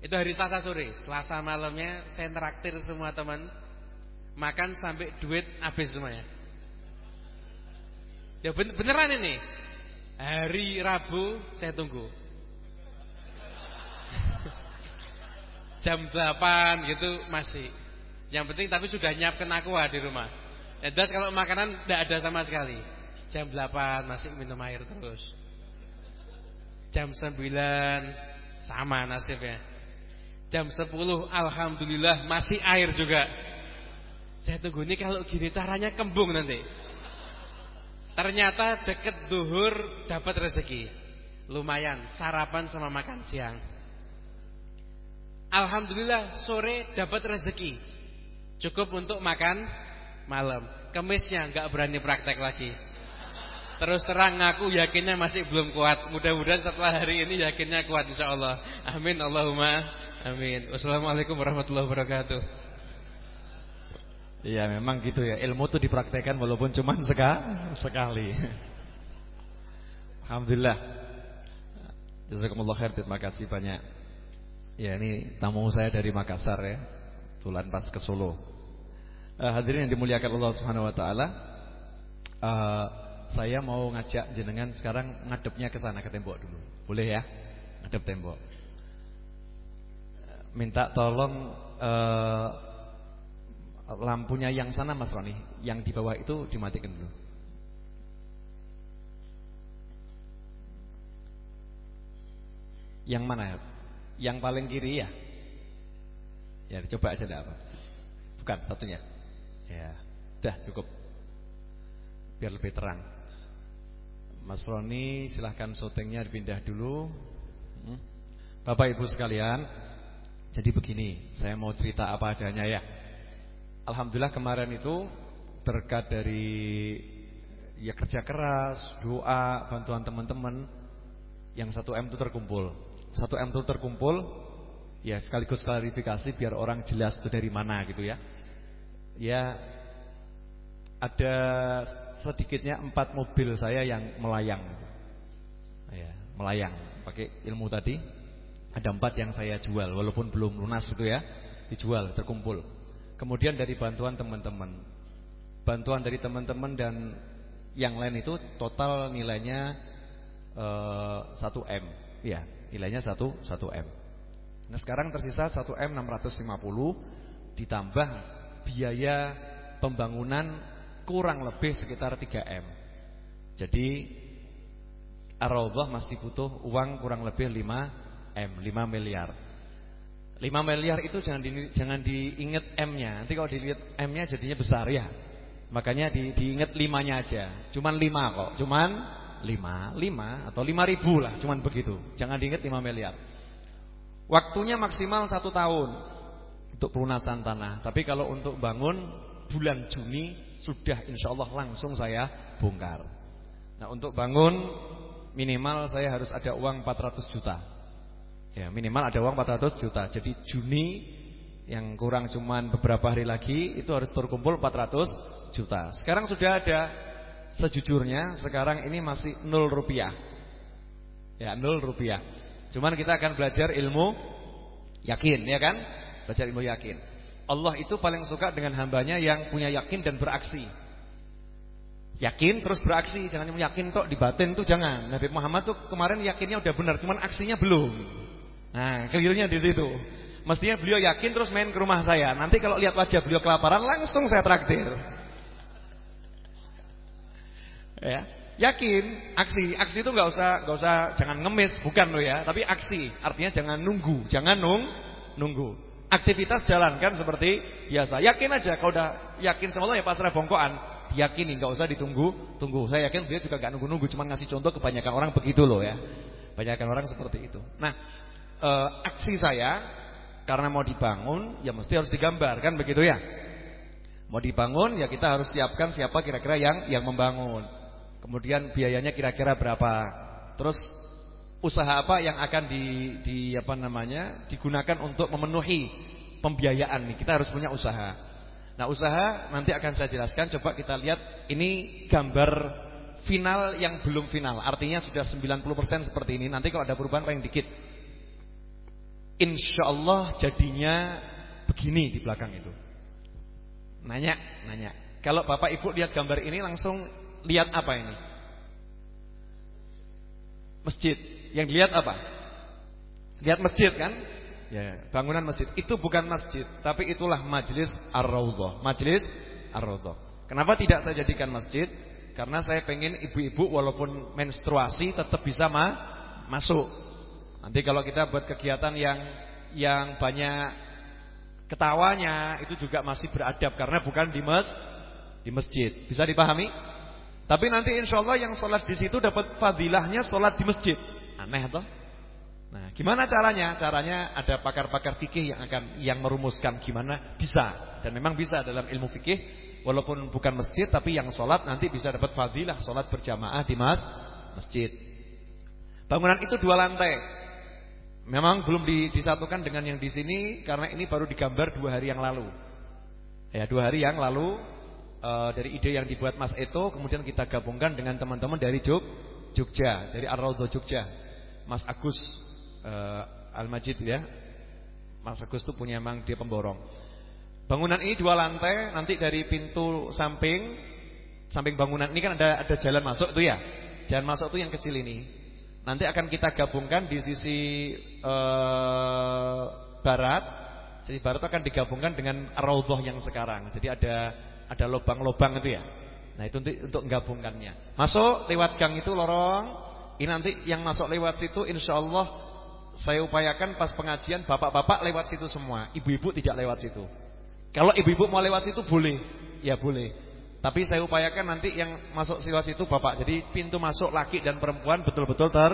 Itu hari Selasa sore. Selasa malamnya saya traktir semua teman makan sampai duit habis semuanya. Ya beneran ini. Hari Rabu saya tunggu. Jam 8 gitu masih. Yang penting tapi sudah nyiapkan aqua di rumah. Ya das kalau makanan tidak ada sama sekali. Jam 8 masih minum air terus. Jam 9 sama nasibnya. Jam 10 alhamdulillah masih air juga. Saya tunggu ini kalau gini caranya kembung nanti. Ternyata deket duhur dapat rezeki. Lumayan sarapan sama makan siang. Alhamdulillah sore dapat rezeki. Cukup untuk makan malam. Kemisnya nggak berani praktek lagi. Terus terang aku yakinnya masih belum kuat. Mudah-mudahan setelah hari ini yakinnya kuat insya Allah. Amin Allahumma amin. Wassalamualaikum warahmatullahi wabarakatuh. Iya memang gitu ya Ilmu tuh dipraktekkan walaupun cuma seka, sekali Alhamdulillah Jazakumullah khair Terima kasih banyak Ya ini tamu saya dari Makassar ya Tulan pas ke Solo uh, Hadirin yang dimuliakan Allah subhanahu wa ta'ala uh, Saya mau ngajak jenengan sekarang Ngadepnya ke sana ke tembok dulu Boleh ya Ngadep tembok Minta tolong uh, lampunya yang sana Mas Roni, yang di bawah itu dimatikan dulu. Yang mana? Yang paling kiri ya? Ya, coba aja enggak apa. Bukan satunya. Ya, dah cukup. Biar lebih terang. Mas Roni silahkan syutingnya dipindah dulu. Hmm. Bapak Ibu sekalian, jadi begini, saya mau cerita apa adanya ya. Alhamdulillah kemarin itu berkat dari ya kerja keras, doa, bantuan teman-teman yang satu m itu terkumpul. Satu m itu terkumpul ya sekaligus klarifikasi biar orang jelas itu dari mana gitu ya. Ya ada sedikitnya empat mobil saya yang melayang. Ya, melayang pakai ilmu tadi. Ada empat yang saya jual walaupun belum lunas itu ya, dijual terkumpul. Kemudian dari bantuan teman-teman Bantuan dari teman-teman dan yang lain itu total nilainya eh, 1M Ya nilainya 1, 1M Nah sekarang tersisa 1M 650 Ditambah biaya pembangunan kurang lebih sekitar 3M Jadi Ar-Rawdah masih butuh uang kurang lebih 5M 5 miliar 5 miliar itu jangan di, jangan diingat M-nya. Nanti kalau dilihat M-nya jadinya besar ya. Makanya di, diingat 5-nya aja. Cuman 5 kok. Cuman 5, 5 atau 5 ribu lah. Cuman begitu. Jangan diingat 5 miliar. Waktunya maksimal 1 tahun untuk pelunasan tanah. Tapi kalau untuk bangun bulan Juni sudah insya Allah langsung saya bongkar. Nah untuk bangun minimal saya harus ada uang 400 juta. Ya, minimal ada uang 400 juta. Jadi Juni yang kurang cuman beberapa hari lagi itu harus terkumpul 400 juta. Sekarang sudah ada sejujurnya sekarang ini masih 0 rupiah. Ya, 0 rupiah. Cuman kita akan belajar ilmu yakin, ya kan? Belajar ilmu yakin. Allah itu paling suka dengan hambanya yang punya yakin dan beraksi. Yakin terus beraksi, jangan cuma yakin kok di batin tuh jangan. Nabi Muhammad tuh kemarin yakinnya udah benar, cuman aksinya belum. Nah, kelirunya di situ. Mestinya beliau yakin terus main ke rumah saya. Nanti kalau lihat wajah beliau kelaparan langsung saya traktir. Ya, yakin, aksi. Aksi itu nggak usah nggak usah jangan ngemis, bukan loh ya, tapi aksi. Artinya jangan nunggu, jangan nung nunggu. Aktivitas jalankan seperti biasa. Yakin aja kalau udah yakin sama Allah ya pasrah bongkoan. Diyakini nggak usah ditunggu, tunggu. Saya yakin dia juga nggak nunggu-nunggu, cuma ngasih contoh kebanyakan orang begitu loh ya. Kebanyakan orang seperti itu. Nah, e, aksi saya karena mau dibangun ya mesti harus digambar kan begitu ya. Mau dibangun ya kita harus siapkan siapa kira-kira yang yang membangun. Kemudian biayanya kira-kira berapa. Terus usaha apa yang akan di, di apa namanya digunakan untuk memenuhi pembiayaan nih. Kita harus punya usaha. Nah, usaha nanti akan saya jelaskan. Coba kita lihat ini gambar final yang belum final. Artinya sudah 90% seperti ini. Nanti kalau ada perubahan paling dikit. insya Allah jadinya begini di belakang itu. Nanya, nanya. Kalau Bapak Ibu lihat gambar ini langsung lihat apa ini? Masjid. Yang dilihat apa? Lihat masjid kan? Ya, bangunan masjid. Itu bukan masjid, tapi itulah majlis Ar-Raudhah. Majlis Ar-Raudhah. Kenapa tidak saya jadikan masjid? Karena saya pengen ibu-ibu walaupun menstruasi tetap bisa ma masuk. Nanti kalau kita buat kegiatan yang yang banyak ketawanya itu juga masih beradab karena bukan di mas di masjid. Bisa dipahami? Tapi nanti insya Allah yang sholat di situ dapat fadilahnya sholat di masjid. Aneh atau? Nah, gimana caranya? Caranya ada pakar-pakar fikih yang akan yang merumuskan gimana bisa dan memang bisa dalam ilmu fikih walaupun bukan masjid tapi yang sholat nanti bisa dapat fadilah sholat berjamaah di mas masjid. Bangunan itu dua lantai. Memang belum disatukan dengan yang di sini karena ini baru digambar dua hari yang lalu. Ya dua hari yang lalu uh, dari ide yang dibuat Mas Eto kemudian kita gabungkan dengan teman-teman dari Jog, Jogja, dari Ar-Raudhah Jogja. Mas Agus uh, Al-Majid ya. Mas Agus itu punya emang dia pemborong. Bangunan ini dua lantai, nanti dari pintu samping samping bangunan ini kan ada ada jalan masuk tuh ya. Jalan masuk tuh yang kecil ini. Nanti akan kita gabungkan di sisi uh, barat. Sisi barat akan digabungkan dengan raudhah yang sekarang. Jadi ada ada lubang-lubang itu ya. Nah, itu untuk untuk menggabungkannya. Masuk lewat gang itu lorong. Ini nanti yang masuk lewat situ insya Allah saya upayakan pas pengajian bapak-bapak lewat situ semua, ibu-ibu tidak lewat situ. Kalau ibu-ibu mau lewat situ boleh, ya boleh. Tapi saya upayakan nanti yang masuk lewat situ bapak. Jadi pintu masuk laki dan perempuan betul-betul ter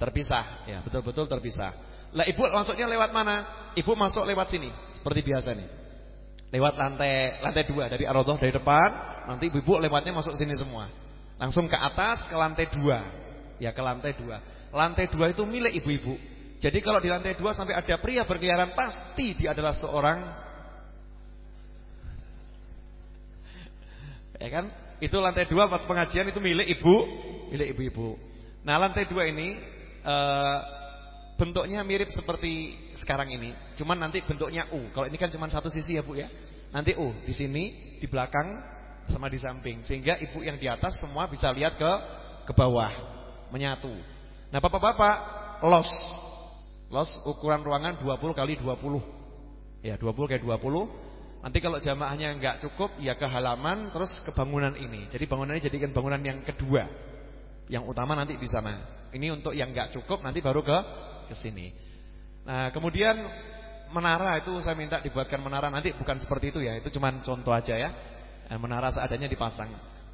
terpisah, ya betul-betul terpisah. Lah ibu masuknya lewat mana? Ibu masuk lewat sini, seperti biasa nih. Lewat lantai lantai dua dari arodoh dari depan, nanti ibu-ibu lewatnya masuk sini semua. Langsung ke atas ke lantai dua, ya ke lantai dua. Lantai dua itu milik ibu-ibu. Jadi kalau di lantai dua sampai ada pria berkeliaran pasti dia adalah seorang Ya kan? Itu lantai dua pas pengajian itu milik ibu, milik ibu-ibu. Nah lantai dua ini e, bentuknya mirip seperti sekarang ini, cuman nanti bentuknya U. Kalau ini kan cuma satu sisi ya bu ya. Nanti U di sini, di belakang sama di samping, sehingga ibu yang di atas semua bisa lihat ke ke bawah, menyatu. Nah bapak-bapak los. Los ukuran ruangan 20 kali 20 Ya 20 kali 20 Nanti kalau jamaahnya nggak cukup Ya ke halaman terus ke bangunan ini. Jadi bangunan ini jadikan bangunan yang kedua. Yang utama nanti di sana. Ini untuk yang nggak cukup nanti baru ke ke sini. Nah kemudian Menara itu saya minta dibuatkan menara. Nanti bukan seperti itu ya Itu cuma contoh aja ya. Nah, Menara seadanya dipasang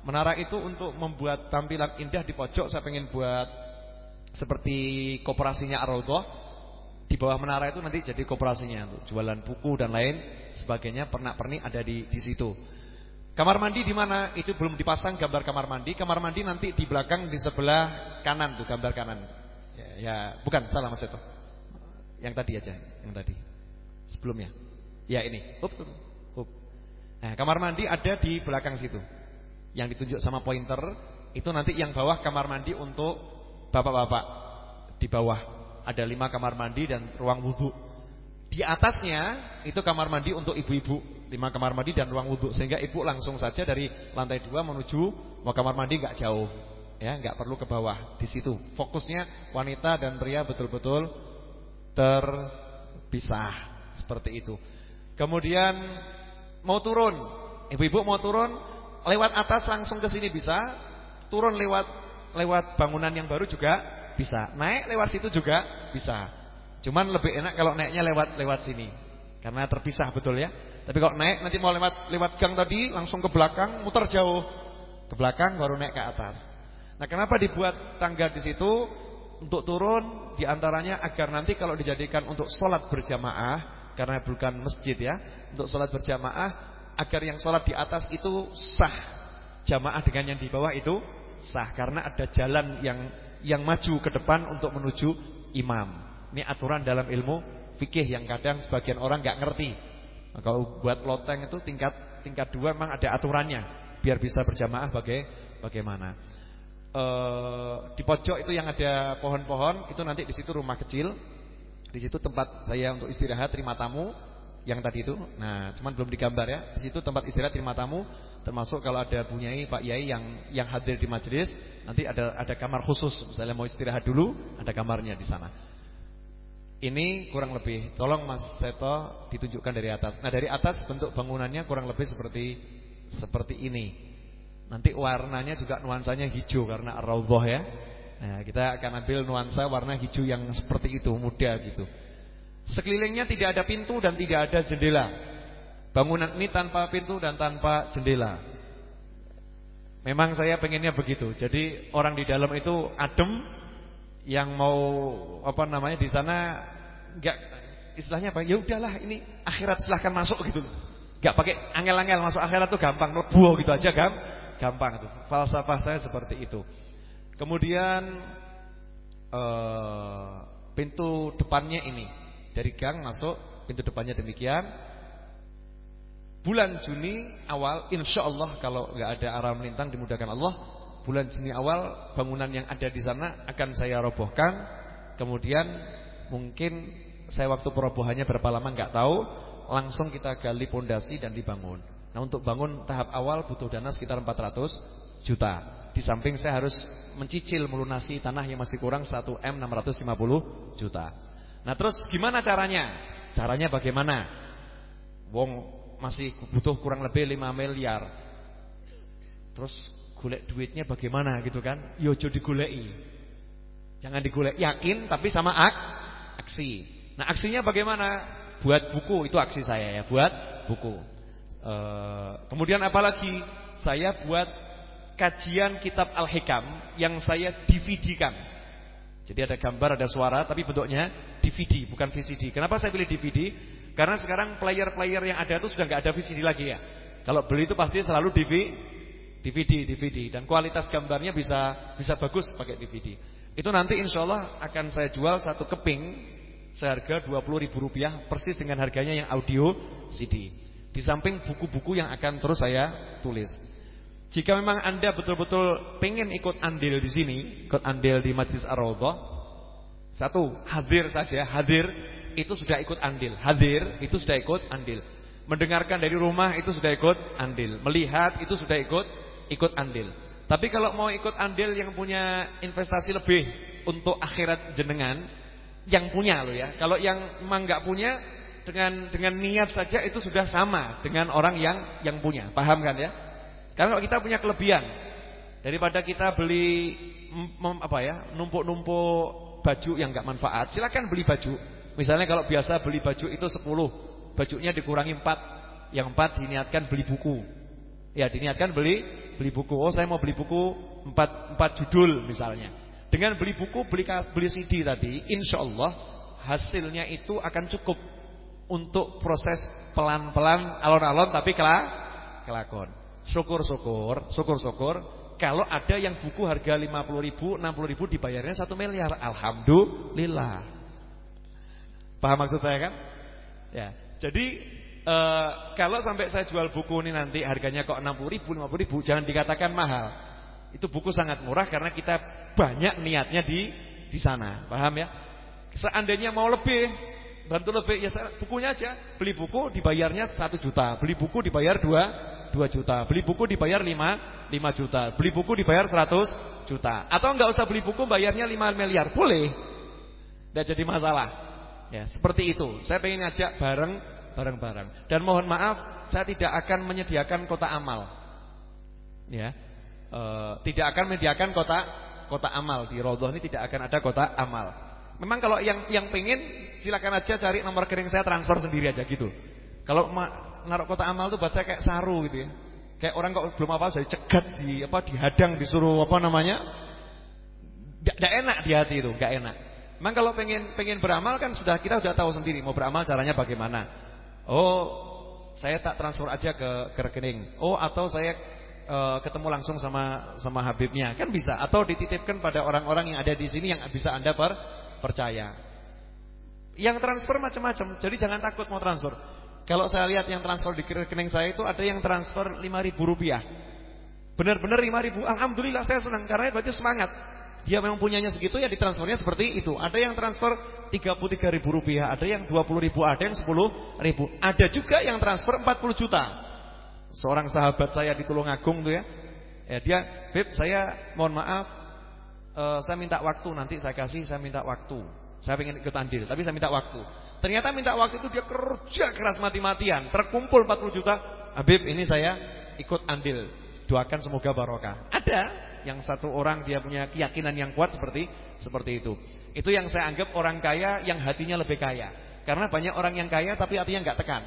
Menara itu untuk membuat tampilan indah di pojok Saya pengen buat seperti koperasinya ar di bawah menara itu nanti jadi koperasinya untuk jualan buku dan lain sebagainya pernak-pernik ada di di situ. Kamar mandi di mana? Itu belum dipasang gambar kamar mandi. Kamar mandi nanti di belakang di sebelah kanan tuh gambar kanan. Ya, ya bukan salah Mas itu. Yang tadi aja, yang tadi. Sebelumnya. Ya ini. Hup, hup. Nah, kamar mandi ada di belakang situ. Yang ditunjuk sama pointer itu nanti yang bawah kamar mandi untuk bapak-bapak. Di bawah ada lima kamar mandi dan ruang wudhu. Di atasnya itu kamar mandi untuk ibu-ibu, lima kamar mandi dan ruang wudhu sehingga ibu langsung saja dari lantai dua menuju mau kamar mandi nggak jauh, ya nggak perlu ke bawah. Di situ. Fokusnya wanita dan pria betul-betul terpisah. Seperti itu. Kemudian mau turun, ibu-ibu mau turun lewat atas langsung ke sini bisa, turun lewat lewat bangunan yang baru juga bisa. Naik lewat situ juga bisa. Cuman lebih enak kalau naiknya lewat lewat sini. Karena terpisah betul ya. Tapi kalau naik nanti mau lewat lewat gang tadi langsung ke belakang, muter jauh. Ke belakang baru naik ke atas. Nah, kenapa dibuat tangga di situ? Untuk turun di antaranya agar nanti kalau dijadikan untuk sholat berjamaah karena bukan masjid ya, untuk sholat berjamaah agar yang sholat di atas itu sah jamaah dengan yang di bawah itu sah karena ada jalan yang yang maju ke depan untuk menuju imam. Ini aturan dalam ilmu fikih yang kadang sebagian orang nggak ngerti. Nah, kalau buat loteng itu tingkat tingkat dua memang ada aturannya biar bisa berjamaah bagai bagaimana. E, di pojok itu yang ada pohon-pohon itu nanti di situ rumah kecil. Di situ tempat saya untuk istirahat terima tamu yang tadi itu. Nah, cuman belum digambar ya. Di situ tempat istirahat terima tamu, termasuk kalau ada bunyai Pak Yai yang yang hadir di majelis, nanti ada ada kamar khusus. Misalnya mau istirahat dulu, ada kamarnya di sana. Ini kurang lebih. Tolong Mas Seto ditunjukkan dari atas. Nah, dari atas bentuk bangunannya kurang lebih seperti seperti ini. Nanti warnanya juga nuansanya hijau karena ar ya. Nah, kita akan ambil nuansa warna hijau yang seperti itu, muda gitu. Sekelilingnya tidak ada pintu dan tidak ada jendela. Bangunan ini tanpa pintu dan tanpa jendela. Memang saya pengennya begitu. Jadi orang di dalam itu adem, yang mau apa namanya di sana enggak istilahnya apa? Ya udahlah ini akhirat silahkan masuk gitu. Enggak pakai angel-angel masuk akhirat tuh gampang, lebuh gitu aja kan? Gampang itu. Falsafah saya seperti itu. Kemudian uh, pintu depannya ini dari gang masuk pintu depannya demikian. Bulan Juni awal, insya Allah kalau nggak ada arah melintang dimudahkan Allah. Bulan Juni awal bangunan yang ada di sana akan saya robohkan. Kemudian mungkin saya waktu perobohannya berapa lama nggak tahu. Langsung kita gali pondasi dan dibangun. Nah untuk bangun tahap awal butuh dana sekitar 400 juta. Di samping saya harus mencicil melunasi tanah yang masih kurang 1 M 650 juta. Nah terus gimana caranya? Caranya bagaimana? Wong masih butuh kurang lebih 5 miliar. Terus golek duitnya bagaimana gitu kan? Yo ya, digoleki. Jangan digolek yakin tapi sama ak aksi. Nah aksinya bagaimana? Buat buku itu aksi saya ya, buat buku. E, kemudian apalagi saya buat kajian kitab Al-Hikam yang saya DVD-kan. Jadi ada gambar, ada suara, tapi bentuknya DVD, bukan VCD. Kenapa saya pilih DVD? Karena sekarang player-player yang ada itu sudah nggak ada VCD lagi ya. Kalau beli itu pasti selalu DVD, DVD, dan kualitas gambarnya bisa bisa bagus pakai DVD. Itu nanti insya Allah akan saya jual satu keping seharga rp rupiah persis dengan harganya yang audio CD. Di samping buku-buku yang akan terus saya tulis. Jika memang Anda betul-betul pengen ikut andil di sini, ikut andil di Majlis Ar-Raudhah, satu, hadir saja, hadir itu sudah ikut andil. Hadir itu sudah ikut andil. Mendengarkan dari rumah itu sudah ikut andil. Melihat itu sudah ikut ikut andil. Tapi kalau mau ikut andil yang punya investasi lebih untuk akhirat jenengan, yang punya loh ya. Kalau yang memang nggak punya dengan dengan niat saja itu sudah sama dengan orang yang yang punya. Paham kan ya? Karena kalau kita punya kelebihan daripada kita beli apa ya, numpuk-numpuk baju yang enggak manfaat, silakan beli baju. Misalnya kalau biasa beli baju itu 10, bajunya dikurangi 4, yang 4 diniatkan beli buku. Ya, diniatkan beli beli buku. Oh, saya mau beli buku 4 4 judul misalnya. Dengan beli buku, beli beli CD tadi, insya Allah hasilnya itu akan cukup untuk proses pelan-pelan alon-alon tapi kelakon. Syukur-syukur, syukur-syukur kalau ada yang buku harga 50 ribu, 60 ribu dibayarnya 1 miliar. Alhamdulillah. Paham maksud saya kan? Ya. Jadi e, kalau sampai saya jual buku ini nanti harganya kok 60 ribu, 50 ribu, jangan dikatakan mahal. Itu buku sangat murah karena kita banyak niatnya di di sana. Paham ya? Seandainya mau lebih, bantu lebih ya bukunya aja. Beli buku dibayarnya 1 juta, beli buku dibayar 2 2 juta. Beli buku dibayar 5 5 juta. Beli buku dibayar 100 juta. Atau enggak usah beli buku bayarnya 5 miliar. Boleh. Enggak jadi masalah. Ya, seperti itu. Saya pengen ngajak bareng bareng-bareng. Dan mohon maaf, saya tidak akan menyediakan kota amal. Ya. E, tidak akan menyediakan kota kota amal di Raudhah ini tidak akan ada kota amal. Memang kalau yang yang pengen silakan aja cari nomor rekening saya transfer sendiri aja gitu. Kalau naruh kota amal tuh baca kayak saru gitu ya. Kayak orang kok belum apa saya cegat di apa dihadang disuruh apa namanya? Tidak enak di hati itu, enggak enak. Memang kalau pengen pengen beramal kan sudah kita sudah tahu sendiri mau beramal caranya bagaimana. Oh, saya tak transfer aja ke ke rekening. Oh, atau saya uh, ketemu langsung sama sama Habibnya. Kan bisa atau dititipkan pada orang-orang yang ada di sini yang bisa Anda per, percaya. Yang transfer macam-macam. Jadi jangan takut mau transfer. Kalau saya lihat yang transfer di rekening saya itu ada yang transfer 5000 rupiah. Benar-benar 5000. Alhamdulillah saya senang karena itu semangat. dia memang punyanya segitu ya ditransfernya seperti itu. Ada yang transfer 33 ribu rupiah, ada yang 20 ribu, ada yang 10 ribu. Ada juga yang transfer 40 juta. Seorang sahabat saya di Tulungagung tuh ya. Ya dia, "Beb, saya mohon maaf uh, saya minta waktu nanti saya kasih, saya minta waktu. Saya ingin ikut andil, tapi saya minta waktu." Ternyata minta waktu itu dia kerja keras mati-matian, terkumpul 40 juta. Habib, ini saya ikut andil. Doakan semoga barokah. Ada yang satu orang dia punya keyakinan yang kuat seperti seperti itu. Itu yang saya anggap orang kaya yang hatinya lebih kaya. Karena banyak orang yang kaya tapi hatinya enggak tekan.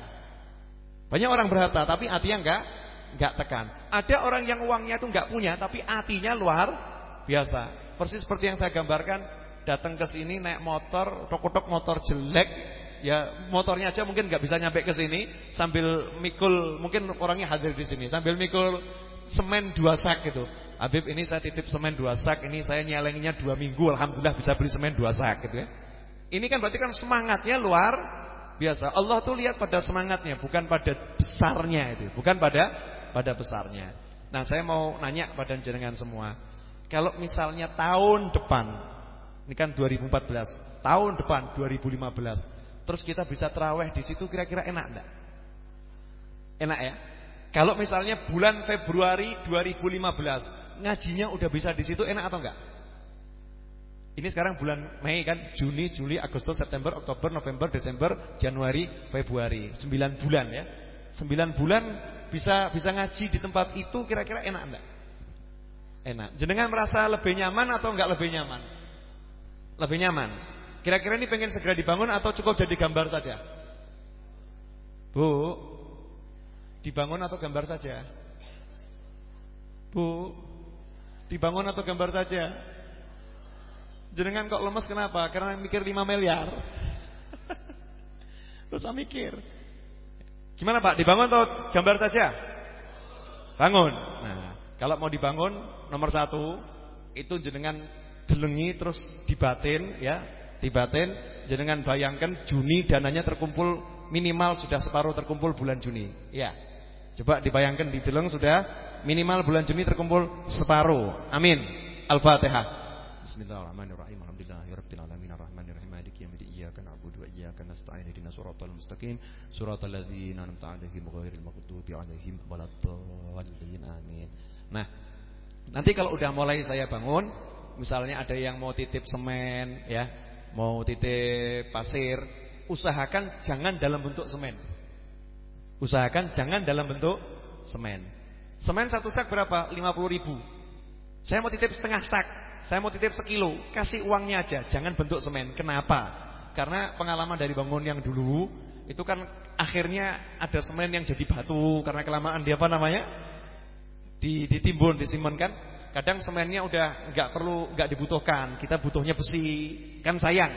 Banyak orang berharta tapi hatinya enggak enggak tekan. Ada orang yang uangnya itu enggak punya tapi hatinya luar biasa. Persis seperti yang saya gambarkan, datang ke sini naik motor, tok-tok motor jelek, ya motornya aja mungkin enggak bisa nyampe ke sini sambil mikul, mungkin orangnya hadir di sini sambil mikul semen dua sak gitu. Habib ini saya titip semen dua sak, ini saya nyelenginya dua minggu, alhamdulillah bisa beli semen dua sak gitu ya. Ini kan berarti kan semangatnya luar biasa. Allah tuh lihat pada semangatnya, bukan pada besarnya itu, bukan pada pada besarnya. Nah, saya mau nanya pada jenengan semua. Kalau misalnya tahun depan, ini kan 2014, tahun depan 2015, terus kita bisa teraweh di situ kira-kira enak enggak? Enak ya? Kalau misalnya bulan Februari 2015 ngajinya udah bisa di situ enak atau enggak? Ini sekarang bulan Mei kan, Juni, Juli, Agustus, September, Oktober, November, Desember, Januari, Februari, 9 bulan ya. 9 bulan bisa bisa ngaji di tempat itu kira-kira enak enggak? Enak. Jenengan merasa lebih nyaman atau enggak lebih nyaman? Lebih nyaman. Kira-kira ini pengen segera dibangun atau cukup jadi gambar saja? Bu, dibangun atau gambar saja? Bu, Dibangun atau gambar saja? Jenengan kok lemes kenapa? Karena mikir 5 miliar. Terus mikir. Gimana Pak? Dibangun atau gambar saja? Bangun. Nah, kalau mau dibangun nomor satu itu jenengan delengi terus dibatin ya, dibatin. Jenengan bayangkan Juni dananya terkumpul minimal sudah separuh terkumpul bulan Juni. Ya. Coba dibayangkan di sudah minimal bulan Juni terkumpul separuh. Amin. Al-Fatihah. Bismillahirrahmanirrahim. Alhamdulillahirabbil alamin arrahmanirrahim maliki yaumiddin iyyaka na'budu wa iyyaka nasta'in ihdinas siratal mustaqim siratal ladzina an'amta 'alaihim ghairil maghdubi 'alaihim waladdallin. Amin. Nah, nanti kalau udah mulai saya bangun, misalnya ada yang mau titip semen ya, mau titip pasir, usahakan jangan dalam bentuk semen. Usahakan jangan dalam bentuk semen. Semen satu sak berapa? 50 ribu Saya mau titip setengah sak Saya mau titip sekilo Kasih uangnya aja, jangan bentuk semen Kenapa? Karena pengalaman dari bangun yang dulu Itu kan akhirnya ada semen yang jadi batu Karena kelamaan dia apa namanya? Ditimbun, disimpan kan Kadang semennya udah nggak perlu nggak dibutuhkan Kita butuhnya besi Kan sayang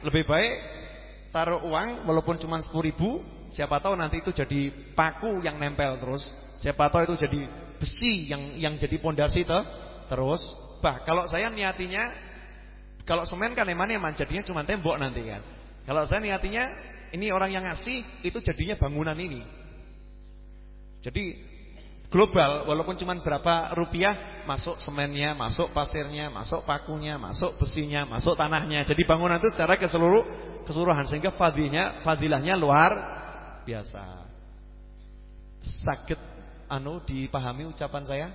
Lebih baik taruh uang walaupun cuma 10 ribu Siapa tahu nanti itu jadi paku yang nempel terus Siapa tahu itu jadi besi yang yang jadi pondasi itu terus. Bah, kalau saya niatinya kalau semen kan eman-eman jadinya cuma tembok nanti kan. Kalau saya niatinya ini orang yang ngasih itu jadinya bangunan ini. Jadi global walaupun cuma berapa rupiah masuk semennya, masuk pasirnya, masuk pakunya, masuk besinya, masuk tanahnya. Jadi bangunan itu secara ke seluruh keseluruhan sehingga fadilnya fadilahnya luar biasa. Sakit anu dipahami ucapan saya?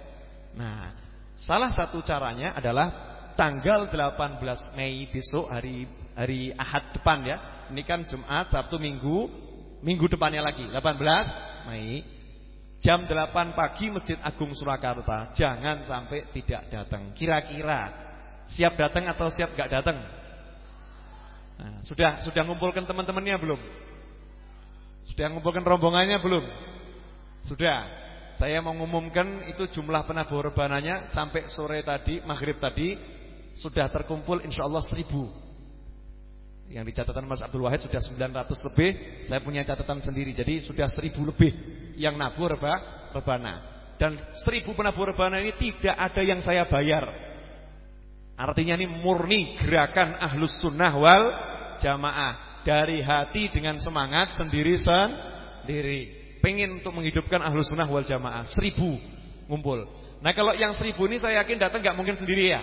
Nah, salah satu caranya adalah tanggal 18 Mei besok hari hari Ahad depan ya. Ini kan Jumat, Sabtu, Minggu, minggu depannya lagi 18 Mei jam 8 pagi Masjid Agung Surakarta. Jangan sampai tidak datang. Kira-kira siap datang atau siap gak datang? Nah, sudah sudah ngumpulkan teman-temannya belum? Sudah ngumpulkan rombongannya belum? Sudah. Saya mau mengumumkan itu jumlah penabur rebananya sampai sore tadi, maghrib tadi sudah terkumpul insya Allah seribu. Yang di catatan Mas Abdul Wahid sudah 900 lebih, saya punya catatan sendiri. Jadi sudah seribu lebih yang nabur reba, rebana. Dan seribu penabur rebana ini tidak ada yang saya bayar. Artinya ini murni gerakan ahlus sunnah wal jamaah. Dari hati dengan semangat sendiri sendiri pengen untuk menghidupkan ahlu sunnah wal jamaah seribu ngumpul. Nah kalau yang seribu ini saya yakin datang nggak mungkin sendiri ya.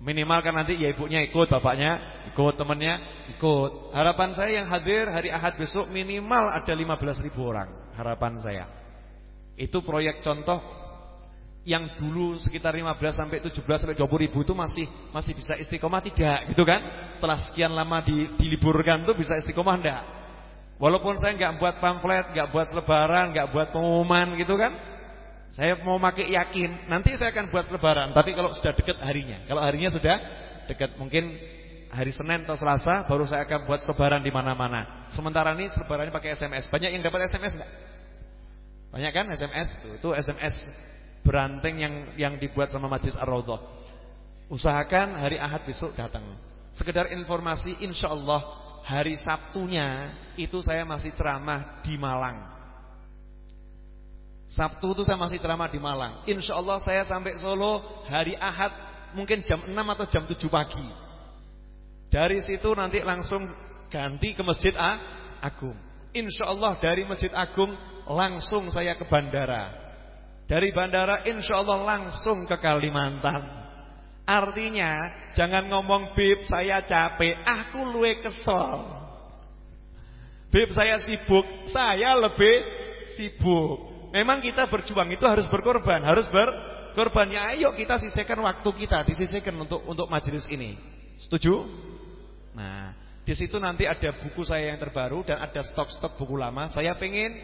Minimal kan nanti ya ibunya ikut, bapaknya ikut, temannya ikut. Harapan saya yang hadir hari Ahad besok minimal ada 15 ribu orang. Harapan saya. Itu proyek contoh yang dulu sekitar 15 sampai 17 sampai 20 ribu itu masih masih bisa istiqomah tidak gitu kan? Setelah sekian lama di, diliburkan tuh bisa istiqomah enggak? Walaupun saya nggak buat pamflet, nggak buat selebaran, nggak buat pengumuman gitu kan? Saya mau pakai yakin, nanti saya akan buat selebaran. Tapi kalau sudah dekat harinya, kalau harinya sudah dekat, mungkin hari Senin atau Selasa, baru saya akan buat selebaran di mana-mana. Sementara ini selebarannya pakai SMS. Banyak yang dapat SMS enggak? Banyak kan SMS? Tuh, itu SMS beranteng yang yang dibuat sama Majlis Ar-Raudhah. Usahakan hari Ahad besok datang. Sekedar informasi, insya Allah hari Sabtunya itu saya masih ceramah di Malang. Sabtu itu saya masih ceramah di Malang. Insya Allah saya sampai Solo hari Ahad mungkin jam 6 atau jam 7 pagi. Dari situ nanti langsung ganti ke Masjid A Agung. Insya Allah dari Masjid Agung langsung saya ke bandara. Dari bandara insya Allah langsung ke Kalimantan. Artinya jangan ngomong bib saya capek, aku luwe kesel. Bib saya sibuk, saya lebih sibuk. Memang kita berjuang itu harus berkorban, harus berkorban. Ya ayo kita sisihkan waktu kita, disisihkan untuk untuk majelis ini. Setuju? Nah, di situ nanti ada buku saya yang terbaru dan ada stok-stok buku lama. Saya pengen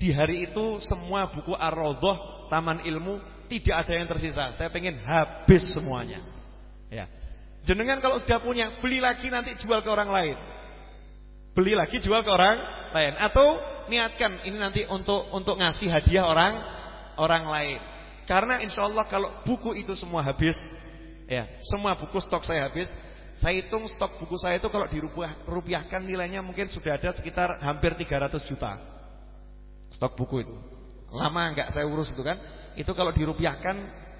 di hari itu semua buku Ar-Raudhah, Taman Ilmu tidak ada yang tersisa. Saya pengen habis semuanya. Ya. Jenengan kalau sudah punya, beli lagi nanti jual ke orang lain. Beli lagi jual ke orang lain atau niatkan ini nanti untuk untuk ngasih hadiah orang orang lain. Karena insya Allah kalau buku itu semua habis, ya semua buku stok saya habis, saya hitung stok buku saya itu kalau dirupiahkan nilainya mungkin sudah ada sekitar hampir 300 juta. Stok buku itu. Lama enggak saya urus itu kan. Itu kalau dirupiahkan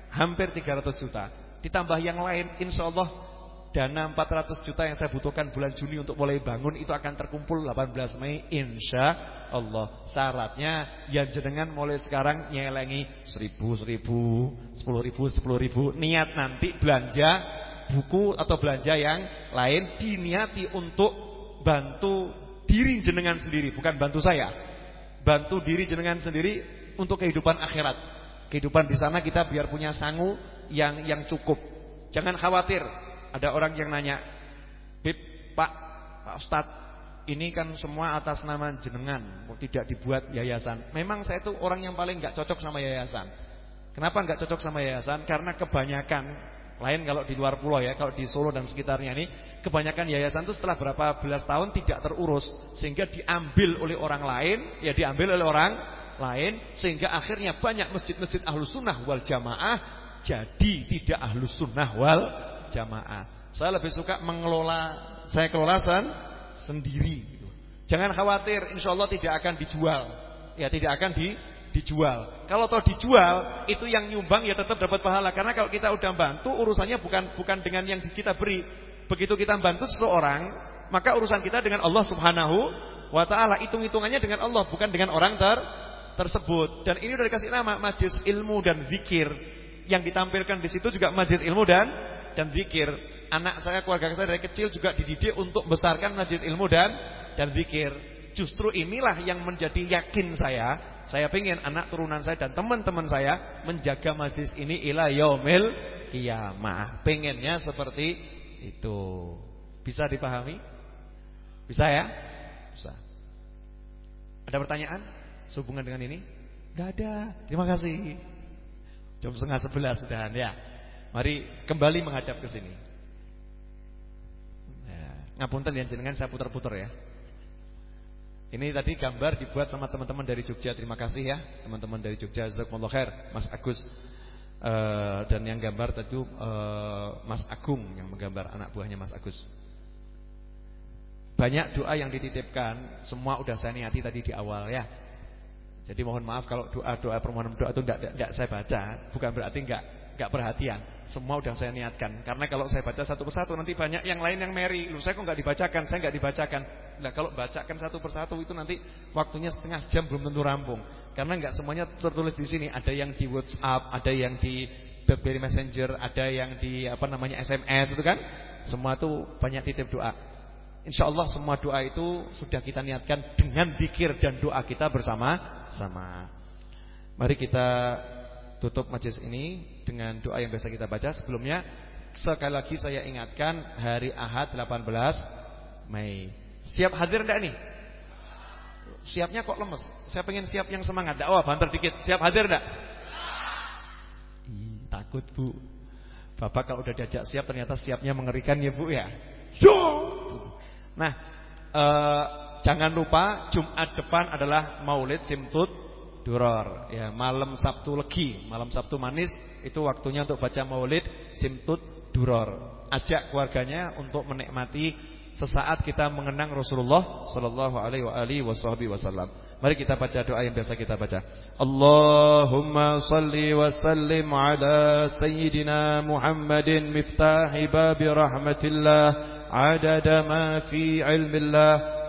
hampir 300 juta. Ditambah yang lain insya Allah dana 400 juta yang saya butuhkan bulan Juni untuk mulai bangun itu akan terkumpul 18 Mei insya Allah. Syaratnya yang jenengan mulai sekarang nyelengi 1000, 1000, 10.000, 10.000 niat nanti belanja buku atau belanja yang lain diniati untuk bantu diri jenengan sendiri, bukan bantu saya. Bantu diri jenengan sendiri untuk kehidupan akhirat. Kehidupan di sana kita biar punya sangu yang yang cukup. Jangan khawatir ada orang yang nanya, "Bib, Pak, Pak Ustadz, ini kan semua atas nama jenengan, tidak dibuat yayasan." Memang saya itu orang yang paling nggak cocok sama yayasan. Kenapa nggak cocok sama yayasan? Karena kebanyakan lain kalau di luar pulau ya, kalau di Solo dan sekitarnya ini, kebanyakan yayasan itu setelah berapa belas tahun tidak terurus sehingga diambil oleh orang lain, ya diambil oleh orang lain sehingga akhirnya banyak masjid-masjid ahlus sunnah wal jamaah jadi tidak ahlus sunnah wal jamaah. Saya lebih suka mengelola, saya kelola sen, sendiri. Gitu. Jangan khawatir, insya Allah tidak akan dijual. Ya tidak akan di, dijual. Kalau toh dijual, itu yang nyumbang ya tetap dapat pahala. Karena kalau kita udah bantu, urusannya bukan bukan dengan yang kita beri. Begitu kita bantu seseorang, maka urusan kita dengan Allah Subhanahu wa taala. Hitung-hitungannya dengan Allah, bukan dengan orang ter tersebut. Dan ini sudah dikasih nama majlis ilmu dan zikir. Yang ditampilkan di situ juga majlis ilmu dan dan zikir. Anak saya, keluarga saya dari kecil juga dididik untuk besarkan majlis ilmu dan dan zikir. Justru inilah yang menjadi yakin saya. Saya ingin anak turunan saya dan teman-teman saya menjaga majlis ini ila yaumil kiamah. Pengennya seperti itu. Bisa dipahami? Bisa ya? Bisa. Ada pertanyaan sehubungan dengan ini? Gak ada. Terima kasih. Jam setengah sebelas sudah ya. Mari kembali menghadap ke sini. Ya, ngapunten ya jenengan saya putar-putar ya. Ini tadi gambar dibuat sama teman-teman dari Jogja. Terima kasih ya, teman-teman dari Jogja. Jazakumullah khair, Mas Agus. Uh, dan yang gambar tadi uh, Mas Agung yang menggambar anak buahnya Mas Agus. Banyak doa yang dititipkan, semua udah saya niati tadi di awal ya. Jadi mohon maaf kalau doa-doa permohonan doa itu tidak saya baca, bukan berarti enggak enggak perhatian. Semua udah saya niatkan. Karena kalau saya baca satu persatu nanti banyak yang lain yang meri. Lu saya kok nggak dibacakan? Saya nggak dibacakan. Nah kalau bacakan satu persatu itu nanti waktunya setengah jam belum tentu rampung. Karena nggak semuanya tertulis di sini. Ada yang di WhatsApp, ada yang di BlackBerry Messenger, ada yang di apa namanya SMS itu kan. Semua itu banyak titip doa. Insya Allah semua doa itu sudah kita niatkan dengan zikir dan doa kita bersama-sama. Mari kita tutup majlis ini dengan doa yang biasa kita baca. Sebelumnya sekali lagi saya ingatkan hari Ahad 18 Mei. Siap hadir enggak nih? Siapnya kok lemes? Saya pengen siap yang semangat. Dakwah banter dikit. Siap hadir enggak? Takut, Bu. Bapak kalau udah diajak siap ternyata siapnya mengerikan ya, Bu ya. Nah, eh, jangan lupa Jumat depan adalah Maulid Simtud Duror. Ya, malam Sabtu Legi, malam Sabtu manis itu waktunya untuk baca Maulid Simtud Duror. Ajak keluarganya untuk menikmati sesaat kita mengenang Rasulullah sallallahu alaihi wasallam. Mari kita baca doa yang biasa kita baca. Allahumma salli wa sallim ala sayyidina Muhammadin miftahi babi rahmatillah adada ma fi ilmillah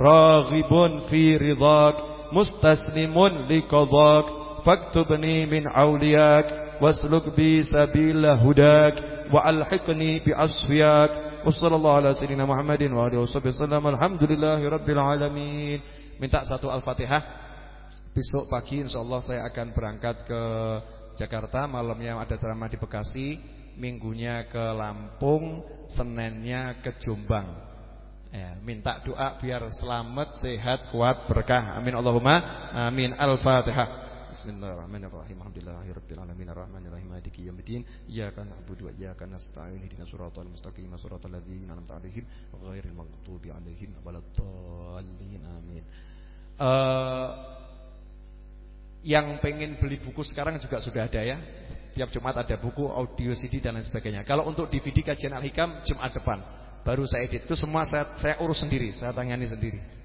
راغب في رضاك مستسلم لقضاك فاكتبني من أولياك واسلك بي سبيل هداك وألحقني بأصفياك وصلى الله على سيدنا محمد وآله وصحبه وسلم الحمد لله رب العالمين minta satu Al-Fatihah besok pagi insyaallah saya akan berangkat ke Jakarta malamnya ada ceramah di Bekasi minggunya ke Lampung Seninnya ke Jombang ya, minta doa biar selamat sehat kuat berkah amin Allahumma amin Al-Fatihah Bismillahirrahmanirrahim. Alhamdulillahirabbil alamin arrahmanir rahim maliki yaumiddin. Iyyaka na'budu wa iyyaka nasta'in ihdinas siratal mustaqim siratal ladzina an'amta 'alaihim ghairil maghdubi 'alaihim waladdallin. Amin. Uh, yang pengen beli buku sekarang juga sudah ada ya. Tiap Jumat ada buku, audio CD dan lain sebagainya. Kalau untuk DVD kajian Al-Hikam Jumat depan baru saya edit. Itu semua saya, saya urus sendiri, saya tangani sendiri.